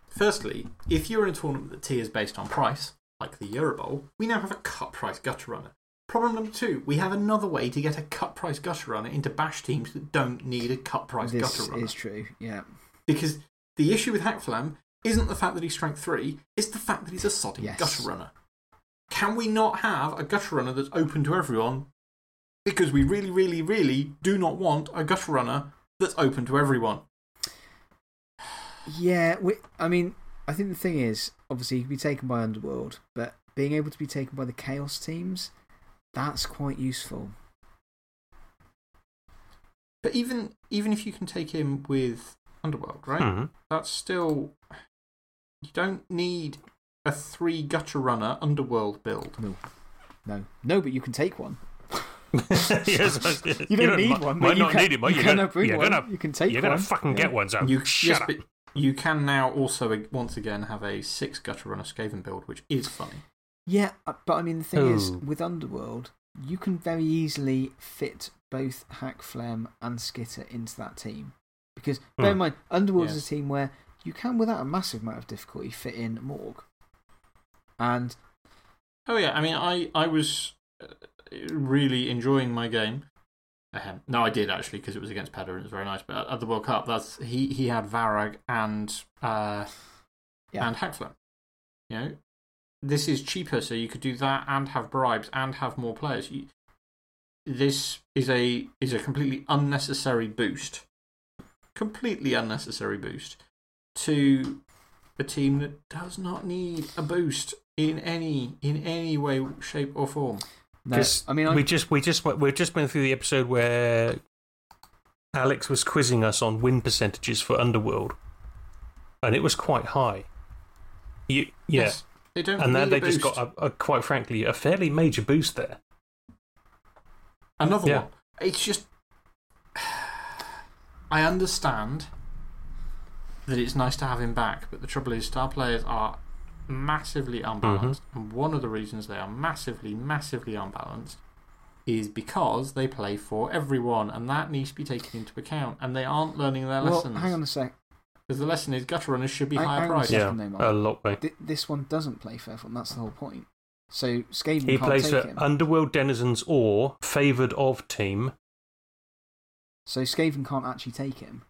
Firstly, if you're in a tournament that tiers based on price, like the Euro Bowl, we now have a cut price gutter runner. Problem number two, we have another way to get a cut price gutter runner into bash teams that don't need a cut price this gutter runner. is true, yeah. Because the issue with Hakflem isn't the fact that he's strength three, it's the fact that he's a sodding Yes. gutter runner. Can we not have a gutter runner that's open to everyone? Because we really, really, really do not want a gutter runner that's open to everyone. Yeah, we, I mean, I think the thing is, obviously, he could be taken by Underworld, but being able to be taken by the Chaos teams, that's quite useful. But even, even if you can take him with Underworld, right? Mhm. That's still. You don't need a three gutter runner Underworld build. No. No. No, but you can take one. (laughs) yes, (laughs) You don't need might, one, Might but you not can- need it, mate. you You're can gonna, bring you're one. Gonna, You can take You're going to fucking Yeah. get one, so You, shut yes, up. but you can now also, once again, have a six gutter runner Skaven build, which is funny. Yeah, uh, but I mean, the thing is, with Underworld, you can very easily fit both Hakflem and Skitter into that team. Because, bear in Hmm. mind, Underworld is a team where you can, without a massive amount of difficulty, fit in Morg. And Oh yeah, I mean, I I was uh, really enjoying my game. Ahem. No, I did actually because it was against Pedder and it was very nice. But at, the World Cup, that's he he had Varag and uh Yeah. and Hakflem. You know, this is cheaper, so you could do that and have bribes and have more players. You, this is a is a completely unnecessary boost, completely unnecessary boost to a team that does not need a boost in any in any way, shape, or form. No, 'Cause I mean, I, we just we just we've just been through the episode where Alex was quizzing us on win percentages for Underworld, and it was quite high. You, yeah, Yes, they don't. and then they just got a, a quite frankly a fairly major boost there. Another Yeah. one. It's just. (sighs) I understand that it's nice to have him back, but the trouble is, star players are massively unbalanced. Mm-hmm. And one of the reasons they are massively, massively unbalanced is because they play for everyone, and that needs to be taken into account. And they aren't learning their well, lessons. hang on a sec. Because the lesson is gutter runners should be Hang- higher hang on a priced. Yeah, Second a lot way. Th- this one doesn't play for everyone. That's the whole point. So Skaven He can't plays take for him. Underworld Denizens or favoured of team. so Skaven can't actually take him.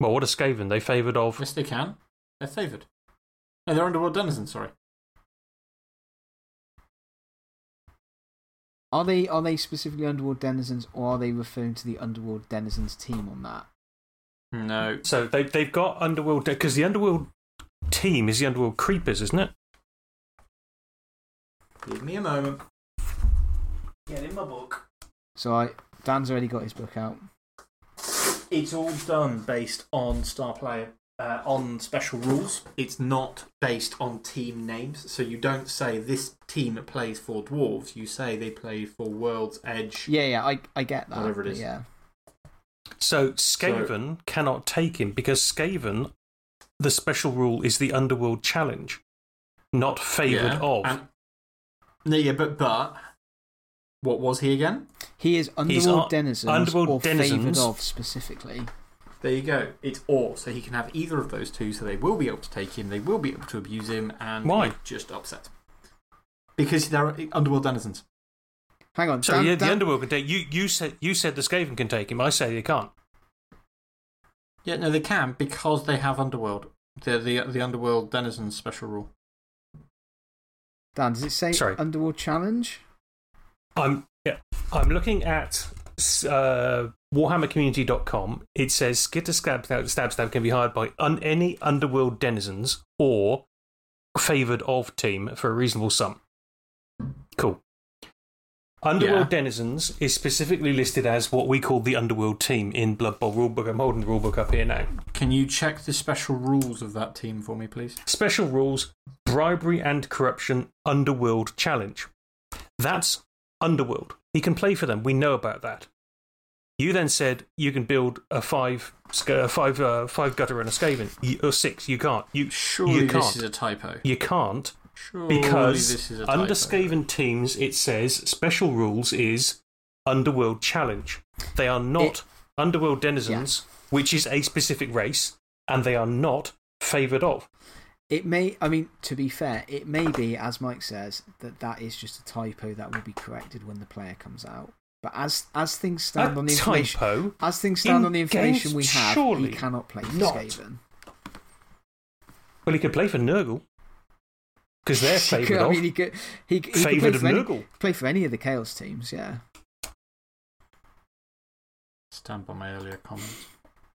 Well, what a Skaven. They favoured of. Yes, they can. They're favoured. No, they're underworld denizens, sorry. Are they are they specifically Underworld Denizens, or are they referring to the Underworld Denizens team on that? No. So they, they've got Underworld. Because the Underworld team is the Underworld Creepers, isn't it? Give me a moment. Get in my book. So I, Dan's already got his book out. It's all done based on star player, uh, on special rules. It's not based on team names. So you don't say this team plays for dwarves. You say they play for World's Edge. Yeah, yeah, I, I get that. Whatever it but is. Yeah. So Skaven cannot take him because Skaven, the special rule is the Underworld Challenge, not favoured Yeah, of. and- no, yeah, but, but what was he again? He is He's Underworld un- Denizens Underworld or favoured of specifically. There you go. It's or. So he can have either of those two, so they will be able to take him, they will be able to abuse him, and Why? just upset. Because they're underworld denizens. Hang on. so Dan, yeah, the Underworld can take you. You said you said the Skaven can take him. I say they can't. Yeah, no, they can because they have underworld. They're the, the underworld denizens special rule. Dan, does it say Sorry. Underworld Challenge? I'm yeah. I'm looking at uh, WarhammerCommunity.com. It says Skitter Stab Stab, Stab Stab can be hired by un- any underworld denizens or favoured of team for a reasonable sum. Cool. Underworld denizens is specifically listed as what we call the underworld team in Blood Bowl rulebook. I'm holding the rulebook up here now. Can you check the special rules of that team for me, please? Special rules bribery and corruption underworld challenge. That's underworld. He can play for them. We know about that. You then said you can build a five, a five, uh, five gutter and a skaven, You- or six. You can't. You Surely you can't. this is a typo. You can't Surely because this is a typo. under Skaven teams it says special rules is underworld challenge. They are not It- underworld denizens, which is a specific race, and they are not favoured of. It may, I mean, to be fair, it may be, as Mike says, that that is just a typo that will be corrected when the player comes out. But as, as things stand A on the information, typo. as things stand In on the information we have, surely he cannot play for not. Skaven. Well, he could play for Nurgle. Because they're (laughs) He could- favoured I mean, he could, he, he could play favoured of for, any, Nurgle. play for any of the Chaos teams, yeah. Stand by my earlier comments.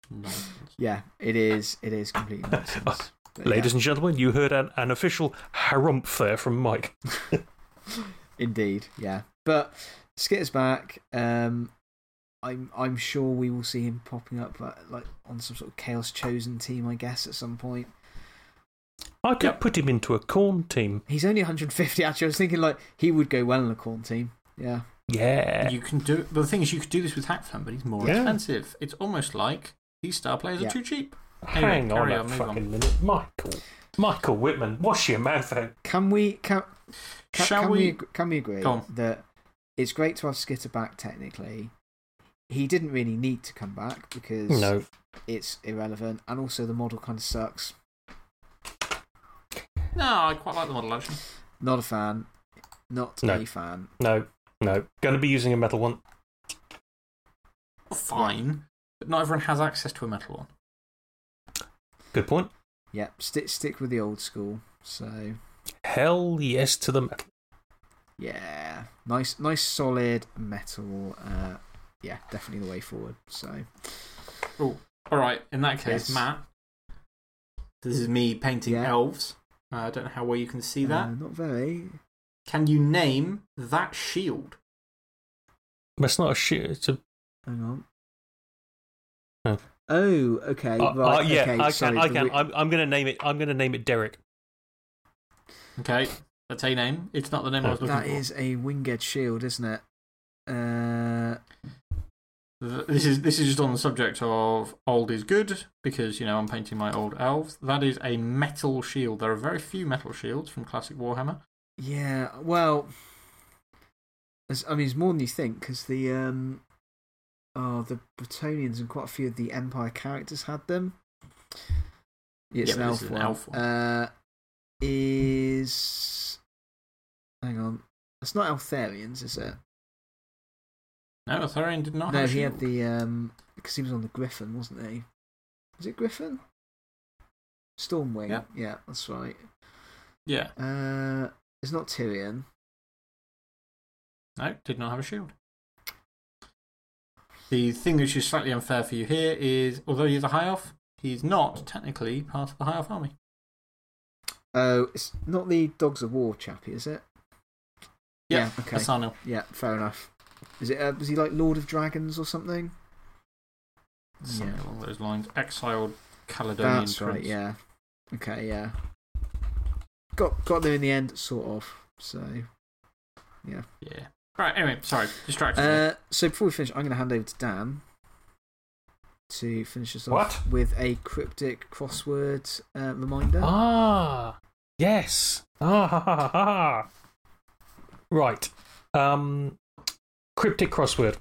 Nonsense. (laughs) Yeah, it is, it is completely nonsense. (laughs) But Ladies yeah, and gentlemen, you heard an, an official harumph there from Mike. Indeed, yeah. But Skitter's back. Um, I'm, I'm sure we will see him popping up uh, like on some sort of Chaos Chosen team, I guess, at some point. I could Yep. put him into a Khorne team. He's only 150, actually. I was thinking like he would go well in a Khorne team. Yeah. Yeah. You can do it. But the thing is, you could do this with Hakflem, but he's more Yeah. expensive. It's almost like these star players Yeah. are too cheap. Anyway, Hang on carry a on, move fucking on. minute. Michael. Michael Whitman, wash your mouth out. Can we can, can, Shall can we- ag- can we agree that it's great to have Skitter back technically? He didn't really need to come back because No. it's irrelevant, and also the model kind of sucks. No, I quite like the model actually. Not a fan. Not No. a fan. No. No. Going to be using a metal one. Fine, but not everyone has access to a metal one. Good point. Yep, stick stick with the old school. So Hell yes to the metal. Yeah, nice nice solid metal. Uh, yeah, definitely the way forward. So All right, in that case, Yes. Matt, this is me painting Yeah. elves. Uh, I don't know how well you can see that. uh, not very. Can you name that shield? That's not a shield. It's a. Hang on. Oh. Oh, okay. Uh, right. uh, yeah, okay, I sorry, can. I can. wi- I'm, I'm going to name it. I'm going to name it Derek. Okay, that's a name. It's not the name I was looking That for. is a winged shield, isn't it? Uh, This is, this is just on the subject of old is good because, you know, I'm painting my old elves. That is a metal shield. There are very few metal shields from classic Warhammer. yeah. Well, I mean, it's more than you think because the um, oh, the Bretonnians and quite a few of the Empire characters had them. Yeah, it's Yeah, an elf an one. elf one. Uh, is hang on, it's not Eltharion's, is it? No, Eltharion did not no, he had the um, because he was on the Griffin, wasn't he? Was it Griffin? Stormwing. Yeah. yeah, that's right. Yeah, Uh, it's not Tyrion. no, did not have a shield. The thing which is slightly unfair for you here is, although he's a high elf, he's not technically part of the high elf army. Oh, it's not the Dogs of War chappie, is it? Yeah, okay. Asarnil. Yeah, fair enough. Is it? Uh, was he like Lord of Dragons or something? Something along those lines. Exiled Caledorian That's right. Yeah. Okay. Yeah. Got got there in the end, sort of. So. Yeah. Yeah. Right, anyway, sorry. Distracted. Uh, so before we finish, I'm going to hand over to Dan to finish us off What? with a cryptic crossword uh, reminder. Ah, yes. Ah, ha, ha, ha, ha. Right. Um, cryptic crossword.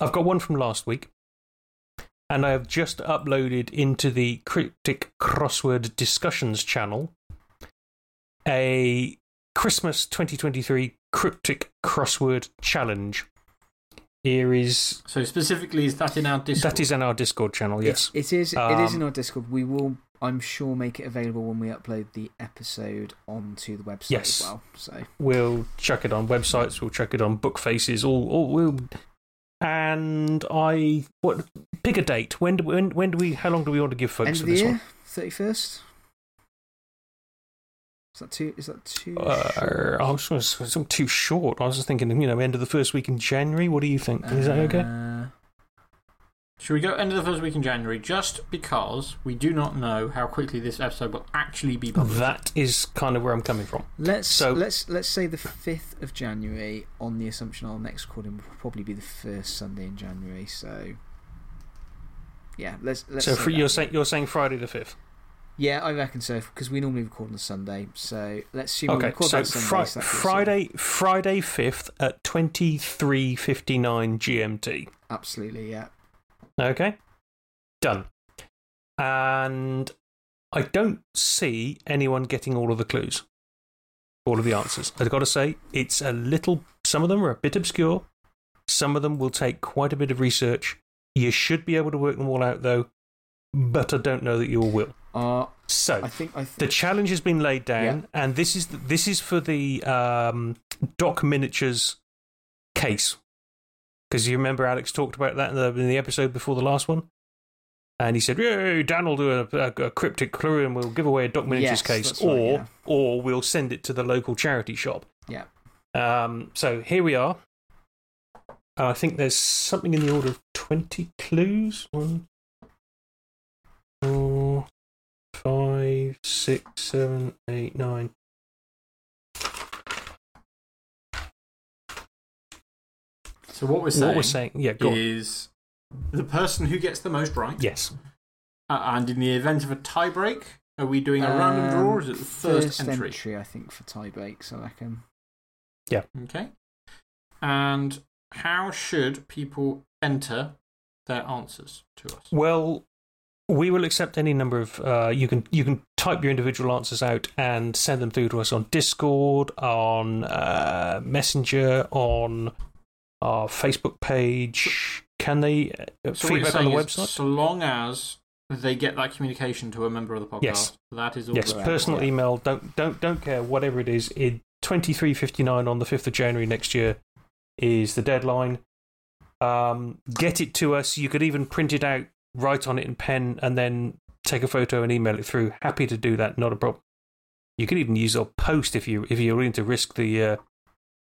I've got one from last week, and I have just uploaded into the cryptic crossword discussions channel a Christmas 2023 cryptic crossword challenge. Here is so, specifically, is that in our Discord? that is in our Discord channel. It- Yes. it is. it is in Um, our Discord. We will, I'm sure, make it available when we upload the episode onto the website Yes. as well. So We'll chuck it on websites. We'll chuck it on book faces. All, all we'll. And I what pick a date. When do when when do we? How long do we want to give folks end for this year, one? thirty first. Is that too? Is that too? Uh, short? I was it's it's too short. I was just thinking, you know, end of the first week in January. What do you think? Is that okay? Uh, Should we go end of the first week in January just because we do not know how quickly this episode will actually be published? That is kind of where I'm coming from. let's So- let's let's say the fifth of January on the assumption our next recording will probably be the first Sunday in January. So yeah, let's let's. so say for, you're saying you're saying Friday the fifth. Yeah, I reckon so because we normally record on a Sunday. So let's assume we Okay, record so that Sunday. Fri- so that gives Friday Friday fifth at twenty three fifty nine GMT. Absolutely, yeah. Okay. Done. And I don't see anyone getting all of the clues, all of the answers. I've got to say, it's a little, some of them are a bit obscure. Some of them will take quite a bit of research. You should be able to work them all out, though, but I don't know that you all will. Uh, So, I think I the challenge has been laid down, Yeah. and this is, this is for the um, Doc Miniatures case. Because you remember Alex talked about that in the, in the episode before the last one? And he said, "Yay, Dan will do a, a, a cryptic clue and we'll give away a Doc Miniatures Yes, case, that's right, or, yeah. or we'll send it to the local charity shop. Yeah. Um, so here we are. And I think there's something in the order of 20 clues. One, four, five, six, seven, eight, nine. So, what we're saying, What we're saying, yeah, go on. is the person who gets the most right. Yes. Uh, and in the event of a tiebreak, are we doing a random draw or is it the Um, first, entry? I think, for tie breaks. I reckon. Yeah. Okay. And how should people enter their answers to us? Well, we will accept any number of. Uh, you can you can type your individual answers out and send them through to us on Discord, on uh, Messenger, on our Facebook page. Can they uh, So feedback on the website? So long as they get that communication to a member of the podcast, Yes. that is all. Yes, personal email. Don't don't don't care whatever it is. It twenty three fifty nine on the fifth of January next year is the deadline. Um, get it to us. You could even print it out, write on it in pen, and then take a photo and email it through. Happy to do that. Not a problem. You could even use our post if you if you're willing to risk the uh,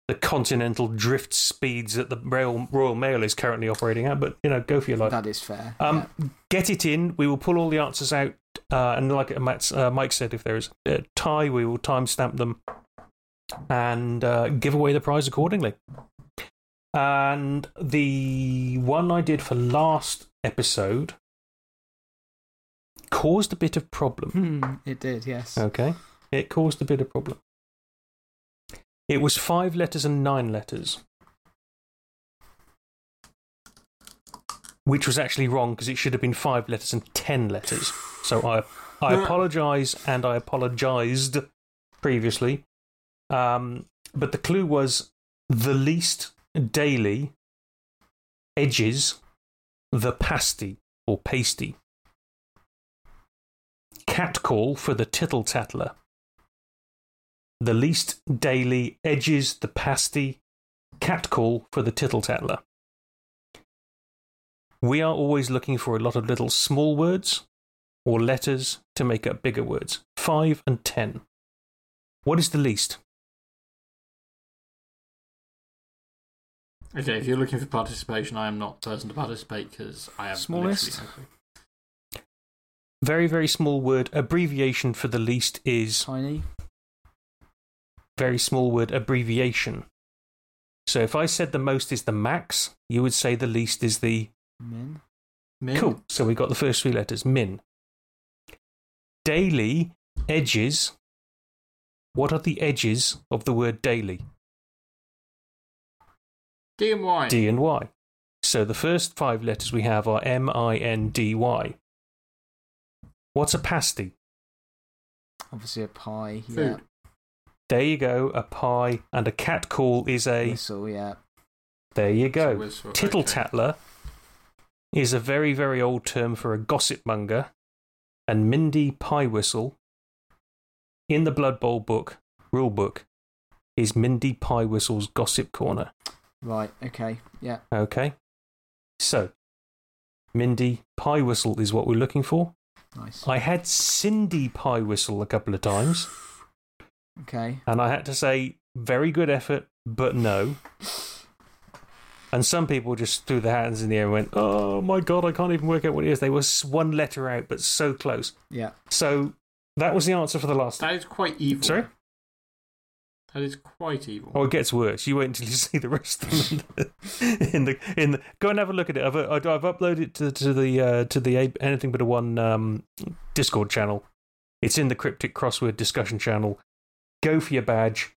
the continental drift speeds that the Royal Royal Mail is currently operating at. But you know, go for your life. That is fair. Um, yeah. Get it in. We will pull all the answers out. Uh, and like Matt's, uh, Mike said, if there is a tie, we will timestamp them and uh, give away the prize accordingly. And the one I did for last episode caused a bit of problem. Hmm, it did, yes. Okay. It caused a bit of problem. It was five letters and nine letters. Which was actually wrong because it should have been five letters and ten letters. So I, I apologise and I apologised previously. Um, but the clue was the least daily edges the pasty or pasty. Catcall for the tittle tattler. The least daily edges the pasty. Catcall for the tittle tattler. We are always looking for a lot of little small words or letters to make up bigger words. Five and ten. What is the least? Okay, if you're looking for participation, I am not the person to participate because I have Smallest? literally no clue. Very, very small word. Abbreviation for the least is Tiny. Very small word abbreviation. So if I said the most is the max, you would say the least is the Min. Min? cool. So we got the first three letters min. Daily edges. What are the edges of the word daily? D and Y. D and Y. So the first five letters we have are M I N D Y. What's a pasty? Obviously a pie. Yeah. Food. There you go, a pie, and a cat call is a. Whistle. Yeah. There you go. we're Tittle okay. tattler is a very, very old term for a gossip monger, and Mindy Pie Whistle in the Blood Bowl book, rule book, is Mindy Pie Whistle's gossip corner. Right. Okay. Yeah. Okay? So, Mindy Pie Whistle is what we're looking for. Nice. I had Cindy Pie Whistle a couple of times, Okay. and I had to say, very good effort, but no. And some people just threw their hands in the air and went, Oh my god, I can't even work out what it is. They were one letter out, but so close. Yeah. So that was the answer for the last. That is quite evil. Sorry? That is quite evil. Oh, it gets worse. You wait until you (laughs) see the rest of them (laughs) in the in the. Go and have a look at it. I've I've I've uploaded it to to the uh, to the A- anything but a one um, Discord channel. It's in the cryptic crossword discussion channel. Go for your badge.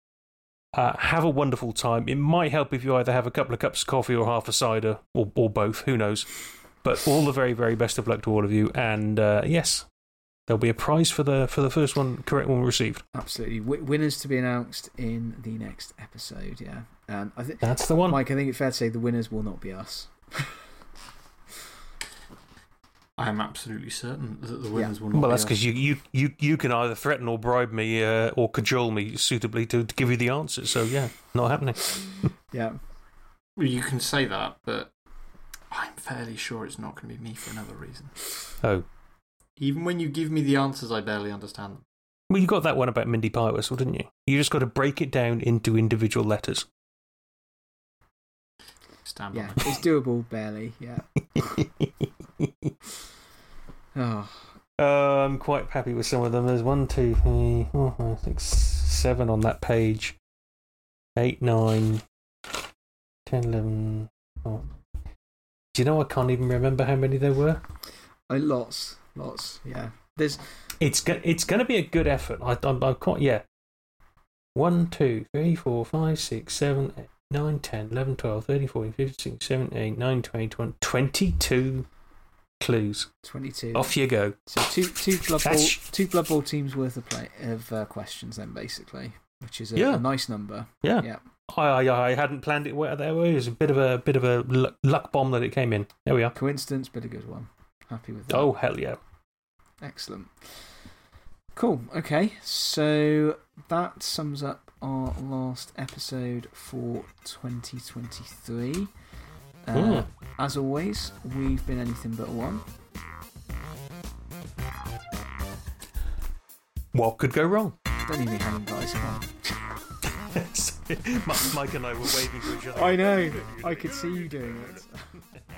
Uh, have a wonderful time. It might help if you either have a couple of cups of coffee or half a cider or or both. Who knows? But all the very very best of luck to all of you. And uh, yes, there'll be a prize for the for the first one correct one received. Absolutely. W- winners to be announced in the next episode. Yeah. Um, I think, That's the one. Mike, I think it's fair to say the winners will not be us. (laughs) I am absolutely certain that the winners will not Well, be that's because you, you, you, you can either threaten or bribe me uh, or cajole me suitably to, to give you the answer. So, yeah, not happening. (laughs) Yeah. Well, You can say that, but I'm fairly sure it's not going to be me for another reason. Oh. Even when you give me the answers, I barely understand them. Well, you got that one about Mindy Pie Whistle, didn't you? You just got to break it down into individual letters. Stand Yeah. It's doable, barely. Yeah. (laughs) Oh. (laughs) Uh, I'm quite happy with some of them. There's one, two, three, four, five, six, seven on that page. Eight, nine, ten, eleven. Oh. Do you know I can't even remember how many there were? Oh, lots. Lots. Yeah. There's. It's go- it's going to be a good effort. I, I'm, I'm quite yeah. One, two, three, four, five, six, seven, eight, nine, 10, 11, 12, 13, 14, 15, 16, 17, 9, 20, 20, 22 clues. 22. Off you go. So two two blood bowl two blood bowl teams worth of play of uh, questions then basically, which is a, Yeah. a nice number. Yeah. Yeah. I, I, I hadn't planned it where there was a bit of a bit of a luck, luck bomb that it came in. There we are. Coincidence, but a good one. Happy with that. Oh hell yeah! Excellent. Cool. Okay, so that sums up our last episode for 2023. Uh, Mm. As always, we've been anything but one. What could go wrong? Don't leave me hanging, guys. Come on. (laughs) Mike and I were waving to each other. I know. I could see you doing it. (laughs)